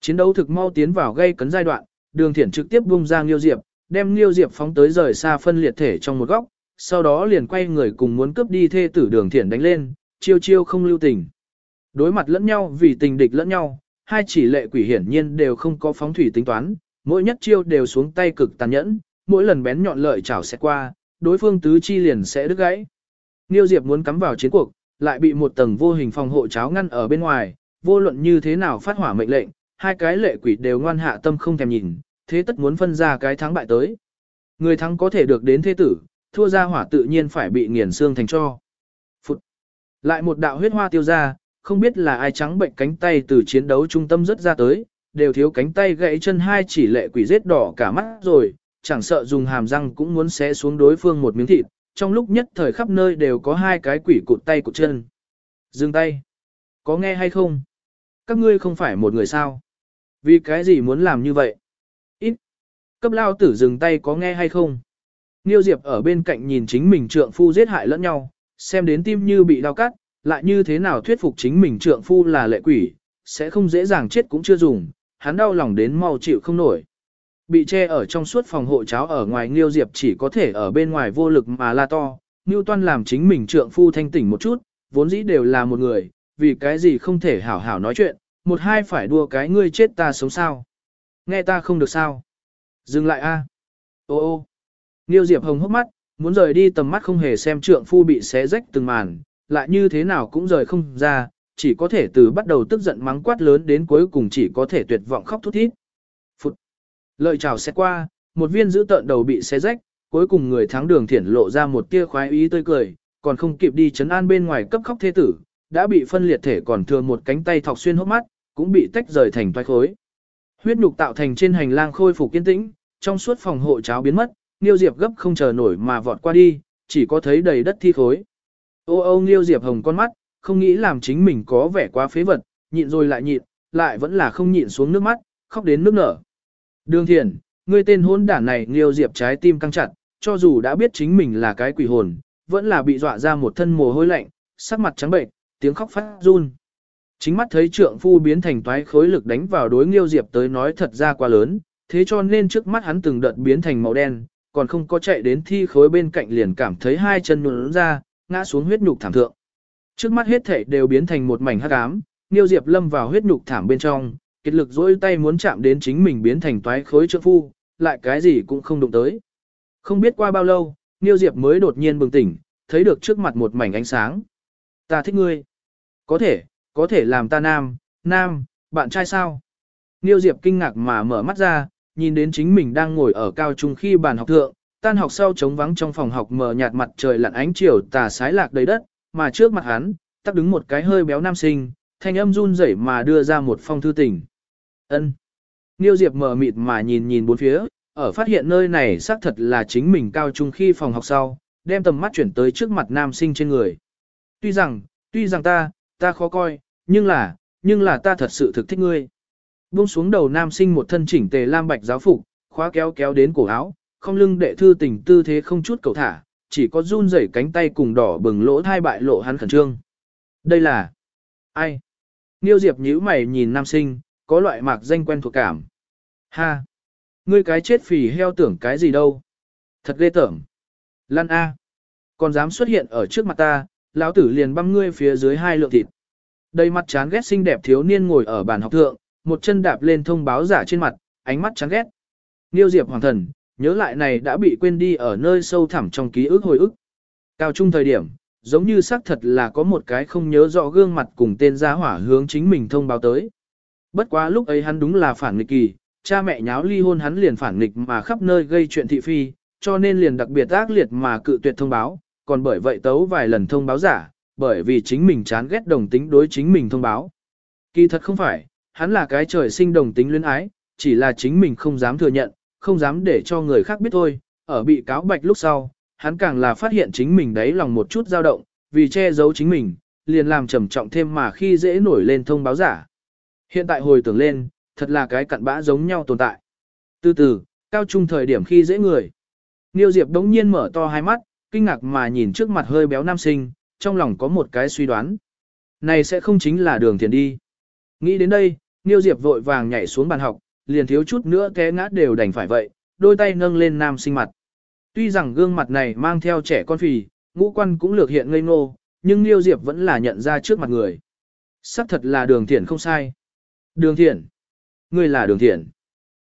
Chiến đấu thực mau tiến vào gây cấn giai đoạn, đường thiển trực tiếp bung ra Nghiêu Diệp, đem Nghiêu Diệp phóng tới rời xa phân liệt thể trong một góc, sau đó liền quay người cùng muốn cướp đi thê tử đường thiển đánh lên, chiêu chiêu không lưu tình. Đối mặt lẫn nhau vì tình địch lẫn nhau, hai chỉ lệ quỷ hiển nhiên đều không có phóng thủy tính toán, mỗi nhất chiêu đều xuống tay cực tàn nhẫn, mỗi lần bén nhọn lợi chảo sẽ qua, đối phương tứ chi liền sẽ đứt gãy. Niêu Diệp muốn cắm vào chiến cuộc, lại bị một tầng vô hình phòng hộ cháo ngăn ở bên ngoài, vô luận như thế nào phát hỏa mệnh lệnh, hai cái lệ quỷ đều ngoan hạ tâm không thèm nhìn, thế tất muốn phân ra cái thắng bại tới. Người thắng có thể được đến thế tử, thua ra hỏa tự nhiên phải bị nghiền xương thành cho. Phụt. Lại một đạo huyết hoa tiêu ra, không biết là ai trắng bệnh cánh tay từ chiến đấu trung tâm rất ra tới, đều thiếu cánh tay gãy chân hai chỉ lệ quỷ rết đỏ cả mắt rồi, chẳng sợ dùng hàm răng cũng muốn xé xuống đối phương một miếng thịt, trong lúc nhất thời khắp nơi đều có hai cái quỷ cụt tay cụt chân. Dừng tay. Có nghe hay không? Các ngươi không phải một người sao? Vì cái gì muốn làm như vậy? Ít. Cấp lao tử dừng tay có nghe hay không? Niêu Diệp ở bên cạnh nhìn chính mình trượng phu giết hại lẫn nhau, xem đến tim như bị đau cắt, lại như thế nào thuyết phục chính mình trượng phu là lệ quỷ, sẽ không dễ dàng chết cũng chưa dùng, hắn đau lòng đến mau chịu không nổi. Bị che ở trong suốt phòng hộ cháo ở ngoài Nghiêu Diệp chỉ có thể ở bên ngoài vô lực mà la to, Nghiêu Toan làm chính mình trượng phu thanh tỉnh một chút, vốn dĩ đều là một người, vì cái gì không thể hảo hảo nói chuyện, một hai phải đua cái ngươi chết ta sống sao. Nghe ta không được sao. Dừng lại a. Ô ô. Nghiêu Diệp hồng hốc mắt, muốn rời đi tầm mắt không hề xem trượng phu bị xé rách từng màn, lại như thế nào cũng rời không ra, chỉ có thể từ bắt đầu tức giận mắng quát lớn đến cuối cùng chỉ có thể tuyệt vọng khóc thút thít. Phụt. Lợi chào xét qua, một viên giữ tợn đầu bị xé rách, cuối cùng người thắng đường thiển lộ ra một tia khoái ý tươi cười, còn không kịp đi chấn an bên ngoài cấp khóc thế tử, đã bị phân liệt thể còn thừa một cánh tay thọc xuyên hốc mắt, cũng bị tách rời thành toái khối. Huyết nhục tạo thành trên hành lang khôi phục kiên tĩnh, trong suốt phòng hộ cháo biến mất, Niêu Diệp gấp không chờ nổi mà vọt qua đi, chỉ có thấy đầy đất thi khối. Ô ô Niêu Diệp hồng con mắt, không nghĩ làm chính mình có vẻ quá phế vật, nhịn rồi lại nhịn, lại vẫn là không nhịn xuống nước mắt, khóc đến nước nở. Đường thiền, ngươi tên hôn đản này Niêu Diệp trái tim căng chặt, cho dù đã biết chính mình là cái quỷ hồn, vẫn là bị dọa ra một thân mồ hôi lạnh, sắc mặt trắng bệnh, tiếng khóc phát run. Chính mắt thấy trượng phu biến thành toái khối lực đánh vào đối Nghiêu Diệp tới nói thật ra quá lớn, thế cho nên trước mắt hắn từng đợt biến thành màu đen, còn không có chạy đến thi khối bên cạnh liền cảm thấy hai chân nhuận ra, ngã xuống huyết nhục thảm thượng. Trước mắt hết thảy đều biến thành một mảnh hắc ám, Niêu Diệp lâm vào huyết nhục thảm bên trong, kết lực dỗi tay muốn chạm đến chính mình biến thành toái khối trượng phu, lại cái gì cũng không đụng tới. Không biết qua bao lâu, Niêu Diệp mới đột nhiên bừng tỉnh, thấy được trước mặt một mảnh ánh sáng. Ta thích ngươi. Có thể, có thể làm ta nam, nam, bạn trai sao? Niêu Diệp kinh ngạc mà mở mắt ra, nhìn đến chính mình đang ngồi ở cao trung khi bàn học thượng, tan học sau trống vắng trong phòng học mờ nhạt mặt trời lặn ánh chiều tà sái lạc đầy đất, mà trước mặt hắn, tắc đứng một cái hơi béo nam sinh, thanh âm run rẩy mà đưa ra một phong thư tình. Ân. Niêu Diệp mở mịt mà nhìn nhìn bốn phía, ở phát hiện nơi này xác thật là chính mình cao trung khi phòng học sau, đem tầm mắt chuyển tới trước mặt nam sinh trên người. Tuy rằng, tuy rằng ta, ta khó coi, nhưng là, nhưng là ta thật sự thực thích ngươi. Buông xuống đầu nam sinh một thân chỉnh tề lam bạch giáo phục, khóa kéo kéo đến cổ áo, không lưng đệ thư tình tư thế không chút cầu thả, chỉ có run rẩy cánh tay cùng đỏ bừng lỗ thai bại lộ hắn khẩn trương. Đây là ai? Niêu Diệp nhíu mày nhìn nam sinh, có loại mạc danh quen thuộc cảm. Ha! Ngươi cái chết phì heo tưởng cái gì đâu? Thật ghê tởm. Lan A! Còn dám xuất hiện ở trước mặt ta, lão tử liền băm ngươi phía dưới hai lượng thịt. Đầy mặt chán ghét xinh đẹp thiếu niên ngồi ở bàn học thượng, một chân đạp lên thông báo giả trên mặt, ánh mắt chán ghét. Niêu Diệp hoàng thần, nhớ lại này đã bị quên đi ở nơi sâu thẳm trong ký ức hồi ức. Cao trung thời điểm, giống như xác thật là có một cái không nhớ rõ gương mặt cùng tên gia hỏa hướng chính mình thông báo tới. Bất quá lúc ấy hắn đúng là phản nghịch kỳ, cha mẹ nháo ly hôn hắn liền phản nghịch mà khắp nơi gây chuyện thị phi, cho nên liền đặc biệt ác liệt mà cự tuyệt thông báo, còn bởi vậy tấu vài lần thông báo giả, bởi vì chính mình chán ghét đồng tính đối chính mình thông báo. Kỳ thật không phải, hắn là cái trời sinh đồng tính luyến ái, chỉ là chính mình không dám thừa nhận, không dám để cho người khác biết thôi, ở bị cáo bạch lúc sau, hắn càng là phát hiện chính mình đấy lòng một chút dao động, vì che giấu chính mình, liền làm trầm trọng thêm mà khi dễ nổi lên thông báo giả. Hiện tại hồi tưởng lên, thật là cái cặn bã giống nhau tồn tại. Từ từ, cao trung thời điểm khi dễ người. Niêu Diệp đống nhiên mở to hai mắt, kinh ngạc mà nhìn trước mặt hơi béo nam sinh, trong lòng có một cái suy đoán. Này sẽ không chính là đường thiền đi. Nghĩ đến đây, Niêu Diệp vội vàng nhảy xuống bàn học, liền thiếu chút nữa té ngã đều đành phải vậy, đôi tay nâng lên nam sinh mặt. Tuy rằng gương mặt này mang theo trẻ con phì, ngũ quan cũng lược hiện ngây ngô, nhưng Niêu Diệp vẫn là nhận ra trước mặt người. Sắc thật là đường thiện không sai. Đường thiện. Ngươi là đường thiện.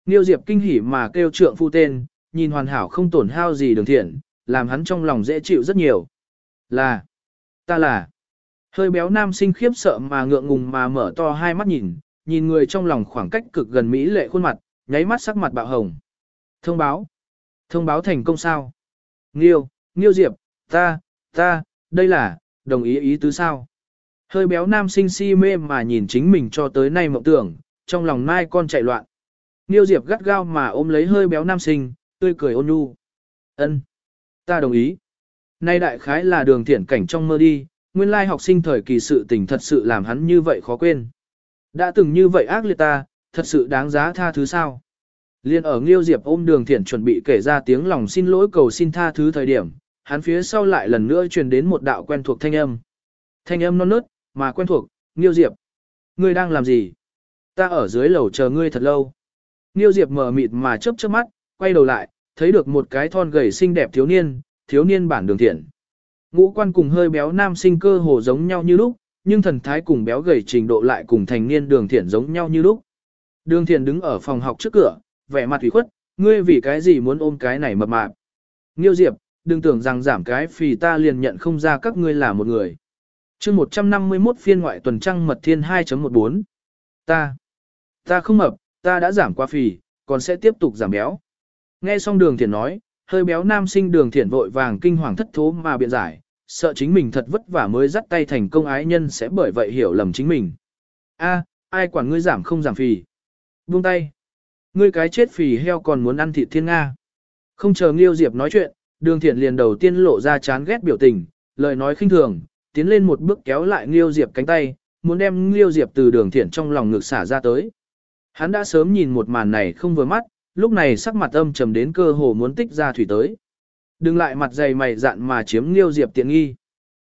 Niêu Diệp kinh hỉ mà kêu trượng phu tên, nhìn hoàn hảo không tổn hao gì đường thiện, làm hắn trong lòng dễ chịu rất nhiều. Là. Ta là. Hơi béo nam sinh khiếp sợ mà ngượng ngùng mà mở to hai mắt nhìn, nhìn người trong lòng khoảng cách cực gần mỹ lệ khuôn mặt, nháy mắt sắc mặt bạo hồng. Thông báo. Thông báo thành công sao? Nghiêu, Nghiêu Diệp, ta, ta, đây là, đồng ý ý tứ sao? Hơi béo nam sinh si mê mà nhìn chính mình cho tới nay mộng tưởng, trong lòng mai con chạy loạn. Nghiêu Diệp gắt gao mà ôm lấy hơi béo nam sinh, tươi cười ôn nhu. Ân, ta đồng ý. Nay đại khái là đường thiện cảnh trong mơ đi, nguyên lai học sinh thời kỳ sự tình thật sự làm hắn như vậy khó quên. Đã từng như vậy ác liệt ta, thật sự đáng giá tha thứ sao? Liên ở Nghiêu Diệp ôm đường thiện chuẩn bị kể ra tiếng lòng xin lỗi cầu xin tha thứ thời điểm, hắn phía sau lại lần nữa truyền đến một đạo quen thuộc thanh âm. Thanh âm non nớt, mà quen thuộc, Nghiêu Diệp. Ngươi đang làm gì? Ta ở dưới lầu chờ ngươi thật lâu. Nghiêu Diệp mở mịt mà chớp chớp mắt, quay đầu lại, thấy được một cái thon gầy xinh đẹp thiếu niên, thiếu niên bản đường thiện. Ngũ quan cùng hơi béo nam sinh cơ hồ giống nhau như lúc, nhưng thần thái cùng béo gầy trình độ lại cùng thành niên đường thiện giống nhau như lúc. Đường thiện đứng ở phòng học trước cửa, vẻ mặt ủy khuất, ngươi vì cái gì muốn ôm cái này mập mạp. Nghiêu Diệp, đừng tưởng rằng giảm cái phì ta liền nhận không ra các ngươi là một người. chương 151 phiên ngoại tuần trăng mật thiên 2.14. Ta, ta không mập, ta đã giảm qua phì, còn sẽ tiếp tục giảm béo. Nghe xong đường thiện nói, hơi béo nam sinh đường thiện vội vàng kinh hoàng thất thố mà biện giải, sợ chính mình thật vất vả mới dắt tay thành công ái nhân sẽ bởi vậy hiểu lầm chính mình. A, ai quản ngươi giảm không giảm phì. Buông tay. Ngươi cái chết phì heo còn muốn ăn thịt thiên Nga. Không chờ Nghiêu Diệp nói chuyện, đường thiện liền đầu tiên lộ ra chán ghét biểu tình, lời nói khinh thường, tiến lên một bước kéo lại Nghiêu Diệp cánh tay, muốn đem Nghiêu Diệp từ đường thiện trong lòng ngực xả ra tới. Hắn đã sớm nhìn một màn này không vừa mắt, lúc này sắc mặt âm trầm đến cơ hồ muốn tích ra thủy tới. Đừng lại mặt dày mày dạn mà chiếm liêu Diệp tiện nghi.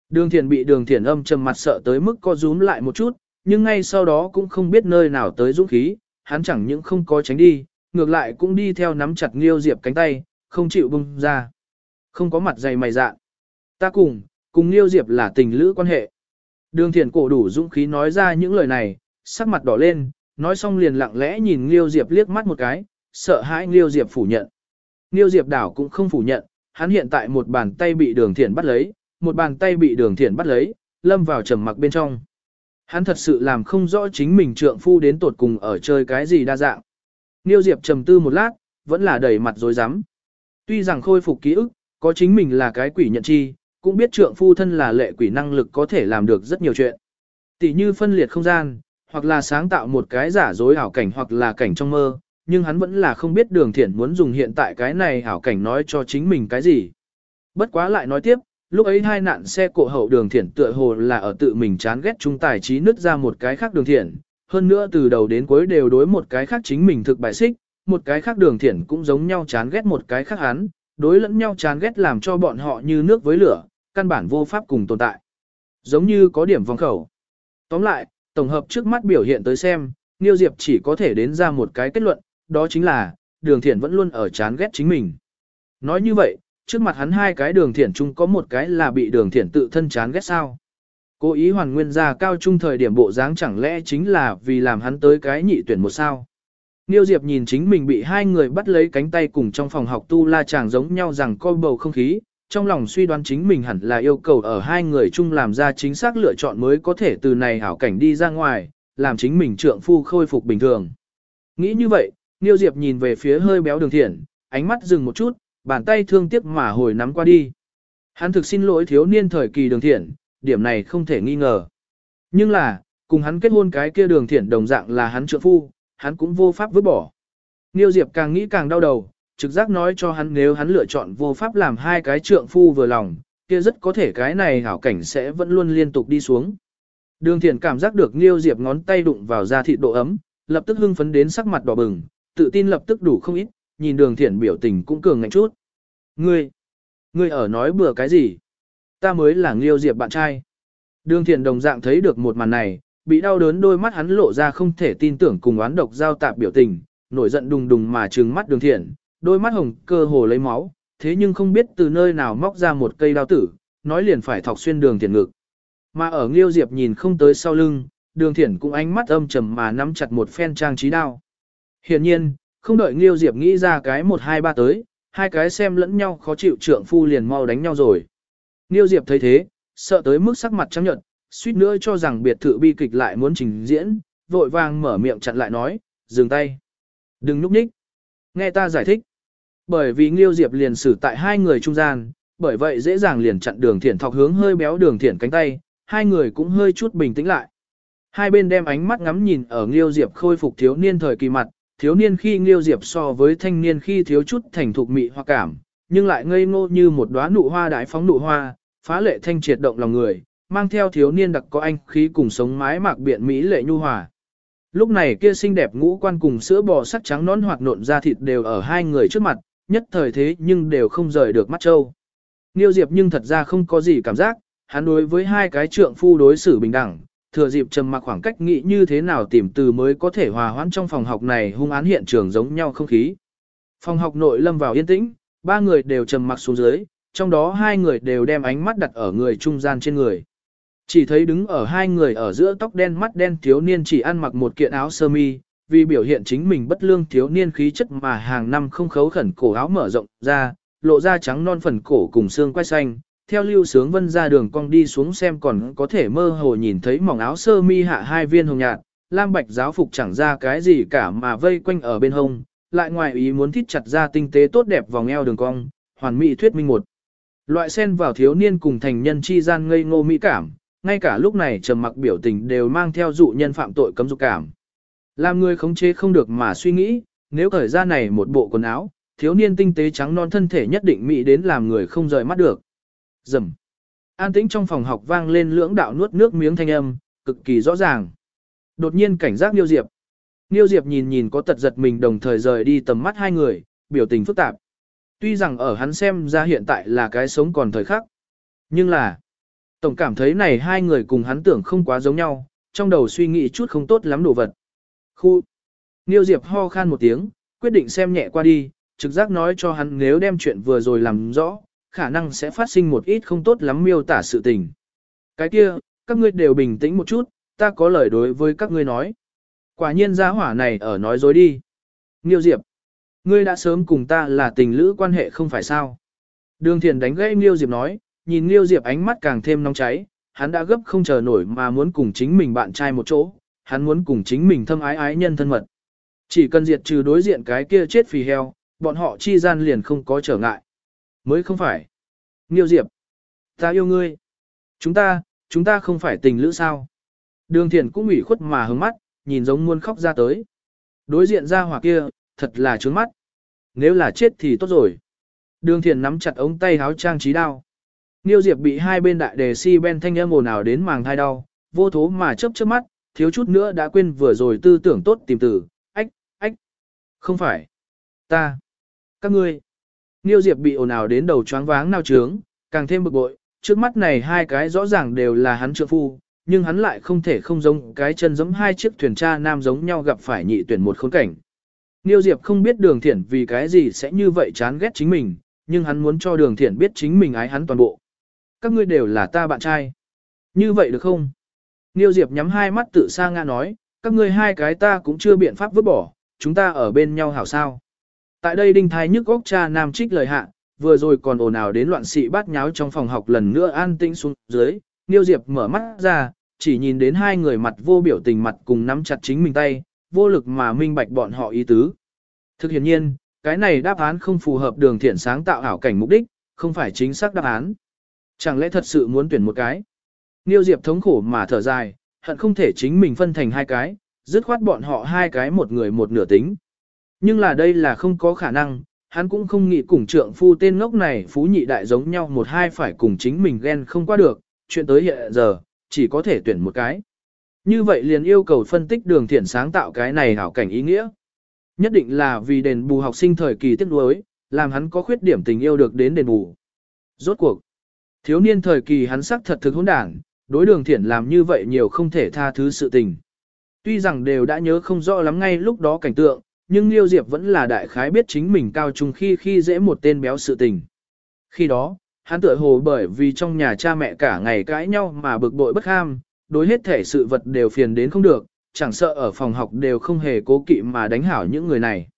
Đường thiền bị đường thiền âm trầm mặt sợ tới mức co rúm lại một chút, nhưng ngay sau đó cũng không biết nơi nào tới dũng khí, hắn chẳng những không có tránh đi, ngược lại cũng đi theo nắm chặt liêu Diệp cánh tay, không chịu bung ra. Không có mặt dày mày dạn. Ta cùng, cùng liêu Diệp là tình lữ quan hệ. Đường thiền cổ đủ dũng khí nói ra những lời này, sắc mặt đỏ lên, nói xong liền lặng lẽ nhìn liêu Diệp liếc mắt một cái, sợ hãi Nghiêu Diệp phủ nhận. Nghiêu Diệp đảo cũng không phủ nhận, hắn hiện tại một bàn tay bị đường thiện bắt lấy, một bàn tay bị đường thiện bắt lấy, lâm vào trầm mặc bên trong. Hắn thật sự làm không rõ chính mình trượng phu đến tột cùng ở chơi cái gì đa dạng. Nghiêu Diệp trầm tư một lát, vẫn là đầy mặt dối rắm Tuy rằng khôi phục ký ức, có chính mình là cái quỷ nhận chi, cũng biết trượng phu thân là lệ quỷ năng lực có thể làm được rất nhiều chuyện. Tỷ như phân liệt không gian, hoặc là sáng tạo một cái giả dối ảo cảnh hoặc là cảnh trong mơ, nhưng hắn vẫn là không biết đường thiện muốn dùng hiện tại cái này ảo cảnh nói cho chính mình cái gì. Bất quá lại nói tiếp, lúc ấy hai nạn xe cộ hậu đường thiện tựa hồ là ở tự mình chán ghét chúng tài trí nứt ra một cái khác đường thiện, hơn nữa từ đầu đến cuối đều đối một cái khác chính mình thực bại xích, một cái khác đường thiện cũng giống nhau chán ghét một cái khác hắn, đối lẫn nhau chán ghét làm cho bọn họ như nước với lửa, căn bản vô pháp cùng tồn tại. Giống như có điểm vòng khẩu. Tóm lại, tổng hợp trước mắt biểu hiện tới xem, Niêu Diệp chỉ có thể đến ra một cái kết luận, đó chính là, đường thiện vẫn luôn ở chán ghét chính mình. Nói như vậy, trước mặt hắn hai cái đường thiện chung có một cái là bị đường thiện tự thân chán ghét sao. Cố ý hoàn nguyên ra cao trung thời điểm bộ dáng chẳng lẽ chính là vì làm hắn tới cái nhị tuyển một sao. Niêu Diệp nhìn chính mình bị hai người bắt lấy cánh tay cùng trong phòng học tu la chàng giống nhau rằng coi bầu không khí, trong lòng suy đoán chính mình hẳn là yêu cầu ở hai người chung làm ra chính xác lựa chọn mới có thể từ này hảo cảnh đi ra ngoài, làm chính mình trượng phu khôi phục bình thường. Nghĩ như vậy, Niêu Diệp nhìn về phía hơi béo đường thiện, ánh mắt dừng một chút, bàn tay thương tiếc mà hồi nắm qua đi. Hắn thực xin lỗi thiếu niên thời kỳ đường thiện, điểm này không thể nghi ngờ. Nhưng là, cùng hắn kết hôn cái kia đường thiện đồng dạng là hắn trượng phu, hắn cũng vô pháp vứt bỏ. Niêu Diệp càng nghĩ càng đau đầu, trực giác nói cho hắn nếu hắn lựa chọn vô pháp làm hai cái trượng phu vừa lòng, kia rất có thể cái này hảo cảnh sẽ vẫn luôn liên tục đi xuống. Đường thiện cảm giác được Niêu Diệp ngón tay đụng vào da thịt độ ấm, lập tức hưng phấn đến sắc mặt đỏ bừng, tự tin lập tức đủ không ít, nhìn đường thiện biểu tình cũng cường ngạnh chút. Ngươi, ngươi ở nói bừa cái gì? Ta mới là Liêu Diệp bạn trai. Đường thiện đồng dạng thấy được một màn này, bị đau đớn đôi mắt hắn lộ ra không thể tin tưởng cùng oán độc giao tạp biểu tình, nổi giận đùng đùng mà trừng mắt đường thiện, đôi mắt hồng cơ hồ lấy máu, thế nhưng không biết từ nơi nào móc ra một cây đao tử, nói liền phải thọc xuyên đường thiện ngực. Mà ở Nghiêu Diệp nhìn không tới sau lưng, đường thiện cũng ánh mắt âm trầm mà nắm chặt một phen trang trí đao. Hiển nhiên, không đợi Nghiêu Diệp nghĩ ra cái một hai ba tới, hai cái xem lẫn nhau khó chịu trượng phu liền mau đánh nhau rồi. Nghiêu Diệp thấy thế, sợ tới mức sắc mặt trắng nhợt, suýt nữa cho rằng biệt thự bi kịch lại muốn trình diễn, vội vàng mở miệng chặn lại nói, dừng tay. Đừng núp nhích. Nghe ta giải thích. Bởi vì Nghiêu Diệp liền xử tại hai người trung gian, bởi vậy dễ dàng liền chặn đường thiển thọc hướng hơi béo đường thiển cánh tay, hai người cũng hơi chút bình tĩnh lại. Hai bên đem ánh mắt ngắm nhìn ở Nghiêu Diệp khôi phục thiếu niên thời kỳ mặt, thiếu niên khi Nghiêu Diệp so với thanh niên khi thiếu chút thành thục mị hoa cảm, nhưng lại ngây ngô như một đóa nụ hoa đại phóng nụ hoa, phá lệ thanh triệt động lòng người, mang theo thiếu niên đặc có anh khí cùng sống mái mạc biện mỹ lệ nhu hòa. Lúc này kia xinh đẹp ngũ quan cùng sữa bò sắc trắng nón hoạt nộn da thịt đều ở hai người trước mặt, nhất thời thế nhưng đều không rời được mắt châu. Nghiêu Diệp nhưng thật ra không có gì cảm giác, hắn đối với hai cái trượng phu đối xử bình đẳng, thừa dịp trầm mặc khoảng cách nghĩ như thế nào tìm từ mới có thể hòa hoãn trong phòng học này hung án hiện trường giống nhau không khí. Phòng học nội lâm vào yên tĩnh, ba người đều trầm mặc xuống dưới, trong đó hai người đều đem ánh mắt đặt ở người trung gian trên người. Chỉ thấy đứng ở hai người ở giữa tóc đen mắt đen thiếu niên chỉ ăn mặc một kiện áo sơ mi, vì biểu hiện chính mình bất lương thiếu niên khí chất mà hàng năm không khấu khẩn cổ áo mở rộng ra, lộ ra trắng non phần cổ cùng xương quai xanh. Theo lưu sướng vân ra đường cong đi xuống xem còn có thể mơ hồ nhìn thấy mỏng áo sơ mi hạ hai viên hồng nhạt, lam bạch giáo phục chẳng ra cái gì cả mà vây quanh ở bên hông, lại ngoài ý muốn thít chặt ra tinh tế tốt đẹp vòng eo đường cong, hoàn mỹ thuyết minh một. Loại sen vào thiếu niên cùng thành nhân chi gian ngây ngô mỹ cảm, ngay cả lúc này trầm mặc biểu tình đều mang theo dụ nhân phạm tội cấm dục cảm. Làm người khống chế không được mà suy nghĩ, nếu cởi ra này một bộ quần áo, thiếu niên tinh tế trắng non thân thể nhất định mỹ đến làm người không rời mắt được rầm. An tĩnh trong phòng học vang lên lưỡng đạo nuốt nước miếng thanh âm, cực kỳ rõ ràng. Đột nhiên cảnh giác Niêu Diệp. Niêu Diệp nhìn nhìn có tật giật mình đồng thời rời đi tầm mắt hai người, biểu tình phức tạp. Tuy rằng ở hắn xem ra hiện tại là cái sống còn thời khắc. Nhưng là, tổng cảm thấy này hai người cùng hắn tưởng không quá giống nhau, trong đầu suy nghĩ chút không tốt lắm đồ vật. Khu. Niêu Diệp ho khan một tiếng, quyết định xem nhẹ qua đi, trực giác nói cho hắn nếu đem chuyện vừa rồi làm rõ, khả năng sẽ phát sinh một ít không tốt lắm miêu tả sự tình. Cái kia, các ngươi đều bình tĩnh một chút, ta có lời đối với các ngươi nói. Quả nhiên gia hỏa này ở nói dối đi. Nghiêu Diệp, ngươi đã sớm cùng ta là tình lữ quan hệ không phải sao. Đường thiền đánh gãy Nghiêu Diệp nói, nhìn Nghiêu Diệp ánh mắt càng thêm nóng cháy, hắn đã gấp không chờ nổi mà muốn cùng chính mình bạn trai một chỗ, hắn muốn cùng chính mình thâm ái ái nhân thân mật. Chỉ cần diệt trừ đối diện cái kia chết phì heo, bọn họ chi gian liền không có trở ngại. Mới không phải. Nghiêu Diệp. Ta yêu ngươi. Chúng ta, chúng ta không phải tình lữ sao. Đường thiện cũng ủy khuất mà hướng mắt, nhìn giống muôn khóc ra tới. Đối diện ra hỏa kia, thật là trướng mắt. Nếu là chết thì tốt rồi. Đường thiện nắm chặt ống tay háo trang trí đao. Niêu Diệp bị hai bên đại đề si ben thanh âm ồn ào đến màng thai đau, vô thố mà chớp chớp mắt, thiếu chút nữa đã quên vừa rồi tư tưởng tốt tìm từ, ách, ách. Không phải. Ta. Các ngươi. Niêu Diệp bị ồn ào đến đầu choáng váng nao trướng, càng thêm bực bội, trước mắt này hai cái rõ ràng đều là hắn trượng phu, nhưng hắn lại không thể không giống cái chân giống hai chiếc thuyền cha nam giống nhau gặp phải nhị tuyển một khốn cảnh. Niêu Diệp không biết đường thiển vì cái gì sẽ như vậy chán ghét chính mình, nhưng hắn muốn cho đường thiển biết chính mình ái hắn toàn bộ. Các ngươi đều là ta bạn trai. Như vậy được không? Niêu Diệp nhắm hai mắt tự sa ngã nói, các ngươi hai cái ta cũng chưa biện pháp vứt bỏ, chúng ta ở bên nhau hảo sao. Tại đây đinh thái nhức góc cha nam trích lời hạ, vừa rồi còn ồn ào đến loạn sĩ bát nháo trong phòng học lần nữa an tĩnh xuống dưới, Niêu Diệp mở mắt ra, chỉ nhìn đến hai người mặt vô biểu tình mặt cùng nắm chặt chính mình tay, vô lực mà minh bạch bọn họ ý tứ. Thực hiện nhiên, cái này đáp án không phù hợp đường thiện sáng tạo ảo cảnh mục đích, không phải chính xác đáp án. Chẳng lẽ thật sự muốn tuyển một cái? Niêu Diệp thống khổ mà thở dài, hận không thể chính mình phân thành hai cái, dứt khoát bọn họ hai cái một người một nửa tính. Nhưng là đây là không có khả năng, hắn cũng không nghĩ cùng trượng phu tên ngốc này phú nhị đại giống nhau một hai phải cùng chính mình ghen không qua được, chuyện tới hiện giờ, chỉ có thể tuyển một cái. Như vậy liền yêu cầu phân tích đường thiện sáng tạo cái này hảo cảnh ý nghĩa. Nhất định là vì đền bù học sinh thời kỳ tiếc nuối, làm hắn có khuyết điểm tình yêu được đến đền bù. Rốt cuộc, thiếu niên thời kỳ hắn sắc thật thực hỗn đảng, đối đường thiện làm như vậy nhiều không thể tha thứ sự tình. Tuy rằng đều đã nhớ không rõ lắm ngay lúc đó cảnh tượng, nhưng Liêu Diệp vẫn là đại khái biết chính mình cao trung khi khi dễ một tên béo sự tình. Khi đó, hắn tựa hồ bởi vì trong nhà cha mẹ cả ngày cãi nhau mà bực bội bất ham, đối hết thể sự vật đều phiền đến không được, chẳng sợ ở phòng học đều không hề cố kỵ mà đánh hảo những người này.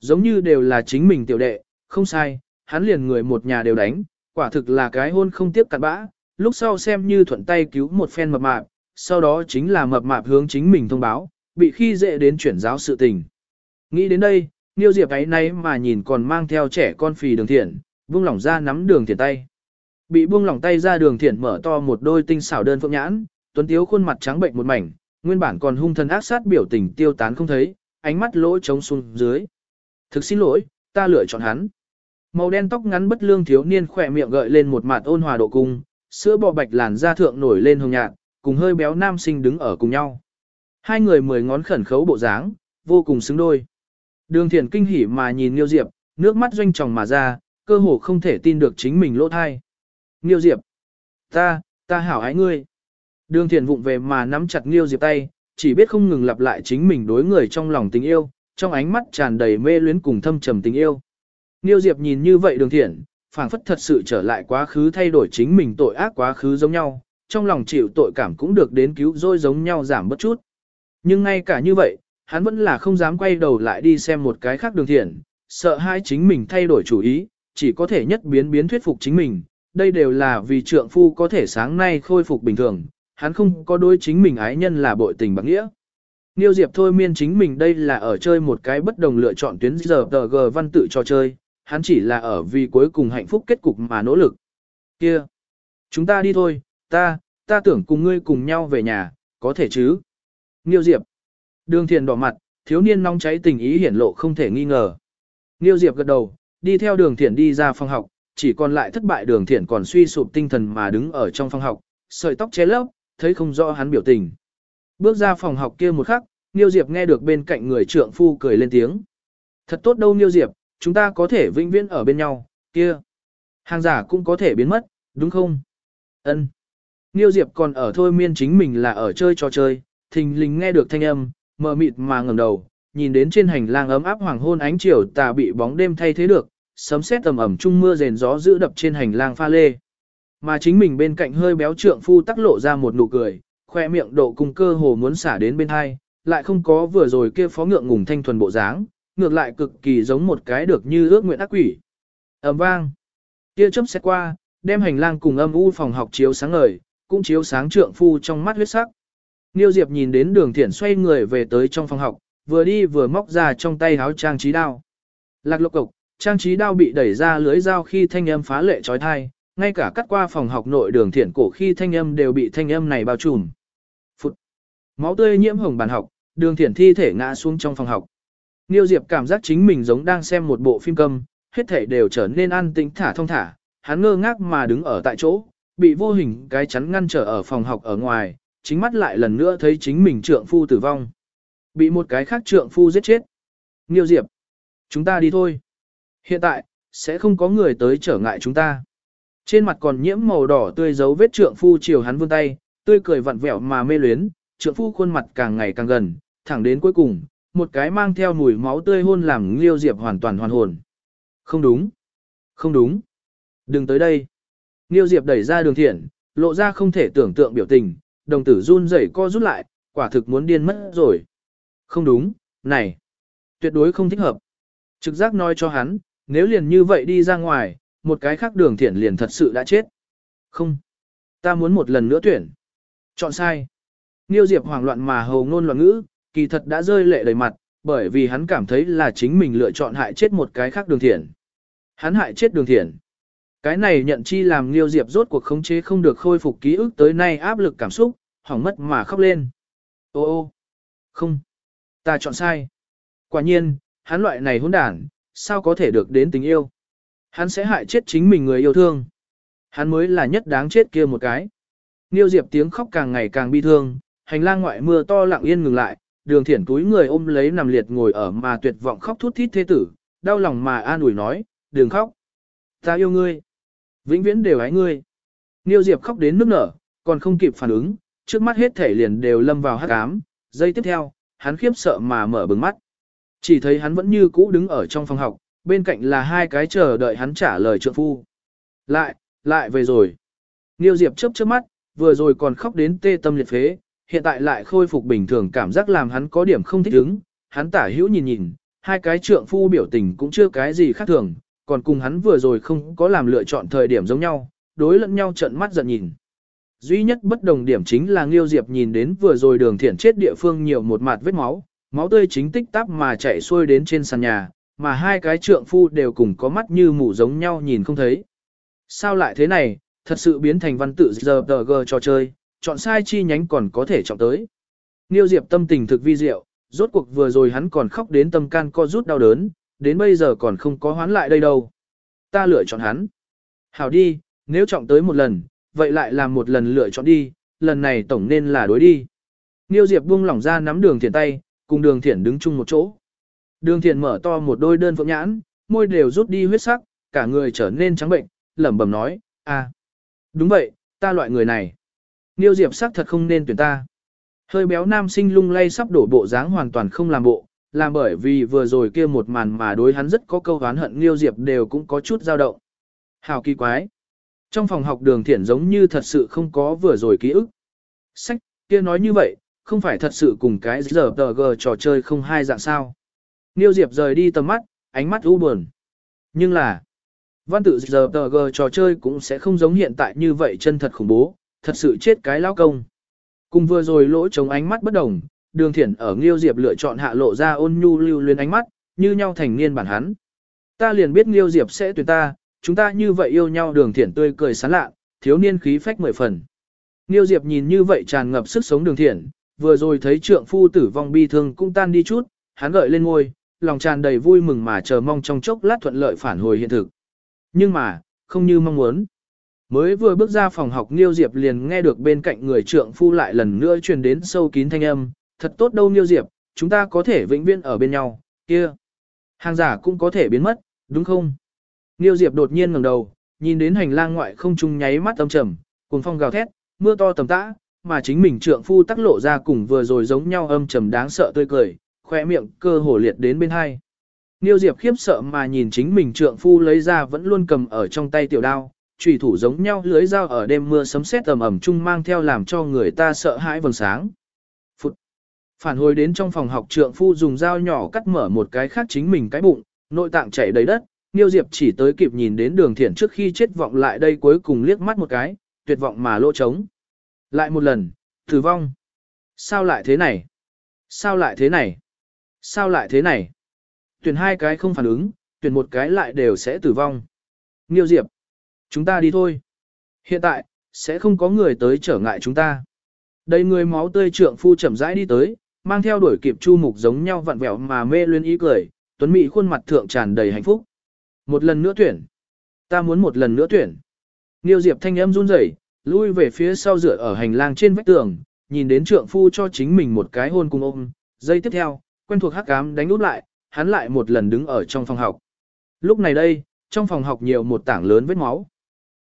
Giống như đều là chính mình tiểu đệ, không sai, hắn liền người một nhà đều đánh, quả thực là cái hôn không tiếp cặn bã, lúc sau xem như thuận tay cứu một phen mập mạp, sau đó chính là mập mạp hướng chính mình thông báo, bị khi dễ đến chuyển giáo sự tình. Nghĩ đến đây, Niêu Diệp ấy nay mà nhìn còn mang theo trẻ con phì đường thiện, buông lỏng ra nắm đường thiện tay. Bị buông lỏng tay ra đường thiện mở to một đôi tinh xảo đơn phượng nhãn, tuấn tiếu khuôn mặt trắng bệnh một mảnh, nguyên bản còn hung thần ác sát biểu tình tiêu tán không thấy, ánh mắt lỗ trống xuống dưới. Thực xin lỗi, ta lựa chọn hắn. Màu đen tóc ngắn bất lương thiếu niên khỏe miệng gợi lên một mặt ôn hòa độ cung, sữa bò bạch làn da thượng nổi lên hồng nhạt, cùng hơi béo nam sinh đứng ở cùng nhau. Hai người mười ngón khẩn khấu bộ dáng, vô cùng xứng đôi. Đường thiền kinh hỉ mà nhìn Nghiêu Diệp, nước mắt doanh tròng mà ra, cơ hồ không thể tin được chính mình lỗ thai. Nghiêu Diệp, ta, ta hảo ái ngươi. Đường thiền vụng về mà nắm chặt Nghiêu Diệp tay, chỉ biết không ngừng lặp lại chính mình đối người trong lòng tình yêu, trong ánh mắt tràn đầy mê luyến cùng thâm trầm tình yêu. Nghiêu Diệp nhìn như vậy đường thiện, phảng phất thật sự trở lại quá khứ thay đổi chính mình tội ác quá khứ giống nhau, trong lòng chịu tội cảm cũng được đến cứu rỗi giống nhau giảm bất chút. Nhưng ngay cả như vậy, hắn vẫn là không dám quay đầu lại đi xem một cái khác đường thiện, sợ hai chính mình thay đổi chủ ý, chỉ có thể nhất biến biến thuyết phục chính mình, đây đều là vì trượng phu có thể sáng nay khôi phục bình thường, hắn không có đối chính mình ái nhân là bội tình bạc nghĩa. Niêu Diệp thôi miên chính mình đây là ở chơi một cái bất đồng lựa chọn tuyến giờ tờ g văn tự cho chơi, hắn chỉ là ở vì cuối cùng hạnh phúc kết cục mà nỗ lực. Kia, chúng ta đi thôi, ta, ta tưởng cùng ngươi cùng nhau về nhà, có thể chứ? Niêu Diệp, đường thiền đỏ mặt, thiếu niên nóng cháy tình ý hiển lộ không thể nghi ngờ. Niêu Diệp gật đầu, đi theo đường thiền đi ra phòng học, chỉ còn lại thất bại đường thiền còn suy sụp tinh thần mà đứng ở trong phòng học, sợi tóc che lấp, thấy không rõ hắn biểu tình. Bước ra phòng học kia một khắc, Niêu Diệp nghe được bên cạnh người trượng phu cười lên tiếng. Thật tốt đâu Niêu Diệp, chúng ta có thể vĩnh viễn ở bên nhau, kia. Hàng giả cũng có thể biến mất, đúng không? Ân. Niêu Diệp còn ở thôi miên chính mình là ở chơi trò chơi, thình lình nghe được thanh âm, mờ mịt mà ngẩng đầu, nhìn đến trên hành lang ấm áp hoàng hôn ánh chiều tà bị bóng đêm thay thế được, sấm sét tầm ẩm trung mưa rền gió giữ đập trên hành lang pha lê. Mà chính mình bên cạnh hơi béo trượng phu tắc lộ ra một nụ cười, khoe miệng độ cùng cơ hồ muốn xả đến bên hai, lại không có vừa rồi kia phó ngượng ngùng thanh thuần bộ dáng, ngược lại cực kỳ giống một cái được như ước nguyện ác quỷ. ầm vang, kia chớp xét qua, đem hành lang cùng âm u phòng học chiếu sáng ngời, cũng chiếu sáng trượng phu trong mắt huyết sắc. Niêu Diệp nhìn đến đường thiển xoay người về tới trong phòng học, vừa đi vừa móc ra trong tay áo trang trí đao. Lạc lộc cộc, trang trí đao bị đẩy ra lưới dao khi thanh âm phá lệ trói thai, ngay cả cắt qua phòng học nội đường thiển cổ khi thanh âm đều bị thanh âm này bao trùm. Phụt. Máu tươi nhiễm hồng bàn học, đường thiển thi thể ngã xuống trong phòng học. Niêu Diệp cảm giác chính mình giống đang xem một bộ phim câm, hết thể đều trở nên an tĩnh thả thông thả, hắn ngơ ngác mà đứng ở tại chỗ, bị vô hình cái chắn ngăn trở ở phòng học ở ngoài, chính mắt lại lần nữa thấy chính mình trượng phu tử vong. Bị một cái khác trượng phu giết chết. Niêu Diệp, chúng ta đi thôi. Hiện tại, sẽ không có người tới trở ngại chúng ta. Trên mặt còn nhiễm màu đỏ tươi dấu vết trượng phu chiều hắn vươn tay, tươi cười vặn vẹo mà mê luyến, trượng phu khuôn mặt càng ngày càng gần, thẳng đến cuối cùng, một cái mang theo mùi máu tươi hôn làm Liêu Diệp hoàn toàn hoàn hồn. Không đúng. Không đúng. Đừng tới đây. Liêu Diệp đẩy ra đường thiện, lộ ra không thể tưởng tượng biểu tình, đồng tử run rẩy co rút lại, quả thực muốn điên mất rồi. Không đúng, này. Tuyệt đối không thích hợp. Trực giác nói cho hắn, nếu liền như vậy đi ra ngoài, một cái khác đường thiện liền thật sự đã chết. Không. Ta muốn một lần nữa tuyển. Chọn sai. Niêu Diệp hoảng loạn mà hầu ngôn loạn ngữ, kỳ thật đã rơi lệ đầy mặt, bởi vì hắn cảm thấy là chính mình lựa chọn hại chết một cái khác đường thiện. Hắn hại chết đường thiện. Cái này nhận chi làm Liêu Diệp rốt cuộc khống chế không được khôi phục ký ức tới nay áp lực cảm xúc, hỏng mất mà khóc lên. Ô ô, không, ta chọn sai. Quả nhiên, hắn loại này hỗn đản, sao có thể được đến tình yêu. Hắn sẽ hại chết chính mình người yêu thương. Hắn mới là nhất đáng chết kia một cái. Niêu Diệp tiếng khóc càng ngày càng bi thương, hành lang ngoại mưa to lặng yên ngừng lại, đường thiển túi người ôm lấy nằm liệt ngồi ở mà tuyệt vọng khóc thút thít thế tử, đau lòng mà an ủi nói, đừng khóc. Ta yêu ngươi. Vĩnh viễn đều ái ngươi. Niêu Diệp khóc đến nước nở, còn không kịp phản ứng, trước mắt hết thể liền đều lâm vào hắc ám. Giây tiếp theo, hắn khiếp sợ mà mở bừng mắt. Chỉ thấy hắn vẫn như cũ đứng ở trong phòng học, bên cạnh là hai cái chờ đợi hắn trả lời trượng phu. Lại, lại về rồi. Niêu Diệp chớp chớp mắt, vừa rồi còn khóc đến tê tâm liệt phế, hiện tại lại khôi phục bình thường cảm giác làm hắn có điểm không thích ứng, hắn tả hữu nhìn nhìn, hai cái trượng phu biểu tình cũng chưa cái gì khác thường, còn cùng hắn vừa rồi không có làm lựa chọn thời điểm giống nhau, đối lẫn nhau trận mắt giận nhìn. Duy nhất bất đồng điểm chính là Nghiêu Diệp nhìn đến vừa rồi đường thiển chết địa phương nhiều một mặt vết máu, máu tươi chính tích tắp mà chảy xuôi đến trên sàn nhà, mà hai cái trượng phu đều cùng có mắt như mù giống nhau nhìn không thấy. Sao lại thế này, thật sự biến thành văn tự giờ tờ gờ trò chơi, chọn sai chi nhánh còn có thể chọn tới. Niêu Diệp tâm tình thực vi diệu, rốt cuộc vừa rồi hắn còn khóc đến tâm can co rút đau đớn, đến bây giờ còn không có hoán lại đây đâu. Ta lựa chọn hắn. Hảo đi, nếu chọn tới một lần, vậy lại làm một lần lựa chọn đi, lần này tổng nên là đối đi. Niêu Diệp buông lỏng ra nắm đường thiện tay, cùng đường thiện đứng chung một chỗ. Đường thiện mở to một đôi đơn phượng nhãn, môi đều rút đi huyết sắc, cả người trở nên trắng bệnh, lẩm bẩm nói, à, đúng vậy, ta loại người này. Niêu Diệp sắc thật không nên tuyển ta. Hơi béo nam sinh lung lay sắp đổ bộ dáng hoàn toàn không làm bộ, làm bởi vì vừa rồi kia một màn mà đối hắn rất có câu oán hận Niêu Diệp đều cũng có chút dao động. Hào kỳ quái. Trong phòng học đường Thiển giống như thật sự không có vừa rồi ký ức. Sách, kia nói như vậy, không phải thật sự cùng cái giờ tờ gờ trò chơi không hai dạng sao. Niêu Diệp rời đi tầm mắt, ánh mắt u buồn. Nhưng là, văn tự giờ tờ gờ trò chơi cũng sẽ không giống hiện tại như vậy chân thật khủng bố, thật sự chết cái lão công. Cùng vừa rồi lỗ chống ánh mắt bất đồng, đường thiển ở Nghiêu Diệp lựa chọn hạ lộ ra ôn nhu lưu luyến ánh mắt, như nhau thành niên bản hắn. Ta liền biết Nghiêu Diệp sẽ tuyển ta, chúng ta như vậy yêu nhau đường thiển tươi cười sán lạ, thiếu niên khí phách mười phần. Nghiêu Diệp nhìn như vậy tràn ngập sức sống đường thiển, vừa rồi thấy trượng phu tử vong bi thương cũng tan đi chút, hắn gợi lên ngôi, lòng tràn đầy vui mừng mà chờ mong trong chốc lát thuận lợi phản hồi hiện thực. Nhưng mà, không như mong muốn. Mới vừa bước ra phòng học Nghiêu Diệp liền nghe được bên cạnh người trượng phu lại lần nữa truyền đến sâu kín thanh âm, thật tốt đâu Niêu Diệp, chúng ta có thể vĩnh viễn ở bên nhau, kia. Hàng giả cũng có thể biến mất, đúng không? Niêu Diệp đột nhiên ngẩng đầu, nhìn đến hành lang ngoại không trung nháy mắt âm trầm, Cuồng phong gào thét, mưa to tầm tã, mà chính mình trượng phu tắc lộ ra cùng vừa rồi giống nhau âm trầm đáng sợ tươi cười, khỏe miệng cơ hồ liệt đến bên hai. Niêu Diệp khiếp sợ mà nhìn chính mình trượng phu lấy ra vẫn luôn cầm ở trong tay tiểu đao, chủy thủ giống nhau lưới dao ở đêm mưa sấm sét ầm ầm chung mang theo làm cho người ta sợ hãi vầng sáng. Phản hồi đến trong phòng học trượng phu dùng dao nhỏ cắt mở một cái khác chính mình cái bụng, nội tạng chảy đầy đất, Niêu Diệp chỉ tới kịp nhìn đến đường thiện trước khi chết vọng lại đây cuối cùng liếc mắt một cái, tuyệt vọng mà lỗ trống. Lại một lần, tử vong. Sao lại thế này? Sao lại thế này? Sao lại thế này? Tuyển hai cái không phản ứng, tuyển một cái lại đều sẽ tử vong. Niêu Diệp. Chúng ta đi thôi. Hiện tại, sẽ không có người tới trở ngại chúng ta. Đầy người máu tươi trượng phu chậm rãi đi tới, mang theo đuổi kịp chu mục giống nhau vặn vẹo mà mê luyến ý cười, tuấn mỹ khuôn mặt thượng tràn đầy hạnh phúc. Một lần nữa tuyển. Ta muốn một lần nữa tuyển. Niêu Diệp thanh âm run rẩy, lui về phía sau dựa ở hành lang trên vách tường, nhìn đến trượng phu cho chính mình một cái hôn cùng ôm. Giây tiếp theo, quen thuộc hắc cám đánh úp lại, hắn lại một lần đứng ở trong phòng học. Lúc này đây, trong phòng học nhiều một tảng lớn vết máu.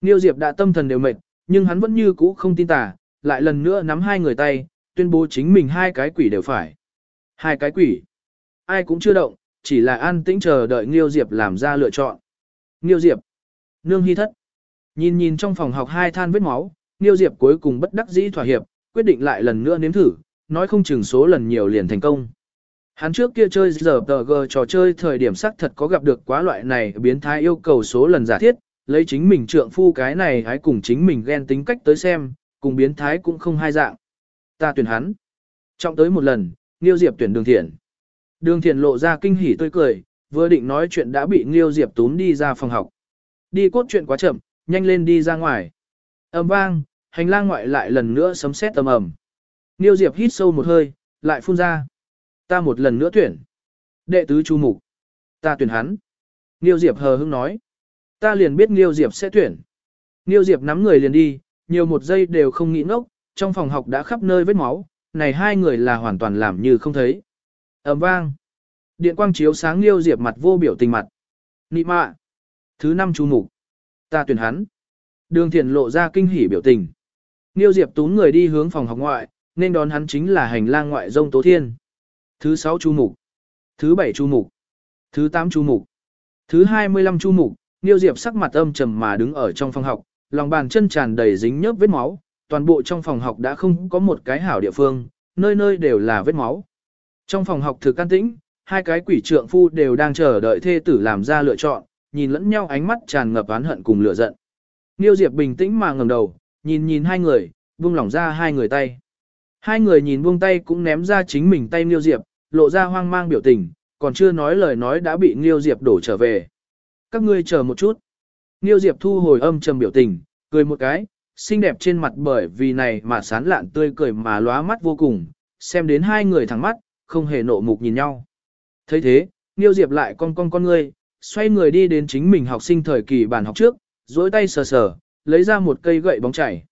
Niêu Diệp đã tâm thần đều mệt, nhưng hắn vẫn như cũ không tin tà, lại lần nữa nắm hai người tay, tuyên bố chính mình hai cái quỷ đều phải. Hai cái quỷ. Ai cũng chưa động, chỉ là an tĩnh chờ đợi nghiêu Diệp làm ra lựa chọn. nghiêu Diệp. Nương hy thất. Nhìn nhìn trong phòng học hai than vết máu, nghiêu Diệp cuối cùng bất đắc dĩ thỏa hiệp, quyết định lại lần nữa nếm thử, nói không chừng số lần nhiều liền thành công. Hắn trước kia chơi giờ tờ g trò chơi thời điểm sắc thật có gặp được quá loại này biến thái yêu cầu số lần giả thiết, lấy chính mình trượng phu cái này hãy cùng chính mình ghen tính cách tới xem, cùng biến thái cũng không hai dạng. Ta tuyển hắn. Trọng tới một lần, Nghiêu Diệp tuyển đường thiện. Đường thiện lộ ra kinh hỉ tươi cười, vừa định nói chuyện đã bị Nghiêu Diệp túm đi ra phòng học. Đi cốt chuyện quá chậm, nhanh lên đi ra ngoài. ầm vang, hành lang ngoại lại lần nữa sấm sét âm ầm. Nghiêu Diệp hít sâu một hơi, lại phun ra. Ta một lần nữa tuyển. Đệ tứ Chu Mục. Ta tuyển hắn. Nghiêu Diệp hờ hững nói. Ta liền biết Nghiêu Diệp sẽ tuyển. Nghiêu Diệp nắm người liền đi, nhiều một giây đều không nghĩ ngốc, trong phòng học đã khắp nơi vết máu, này hai người là hoàn toàn làm như không thấy. ầm vang. Điện quang chiếu sáng liêu Diệp mặt vô biểu tình mặt. Nị mạ. Thứ năm chú Mục. Ta tuyển hắn. Đường Thiền lộ ra kinh hỉ biểu tình. liêu Diệp tún người đi hướng phòng học ngoại, nên đón hắn chính là hành lang ngoại dông tố thiên. Thứ sáu chú mục. Thứ bảy chú mục. Thứ tám chú mục. Thứ hai mươi lăm chú mục, Niêu Diệp sắc mặt âm trầm mà đứng ở trong phòng học, lòng bàn chân tràn đầy dính nhớp vết máu, toàn bộ trong phòng học đã không có một cái hảo địa phương, nơi nơi đều là vết máu. Trong phòng học thực can tĩnh, hai cái quỷ trượng phu đều đang chờ đợi thê tử làm ra lựa chọn, nhìn lẫn nhau ánh mắt tràn ngập oán hận cùng lửa giận. Niêu Diệp bình tĩnh mà ngẩng đầu, nhìn nhìn hai người, buông lỏng ra hai người tay. Hai người nhìn buông tay cũng ném ra chính mình tay Niêu Diệp, lộ ra hoang mang biểu tình, còn chưa nói lời nói đã bị Niêu Diệp đổ trở về. Các ngươi chờ một chút. Niêu Diệp thu hồi âm trầm biểu tình, cười một cái, xinh đẹp trên mặt bởi vì này mà sán lạn tươi cười mà lóa mắt vô cùng, xem đến hai người thẳng mắt, không hề nộ mục nhìn nhau. thấy thế, Niêu Diệp lại con con con ngươi, xoay người đi đến chính mình học sinh thời kỳ bàn học trước, duỗi tay sờ sờ, lấy ra một cây gậy bóng chảy.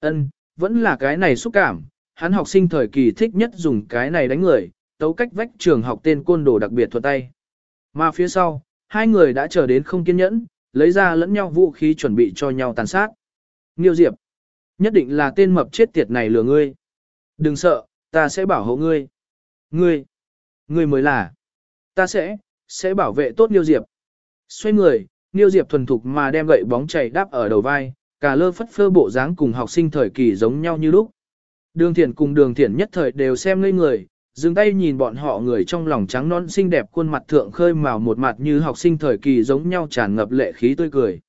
Ân, vẫn là cái này xúc cảm, hắn học sinh thời kỳ thích nhất dùng cái này đánh người, tấu cách vách trường học tên côn đồ đặc biệt thuật tay. Mà phía sau, hai người đã chờ đến không kiên nhẫn, lấy ra lẫn nhau vũ khí chuẩn bị cho nhau tàn sát. Nghiêu Diệp, nhất định là tên mập chết tiệt này lừa ngươi. Đừng sợ, ta sẽ bảo hộ ngươi. Ngươi, ngươi mới là. Ta sẽ, sẽ bảo vệ tốt Nghiêu Diệp. Xoay người, Nghiêu Diệp thuần thục mà đem gậy bóng chảy đáp ở đầu vai, cả lơ phất phơ bộ dáng cùng học sinh thời kỳ giống nhau như lúc. Đường thiển cùng đường thiển nhất thời đều xem ngây người, dừng tay nhìn bọn họ người trong lòng trắng non xinh đẹp khuôn mặt thượng khơi màu một mặt như học sinh thời kỳ giống nhau tràn ngập lệ khí tươi cười.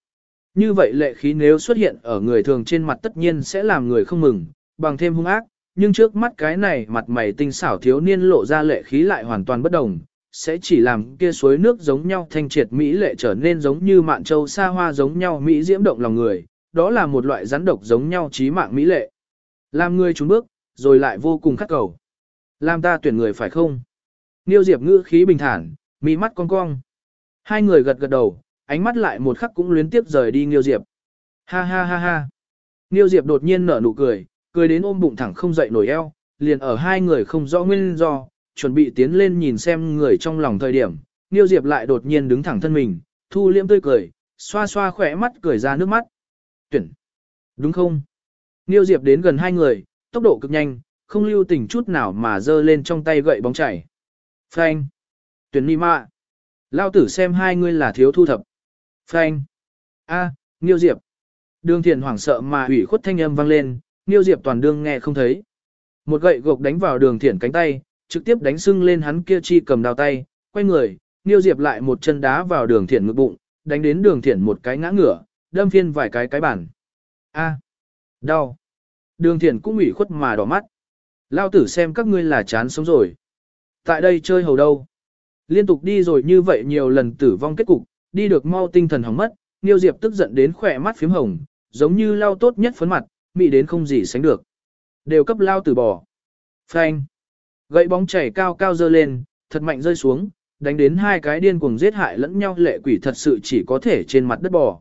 Như vậy lệ khí nếu xuất hiện ở người thường trên mặt tất nhiên sẽ làm người không mừng, bằng thêm hung ác, nhưng trước mắt cái này mặt mày tinh xảo thiếu niên lộ ra lệ khí lại hoàn toàn bất đồng, sẽ chỉ làm kia suối nước giống nhau thanh triệt mỹ lệ trở nên giống như mạn châu xa hoa giống nhau mỹ diễm động lòng người, đó là một loại rắn độc giống nhau trí mạng mỹ lệ. Làm người trốn bước, rồi lại vô cùng khắc cầu. Làm ta tuyển người phải không? Niêu Diệp ngữ khí bình thản, mỹ mắt cong cong. Hai người gật gật đầu, ánh mắt lại một khắc cũng luyến tiếp rời đi Nghiêu Diệp. Ha ha ha ha. Nghiêu Diệp đột nhiên nở nụ cười, cười đến ôm bụng thẳng không dậy nổi eo, liền ở hai người không rõ nguyên do, chuẩn bị tiến lên nhìn xem người trong lòng thời điểm. Nghiêu Diệp lại đột nhiên đứng thẳng thân mình, thu liễm tươi cười, xoa xoa khỏe mắt cười ra nước mắt. Tuyển. Đúng không? Nghiêu Diệp đến gần hai người, tốc độ cực nhanh, không lưu tình chút nào mà giơ lên trong tay gậy bóng chảy. Phanh. Tuyển ni mạ. Lao tử xem hai ngươi là thiếu thu thập. Phanh. A, à, Niêu Diệp. Đường thiền hoảng sợ mà ủy khuất thanh âm vang lên, Niêu Diệp toàn đương nghe không thấy. Một gậy gộc đánh vào đường thiền cánh tay, trực tiếp đánh sưng lên hắn kia chi cầm đao tay, quay người, Niêu Diệp lại một chân đá vào đường thiền ngực bụng, đánh đến đường thiền một cái ngã ngửa, đâm phiên vài cái cái bản. A. Đau. Đường thiền cũng ủy khuất mà đỏ mắt. Lao tử xem các ngươi là chán sống rồi. Tại đây chơi hầu đâu. Liên tục đi rồi như vậy nhiều lần tử vong kết cục, đi được mau tinh thần hỏng mất, Niêu Diệp tức giận đến khỏe mắt phím hồng, giống như lao tốt nhất phấn mặt, mị đến không gì sánh được. Đều cấp lao từ bỏ. Phanh. Gậy bóng chảy cao cao dơ lên, thật mạnh rơi xuống, đánh đến hai cái điên cuồng giết hại lẫn nhau lệ quỷ thật sự chỉ có thể trên mặt đất bò.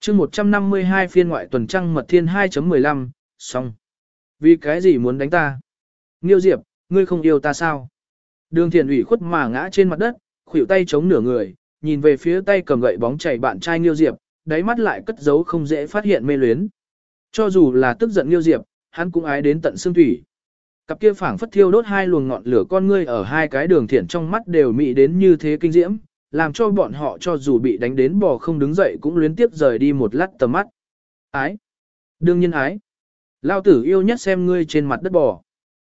chương 152 phiên ngoại tuần trăng mật thiên 2.15, xong. Vì cái gì muốn đánh ta? Nghiêu Diệp, ngươi không yêu ta sao? Đường thiền ủy khuất mà ngã trên mặt đất, khuỷu tay chống nửa người, nhìn về phía tay cầm gậy bóng chảy bạn trai Nghiêu Diệp, đáy mắt lại cất giấu không dễ phát hiện mê luyến. Cho dù là tức giận Nghiêu Diệp, hắn cũng ái đến tận xương thủy. Cặp kia phảng phất thiêu đốt hai luồng ngọn lửa con ngươi ở hai cái đường thiện trong mắt đều mị đến như thế kinh diễm, làm cho bọn họ cho dù bị đánh đến bò không đứng dậy cũng luyến tiếp rời đi một lát tầm mắt. Ái! Đương nhiên ái! Lao tử yêu nhất xem ngươi trên mặt đất bò.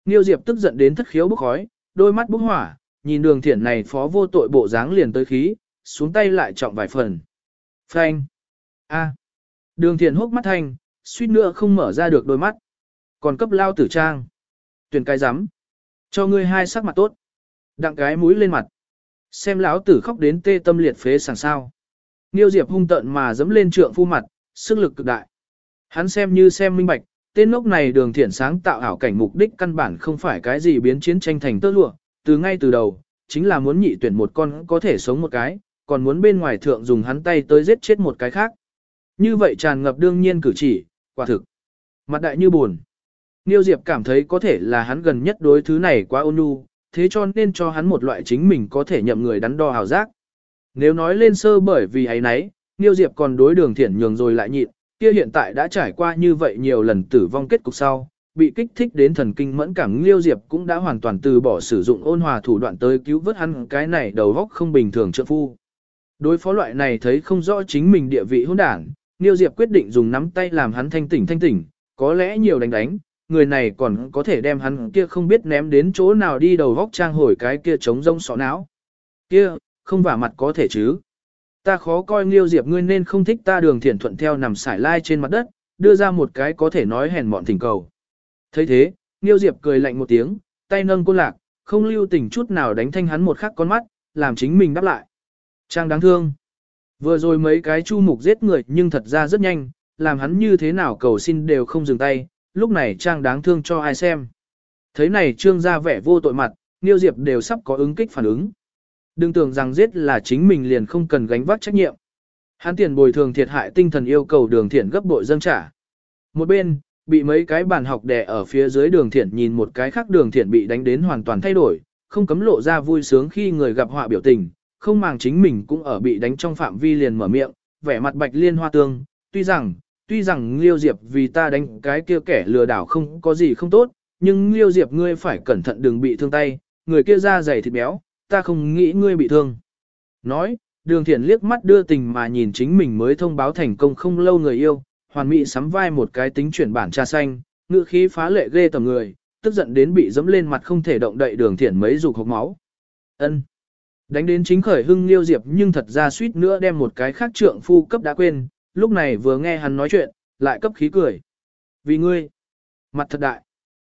Niêu Diệp tức giận đến thất khiếu bốc khói, đôi mắt bốc hỏa, nhìn đường thiện này phó vô tội bộ dáng liền tới khí, xuống tay lại trọng vài phần. Phanh! A! Đường thiền hốc mắt thanh, suýt nữa không mở ra được đôi mắt. Còn cấp lao tử trang tuyển cái rắm Cho ngươi hai sắc mặt tốt. Đặng cái mũi lên mặt. Xem lão tử khóc đến tê tâm liệt phế sàng sao. Niêu Diệp hung tận mà dẫm lên trượng phu mặt, sức lực cực đại. Hắn xem như xem minh bạch, tên ngốc này đường thiện sáng tạo ảo cảnh mục đích căn bản không phải cái gì biến chiến tranh thành tơ lụa, từ ngay từ đầu, chính là muốn nhị tuyển một con có thể sống một cái, còn muốn bên ngoài thượng dùng hắn tay tới giết chết một cái khác. Như vậy tràn ngập đương nhiên cử chỉ, quả thực. Mặt đại như buồn. Niêu Diệp cảm thấy có thể là hắn gần nhất đối thứ này quá ôn nhu, thế cho nên cho hắn một loại chính mình có thể nhậm người đắn đo hào giác. Nếu nói lên sơ bởi vì ấy nấy, Niêu Diệp còn đối đường thiển nhường rồi lại nhịn, kia hiện tại đã trải qua như vậy nhiều lần tử vong kết cục sau, bị kích thích đến thần kinh mẫn cảm Niêu Diệp cũng đã hoàn toàn từ bỏ sử dụng ôn hòa thủ đoạn tới cứu vớt hắn cái này đầu góc không bình thường trợ phu. Đối phó loại này thấy không rõ chính mình địa vị hỗn đảng, Niêu Diệp quyết định dùng nắm tay làm hắn thanh tỉnh thanh tỉnh, có lẽ nhiều đánh đánh, người này còn có thể đem hắn kia không biết ném đến chỗ nào đi đầu vóc trang hồi cái kia trống rông sọ não. Kia, không vả mặt có thể chứ. Ta khó coi Nghiêu Diệp ngươi nên không thích ta đường thiện thuận theo nằm sải lai trên mặt đất, đưa ra một cái có thể nói hèn mọn thỉnh cầu. thấy thế, Nghiêu Diệp cười lạnh một tiếng, tay nâng côn lạc, không lưu tình chút nào đánh thanh hắn một khắc con mắt, làm chính mình đáp lại. Trang đáng thương. Vừa rồi mấy cái chu mục giết người nhưng thật ra rất nhanh, làm hắn như thế nào cầu xin đều không dừng tay, lúc này trang đáng thương cho ai xem. Thấy này trương ra vẻ vô tội mặt, Niêu Diệp đều sắp có ứng kích phản ứng. Đừng tưởng rằng giết là chính mình liền không cần gánh vác trách nhiệm. Hắn tiền bồi thường thiệt hại tinh thần yêu cầu đường thiện gấp bội dâng trả. Một bên, bị mấy cái bàn học đè ở phía dưới đường thiện nhìn một cái khác đường thiện bị đánh đến hoàn toàn thay đổi, không cấm lộ ra vui sướng khi người gặp họa biểu tình, không màng chính mình cũng ở bị đánh trong phạm vi liền mở miệng, vẻ mặt bạch liên hoa tương, tuy rằng, tuy rằng Liêu Diệp vì ta đánh cái kia kẻ lừa đảo không có gì không tốt, nhưng Liêu Diệp ngươi phải cẩn thận đừng bị thương tay, người kia da dày thịt béo, ta không nghĩ ngươi bị thương. Nói, đường thiện liếc mắt đưa tình mà nhìn chính mình mới thông báo thành công không lâu người yêu, hoàn mỹ sắm vai một cái tính chuyển bản trà xanh, ngữ khí phá lệ ghê tầm người, tức giận đến bị dẫm lên mặt không thể động đậy đường thiện mấy dục hộc máu. ân Đánh đến chính khởi hưng liêu diệp nhưng thật ra suýt nữa đem một cái khác trượng phu cấp đã quên, lúc này vừa nghe hắn nói chuyện, lại cấp khí cười. Vì ngươi, mặt thật đại.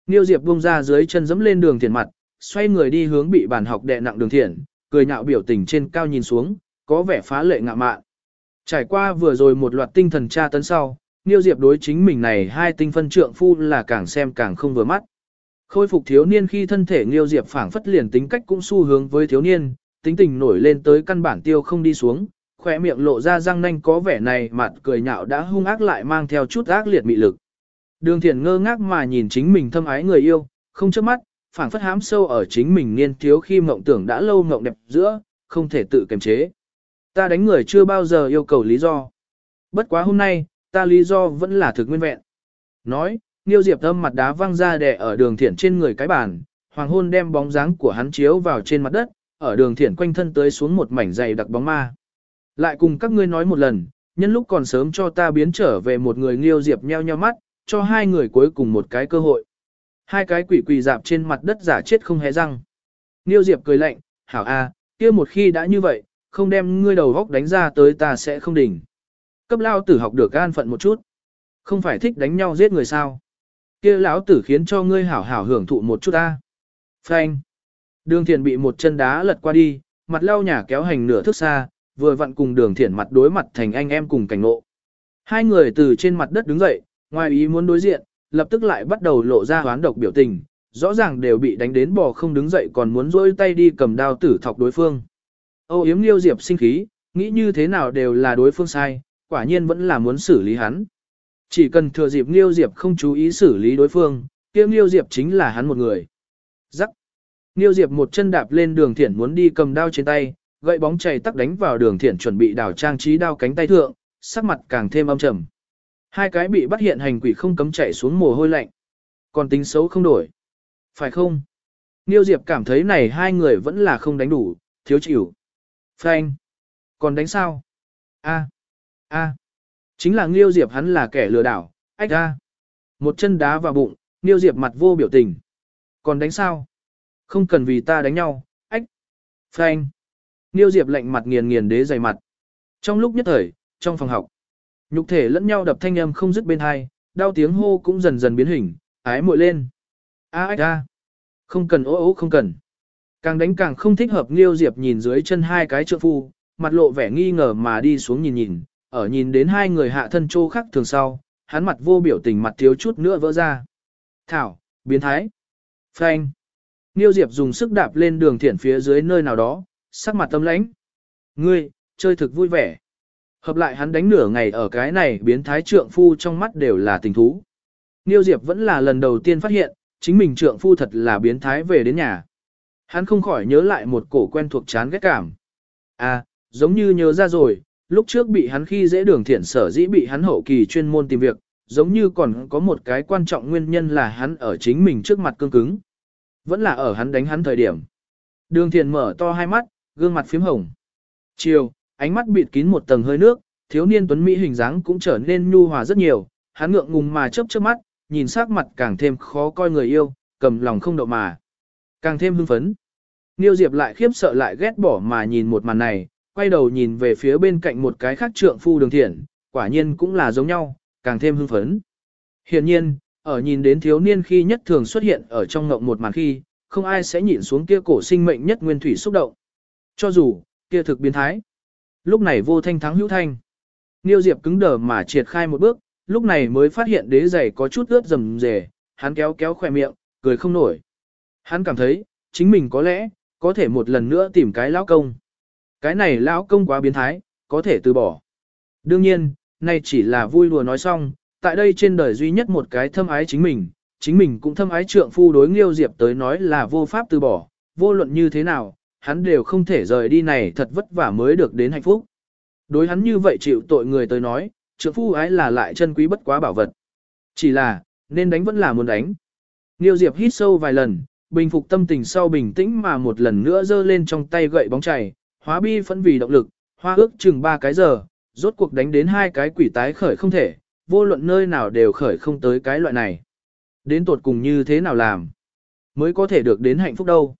liêu Diệp buông ra dưới chân dẫm lên đường thiền mặt, xoay người đi hướng bị bàn học đè nặng đường thiền, cười nhạo biểu tình trên cao nhìn xuống, có vẻ phá lệ ngạ mạn. Trải qua vừa rồi một loạt tinh thần tra tấn sau, Niêu Diệp đối chính mình này hai tinh phân trượng phu là càng xem càng không vừa mắt. Khôi phục thiếu niên khi thân thể Niêu Diệp phảng phất liền tính cách cũng xu hướng với thiếu niên, tính tình nổi lên tới căn bản tiêu không đi xuống, khỏe miệng lộ ra răng nanh có vẻ này mặt cười nhạo đã hung ác lại mang theo chút ác liệt mị lực. Đường thiền ngơ ngác mà nhìn chính mình thâm ái người yêu, không chớp mắt, phảng phất hám sâu ở chính mình niên thiếu khi mộng tưởng đã lâu mộng đẹp giữa, không thể tự kiềm chế. Ta đánh người chưa bao giờ yêu cầu lý do. Bất quá hôm nay, ta lý do vẫn là thực nguyên vẹn. Nói, Niêu Diệp thâm mặt đá văng ra đè ở đường thiển trên người cái bàn, hoàng hôn đem bóng dáng của hắn chiếu vào trên mặt đất, ở đường thiển quanh thân tới xuống một mảnh dày đặc bóng ma. Lại cùng các ngươi nói một lần, nhân lúc còn sớm cho ta biến trở về một người nghiêu diệp nheo nheo mắt, cho hai người cuối cùng một cái cơ hội. Hai cái quỷ quỳ dạp trên mặt đất giả chết không hé răng. Nghiêu diệp cười lạnh, hảo a, kia một khi đã như vậy, không đem ngươi đầu góc đánh ra tới ta sẽ không đỉnh. Cấp lao tử học được an phận một chút. Không phải thích đánh nhau giết người sao. Kia lão tử khiến cho ngươi hảo hảo hưởng thụ một chút ta. Phanh. Đường thiền bị một chân đá lật qua đi, mặt lao nhà kéo hành nửa thước xa, vừa vặn cùng đường thiển mặt đối mặt thành anh em cùng cảnh ngộ. Hai người từ trên mặt đất đứng dậy, ngoài ý muốn đối diện, lập tức lại bắt đầu lộ ra hoán độc biểu tình, rõ ràng đều bị đánh đến bò không đứng dậy còn muốn rôi tay đi cầm đao tử thọc đối phương. Âu yếm liêu diệp sinh khí, nghĩ như thế nào đều là đối phương sai, quả nhiên vẫn là muốn xử lý hắn. Chỉ cần thừa dịp liêu diệp không chú ý xử lý đối phương, kia liêu diệp chính là hắn một người. Giắc. Niêu diệp một chân đạp lên đường thiển muốn đi cầm đao trên tay, gậy bóng chày tắc đánh vào đường thiển chuẩn bị đảo trang trí đao cánh tay thượng, sắc mặt càng thêm âm trầm. Hai cái bị bắt hiện hành quỷ không cấm chạy xuống mồ hôi lạnh. Còn tính xấu không đổi. Phải không? Niêu Diệp cảm thấy này hai người vẫn là không đánh đủ, thiếu chịu. Phanh. Còn đánh sao? A. A. Chính là Niêu Diệp hắn là kẻ lừa đảo, ách a. Một chân đá vào bụng, Niêu Diệp mặt vô biểu tình. Còn đánh sao? Không cần vì ta đánh nhau, ách. Phanh. Niêu Diệp lạnh mặt nghiền nghiền đế dày mặt. Trong lúc nhất thời, trong phòng học, nhục thể lẫn nhau đập thanh âm không dứt bên hai, đau tiếng hô cũng dần dần biến hình, ái muội lên. A ách a. Không cần ố ố không cần. Càng đánh càng không thích hợp Niêu Diệp nhìn dưới chân hai cái trượng phu, mặt lộ vẻ nghi ngờ mà đi xuống nhìn nhìn, ở nhìn đến hai người hạ thân trô khắc thường sau, hắn mặt vô biểu tình mặt thiếu chút nữa vỡ ra. Thảo, biến thái. Phanh. Niêu Diệp dùng sức đạp lên đường thiển phía dưới nơi nào đó, sắc mặt tâm lãnh. Ngươi, chơi thực vui vẻ. Hợp lại hắn đánh nửa ngày ở cái này biến thái trượng phu trong mắt đều là tình thú. Niêu Diệp vẫn là lần đầu tiên phát hiện, chính mình trượng phu thật là biến thái về đến nhà. Hắn không khỏi nhớ lại một cổ quen thuộc chán ghét cảm. À, giống như nhớ ra rồi, lúc trước bị hắn khi dễ đường thiện sở dĩ bị hắn hậu kỳ chuyên môn tìm việc, giống như còn có một cái quan trọng nguyên nhân là hắn ở chính mình trước mặt cương cứng. Vẫn là ở hắn đánh hắn thời điểm. Đường thiền mở to hai mắt, gương mặt phím hồng. Chiều, ánh mắt bịt kín một tầng hơi nước, thiếu niên tuấn Mỹ hình dáng cũng trở nên nhu hòa rất nhiều, hắn ngượng ngùng mà chớp chớp mắt, nhìn sắc mặt càng thêm khó coi người yêu, cầm lòng không đậu mà. Càng thêm hưng phấn. Niêu Diệp lại khiếp sợ lại ghét bỏ mà nhìn một màn này, quay đầu nhìn về phía bên cạnh một cái khác trượng phu đường thiện, quả nhiên cũng là giống nhau, càng thêm hưng phấn. Hiện nhiên, ở nhìn đến thiếu niên khi nhất thường xuất hiện ở trong ngộng một màn khi, không ai sẽ nhìn xuống kia cổ sinh mệnh nhất nguyên thủy xúc động. Cho dù, kia thực biến thái. Lúc này vô thanh thắng hữu thanh. Niêu Diệp cứng đờ mà triệt khai một bước, lúc này mới phát hiện đế giày có chút ướt rầm rề, hắn kéo kéo khỏe miệng, cười không nổi. Hắn cảm thấy, chính mình có lẽ, có thể một lần nữa tìm cái lão công. Cái này lão công quá biến thái, có thể từ bỏ. Đương nhiên, nay chỉ là vui đùa nói xong, tại đây trên đời duy nhất một cái thâm ái chính mình, chính mình cũng thâm ái trượng phu đối Nghiêu Diệp tới nói là vô pháp từ bỏ, vô luận như thế nào, hắn đều không thể rời đi này thật vất vả mới được đến hạnh phúc. Đối hắn như vậy chịu tội người tới nói, trượng phu ái là lại chân quý bất quá bảo vật. Chỉ là, nên đánh vẫn là muốn đánh. nghiêu Diệp hít sâu vài lần, bình phục tâm tình sau bình tĩnh mà một lần nữa giơ lên trong tay gậy bóng chảy, hóa bi phẫn vì động lực, hoa ước chừng ba cái giờ, rốt cuộc đánh đến hai cái quỷ tái khởi không thể, vô luận nơi nào đều khởi không tới cái loại này. Đến tột cùng như thế nào làm, mới có thể được đến hạnh phúc đâu.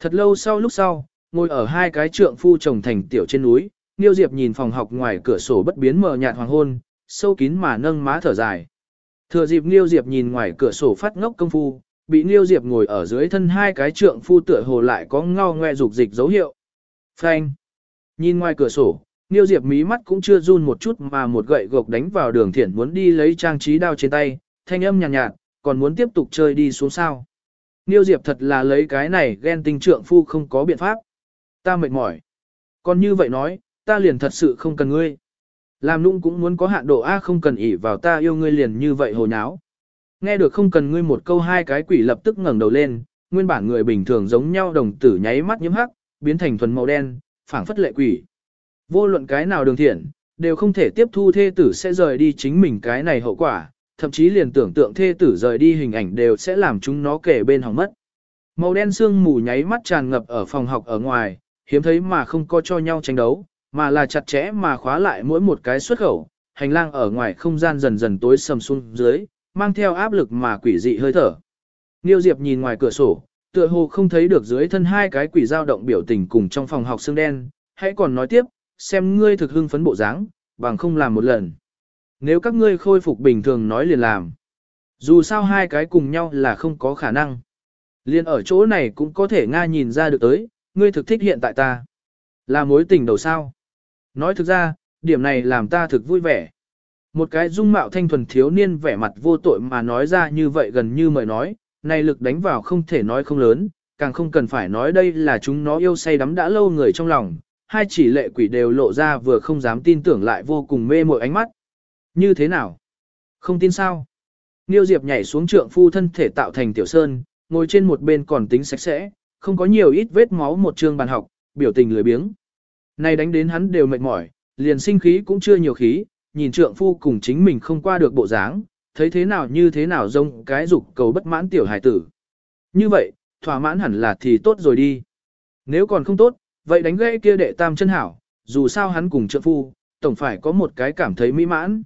Thật lâu sau lúc sau, ngồi ở hai cái trượng phu chồng thành tiểu trên núi, Niêu Diệp nhìn phòng học ngoài cửa sổ bất biến mờ nhạt hoàng hôn, sâu kín mà nâng má thở dài. Thừa dịp Niêu Diệp nhìn ngoài cửa sổ phát ngốc công phu, bị Niêu Diệp ngồi ở dưới thân hai cái trượng phu tựa hồ lại có ngao ngoe dục dịch dấu hiệu. Phanh. Nhìn ngoài cửa sổ, Niêu Diệp mí mắt cũng chưa run một chút mà một gậy gộc đánh vào đường thiển muốn đi lấy trang trí đao trên tay, thanh âm nhàn nhạt, nhạt, còn muốn tiếp tục chơi đi xuống sao. Niêu Diệp thật là lấy cái này ghen tinh trượng phu không có biện pháp. Ta mệt mỏi. Còn như vậy nói, ta liền thật sự không cần ngươi. Làm nũng cũng muốn có hạn độ A không cần ỉ vào ta yêu ngươi liền như vậy hồ nháo. Nghe được không cần ngươi một câu hai cái quỷ lập tức ngẩng đầu lên, nguyên bản người bình thường giống nhau đồng tử nháy mắt nhiễm hắc, biến thành thuần màu đen, phảng phất lệ quỷ. Vô luận cái nào đường thiện, đều không thể tiếp thu thê tử sẽ rời đi chính mình cái này hậu quả, thậm chí liền tưởng tượng thê tử rời đi hình ảnh đều sẽ làm chúng nó kể bên hỏng mất. Màu đen sương mù nháy mắt tràn ngập ở phòng học ở ngoài, hiếm thấy mà không có cho nhau tranh đấu, mà là chặt chẽ mà khóa lại mỗi một cái xuất khẩu, hành lang ở ngoài không gian dần dần tối sầm xuống dưới, mang theo áp lực mà quỷ dị hơi thở. Niêu Diệp nhìn ngoài cửa sổ, tựa hồ không thấy được dưới thân hai cái quỷ dao động biểu tình cùng trong phòng học xương đen, hãy còn nói tiếp, xem ngươi thực hưng phấn bộ dáng, bằng không làm một lần. Nếu các ngươi khôi phục bình thường nói liền làm. Dù sao hai cái cùng nhau là không có khả năng. Liên ở chỗ này cũng có thể Nga nhìn ra được tới, ngươi thực thích hiện tại ta. Là mối tình đầu sao. Nói thực ra, điểm này làm ta thực vui vẻ. Một cái dung mạo thanh thuần thiếu niên vẻ mặt vô tội mà nói ra như vậy gần như mời nói, này lực đánh vào không thể nói không lớn, càng không cần phải nói đây là chúng nó yêu say đắm đã lâu người trong lòng, hai chỉ lệ quỷ đều lộ ra vừa không dám tin tưởng lại vô cùng mê mội ánh mắt. Như thế nào? Không tin sao? Niêu Diệp nhảy xuống trượng phu thân thể tạo thành tiểu sơn, ngồi trên một bên còn tính sạch sẽ, không có nhiều ít vết máu một trường bàn học, biểu tình lười biếng. Này đánh đến hắn đều mệt mỏi, liền sinh khí cũng chưa nhiều khí, nhìn trượng phu cùng chính mình không qua được bộ dáng, thấy thế nào như thế nào giống cái dục cầu bất mãn tiểu hải tử. Như vậy, thỏa mãn hẳn là thì tốt rồi đi. Nếu còn không tốt, vậy đánh gãy kia đệ tam chân hảo, dù sao hắn cùng trợ phu, tổng phải có một cái cảm thấy mỹ mãn.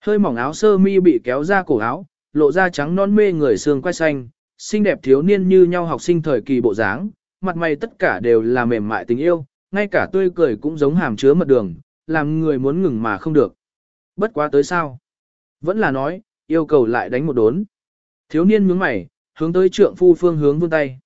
Hơi mỏng áo sơ mi bị kéo ra cổ áo, lộ ra trắng non mê người xương quai xanh, xinh đẹp thiếu niên như nhau học sinh thời kỳ bộ dáng, mặt mày tất cả đều là mềm mại tình yêu, ngay cả tươi cười cũng giống hàm chứa mật đường, làm người muốn ngừng mà không được. Bất quá tới sao? Vẫn là nói, yêu cầu lại đánh một đốn. Thiếu niên nhướng mày, hướng tới trượng phu phương hướng vươn tay.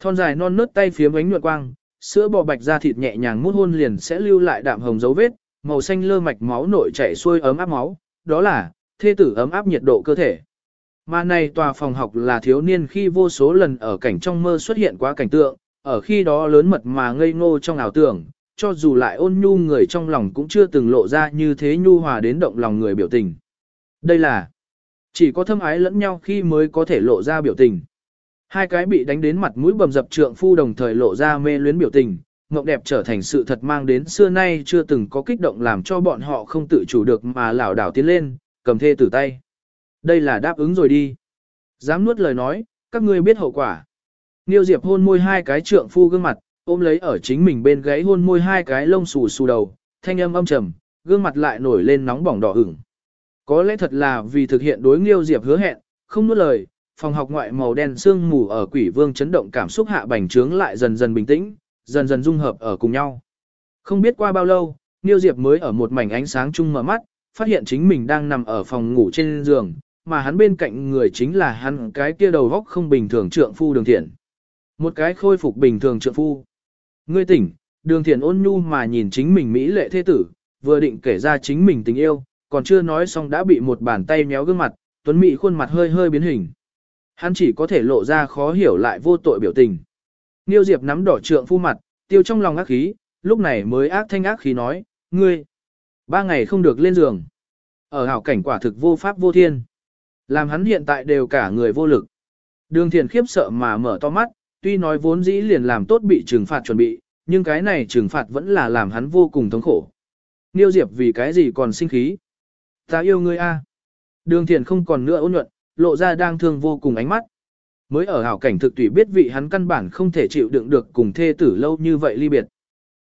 Thon dài non nớt tay phía ánh nhuận quang, sữa bò bạch da thịt nhẹ nhàng mút hôn liền sẽ lưu lại đạm hồng dấu vết, màu xanh lơ mạch máu nội chảy xuôi ấm áp máu, đó là thê tử ấm áp nhiệt độ cơ thể. Mà này tòa phòng học là thiếu niên khi vô số lần ở cảnh trong mơ xuất hiện quá cảnh tượng, ở khi đó lớn mật mà ngây ngô trong ảo tưởng, cho dù lại ôn nhu người trong lòng cũng chưa từng lộ ra như thế nhu hòa đến động lòng người biểu tình. Đây là chỉ có thâm ái lẫn nhau khi mới có thể lộ ra biểu tình. Hai cái bị đánh đến mặt mũi bầm dập trượng phu đồng thời lộ ra mê luyến biểu tình, mộng đẹp trở thành sự thật mang đến xưa nay chưa từng có kích động làm cho bọn họ không tự chủ được mà lảo đảo tiến lên, cầm thê tử tay. Đây là đáp ứng rồi đi. Dám nuốt lời nói, các ngươi biết hậu quả. Niêu Diệp hôn môi hai cái trượng phu gương mặt, ôm lấy ở chính mình bên gáy hôn môi hai cái lông xù xù đầu, thanh âm âm trầm, gương mặt lại nổi lên nóng bỏng đỏ ửng. Có lẽ thật là vì thực hiện đối Niêu Diệp hứa hẹn, không nuốt lời, phòng học ngoại màu đen sương mù ở quỷ vương chấn động cảm xúc hạ bành trướng lại dần dần bình tĩnh, dần dần dung hợp ở cùng nhau. Không biết qua bao lâu, Niêu Diệp mới ở một mảnh ánh sáng chung mở mắt, phát hiện chính mình đang nằm ở phòng ngủ trên giường, mà hắn bên cạnh người chính là hắn cái kia đầu góc không bình thường trượng phu đường thiện. Một cái khôi phục bình thường trượng phu. Ngươi tỉnh, đường thiện ôn nhu mà nhìn chính mình mỹ lệ thế tử, vừa định kể ra chính mình tình yêu, còn chưa nói xong đã bị một bàn tay méo gương mặt, tuấn mỹ khuôn mặt hơi hơi biến hình. Hắn chỉ có thể lộ ra khó hiểu lại vô tội biểu tình. Niêu Diệp nắm đỏ trượng phu mặt, tiêu trong lòng ác khí, lúc này mới ác thanh ác khí nói, ngươi, ba ngày không được lên giường. Ở hảo cảnh quả thực vô pháp vô thiên. Làm hắn hiện tại đều cả người vô lực. Đường thiền khiếp sợ mà mở to mắt, tuy nói vốn dĩ liền làm tốt bị trừng phạt chuẩn bị, nhưng cái này trừng phạt vẫn là làm hắn vô cùng thống khổ. Niêu Diệp vì cái gì còn sinh khí? Ta yêu ngươi a. Đường thiền không còn nữa ôn nhuận, lộ ra đang thương vô cùng ánh mắt. Mới ở hảo cảnh thực tùy biết vị hắn căn bản không thể chịu đựng được cùng thê tử lâu như vậy ly biệt.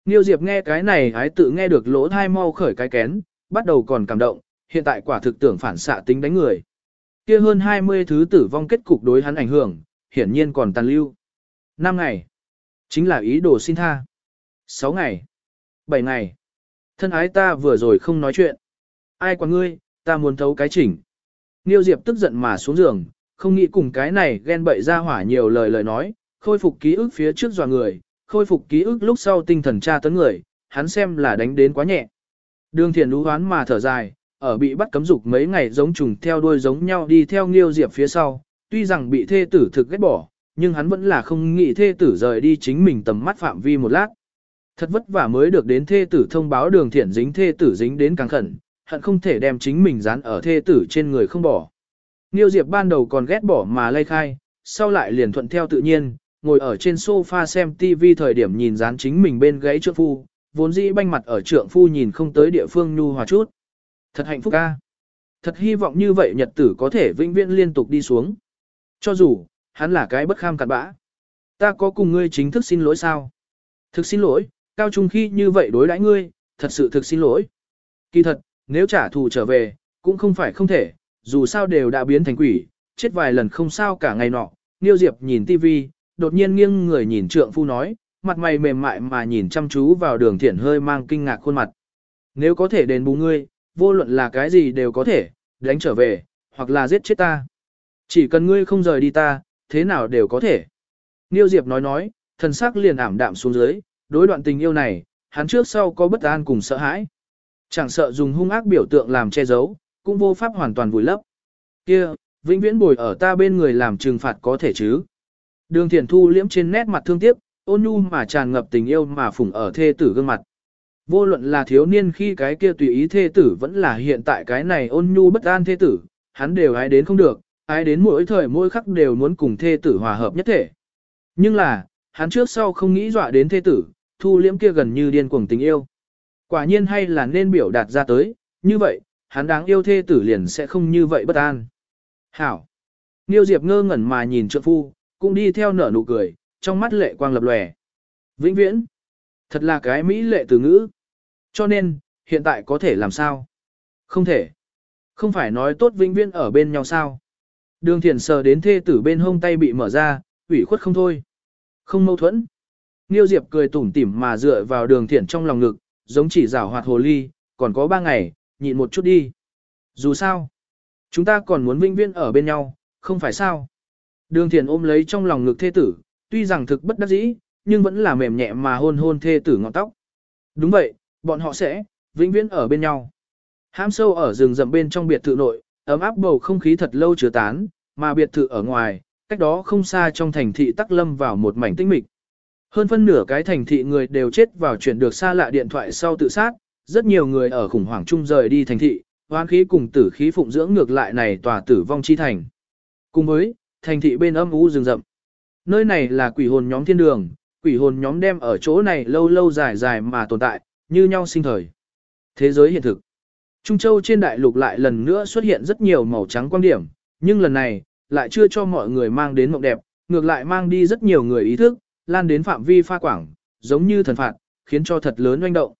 Niêu Diệp nghe cái này ái tự nghe được lỗ thai mau khởi cái kén, bắt đầu còn cảm động, hiện tại quả thực tưởng phản xạ tính đánh người. Kia hơn 20 thứ tử vong kết cục đối hắn ảnh hưởng, hiển nhiên còn tàn lưu. 5 ngày. Chính là ý đồ xin tha. 6 ngày. 7 ngày. Thân ái ta vừa rồi không nói chuyện. Ai quản ngươi, ta muốn thấu cái chỉnh. Niêu Diệp tức giận mà xuống giường, không nghĩ cùng cái này ghen bậy ra hỏa nhiều lời lời nói, khôi phục ký ức phía trước dò người, khôi phục ký ức lúc sau tinh thần tra tấn người, hắn xem là đánh đến quá nhẹ. Đường thiền lũ hoán mà thở dài, ở bị bắt cấm dục mấy ngày giống trùng theo đuôi giống nhau đi theo Nghiêu Diệp phía sau, tuy rằng bị thê tử thực ghét bỏ, nhưng hắn vẫn là không nghĩ thê tử rời đi chính mình tầm mắt phạm vi một lát. Thật vất vả mới được đến thê tử thông báo đường thiện dính thê tử dính đến càng khẩn, hận không thể đem chính mình dán ở thê tử trên người không bỏ. Nghiêu Diệp ban đầu còn ghét bỏ mà lây khai, sau lại liền thuận theo tự nhiên, ngồi ở trên sofa xem TV thời điểm nhìn dán chính mình bên gáy trượng phu, vốn dĩ banh mặt ở trượng phu nhìn không tới địa phương nhu hòa chút. Thật hạnh phúc ca. Thật hy vọng như vậy nhật tử có thể vĩnh viễn liên tục đi xuống. Cho dù, hắn là cái bất kham cặn bã. Ta có cùng ngươi chính thức xin lỗi sao? Thực xin lỗi, cao trung khi như vậy đối đãi ngươi, thật sự thực xin lỗi. Kỳ thật, nếu trả thù trở về, cũng không phải không thể, dù sao đều đã biến thành quỷ, chết vài lần không sao cả ngày nọ. Niêu Diệp nhìn tivi, đột nhiên nghiêng người nhìn trượng phu nói, mặt mày mềm mại mà nhìn chăm chú vào đường thiện hơi mang kinh ngạc khuôn mặt. Nếu có thể đền bù ngươi, vô luận là cái gì đều có thể, đánh trở về, hoặc là giết chết ta. Chỉ cần ngươi không rời đi ta, thế nào đều có thể. Niêu Diệp nói nói, thần sắc liền ảm đạm xuống dưới, đối đoạn tình yêu này, hắn trước sau có bất an cùng sợ hãi. Chẳng sợ dùng hung ác biểu tượng làm che giấu, cũng vô pháp hoàn toàn vùi lấp. Kia, vĩnh viễn bồi ở ta bên người làm trừng phạt có thể chứ. Đường Thiển thu liễm trên nét mặt thương tiếc, ôn nhu mà tràn ngập tình yêu mà phủng ở thê tử gương mặt. Vô luận là thiếu niên khi cái kia tùy ý thê tử vẫn là hiện tại cái này ôn nhu bất an thê tử, hắn đều ai đến không được, ai đến mỗi thời mỗi khắc đều muốn cùng thê tử hòa hợp nhất thể. Nhưng là, hắn trước sau không nghĩ dọa đến thê tử, thu liễm kia gần như điên cuồng tình yêu. Quả nhiên hay là nên biểu đạt ra tới, như vậy, hắn đáng yêu thê tử liền sẽ không như vậy bất an. Hảo! Niêu Diệp ngơ ngẩn mà nhìn trượng phu, cũng đi theo nở nụ cười, trong mắt lệ quang lập lòe. Vĩnh viễn! Thật là cái mỹ lệ từ ngữ. Cho nên, hiện tại có thể làm sao? Không thể. Không phải nói tốt vĩnh viễn ở bên nhau sao? Đường thiền sờ đến thê tử bên hông tay bị mở ra, ủy khuất không thôi. Không mâu thuẫn. Niêu Diệp cười tủm tỉm mà dựa vào đường thiển trong lòng ngực, giống chỉ rảo hoạt hồ ly, còn có ba ngày, nhịn một chút đi. Dù sao, chúng ta còn muốn vinh viên ở bên nhau, không phải sao. Đường thiền ôm lấy trong lòng ngực thê tử, tuy rằng thực bất đắc dĩ, nhưng vẫn là mềm nhẹ mà hôn hôn thê tử ngọn tóc. Đúng vậy, bọn họ sẽ, vĩnh viễn ở bên nhau. Hãm sâu ở rừng rậm bên trong biệt thự nội, ấm áp bầu không khí thật lâu chứa tán, mà biệt thự ở ngoài, cách đó không xa trong thành thị tắc lâm vào một mảnh tinh mịch. Hơn phân nửa cái thành thị người đều chết vào chuyện được xa lạ điện thoại sau tự sát, rất nhiều người ở khủng hoảng chung rời đi thành thị, hoán khí cùng tử khí phụng dưỡng ngược lại này tòa tử vong chi thành. Cùng với, thành thị bên âm u rừng rậm. Nơi này là quỷ hồn nhóm thiên đường, quỷ hồn nhóm đem ở chỗ này lâu lâu dài dài mà tồn tại, như nhau sinh thời. Thế giới hiện thực. Trung Châu trên đại lục lại lần nữa xuất hiện rất nhiều màu trắng quan điểm, nhưng lần này, lại chưa cho mọi người mang đến mộng đẹp, ngược lại mang đi rất nhiều người ý thức, lan đến phạm vi pha quảng, giống như thần phạt, khiến cho thật lớn oanh động.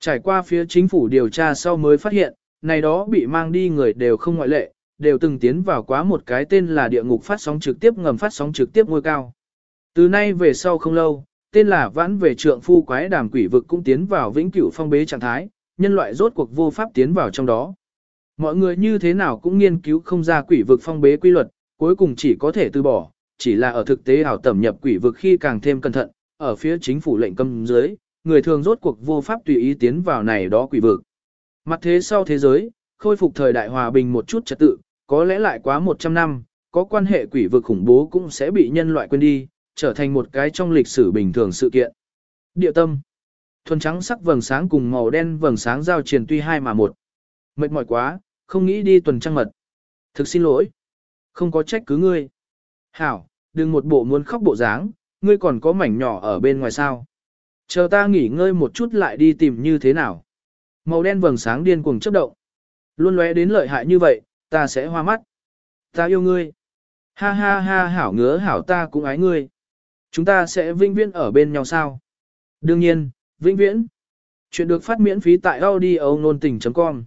Trải qua phía chính phủ điều tra sau mới phát hiện, này đó bị mang đi người đều không ngoại lệ, đều từng tiến vào quá một cái tên là địa ngục phát sóng trực tiếp ngầm phát sóng trực tiếp ngôi cao. Từ nay về sau không lâu, tên là vãn về trượng phu quái đàm quỷ vực cũng tiến vào vĩnh cửu phong bế trạng thái, nhân loại rốt cuộc vô pháp tiến vào trong đó. Mọi người như thế nào cũng nghiên cứu không ra quỷ vực phong bế quy luật, cuối cùng chỉ có thể từ bỏ, chỉ là ở thực tế ảo tẩm nhập quỷ vực khi càng thêm cẩn thận, ở phía chính phủ lệnh cấm dưới, người thường rốt cuộc vô pháp tùy ý tiến vào này đó quỷ vực. Mặt thế sau thế giới, khôi phục thời đại hòa bình một chút trật tự, có lẽ lại quá 100 năm, có quan hệ quỷ vực khủng bố cũng sẽ bị nhân loại quên đi, trở thành một cái trong lịch sử bình thường sự kiện. Địa tâm Thuần trắng sắc vầng sáng cùng màu đen vầng sáng giao triển tuy hai mà một. Mệt mỏi quá, không nghĩ đi tuần trăng mật. Thực xin lỗi. Không có trách cứ ngươi. Hảo, đừng một bộ muốn khóc bộ dáng, ngươi còn có mảnh nhỏ ở bên ngoài sao. Chờ ta nghỉ ngơi một chút lại đi tìm như thế nào. Màu đen vầng sáng điên cuồng chớp động. Luôn lóe đến lợi hại như vậy, ta sẽ hoa mắt. Ta yêu ngươi. Ha ha ha hảo ngứa hảo ta cũng ái ngươi. Chúng ta sẽ vinh viễn ở bên nhau sao? Đương nhiên, vinh viễn. Chuyện được phát miễn phí tại audio nôn tình.com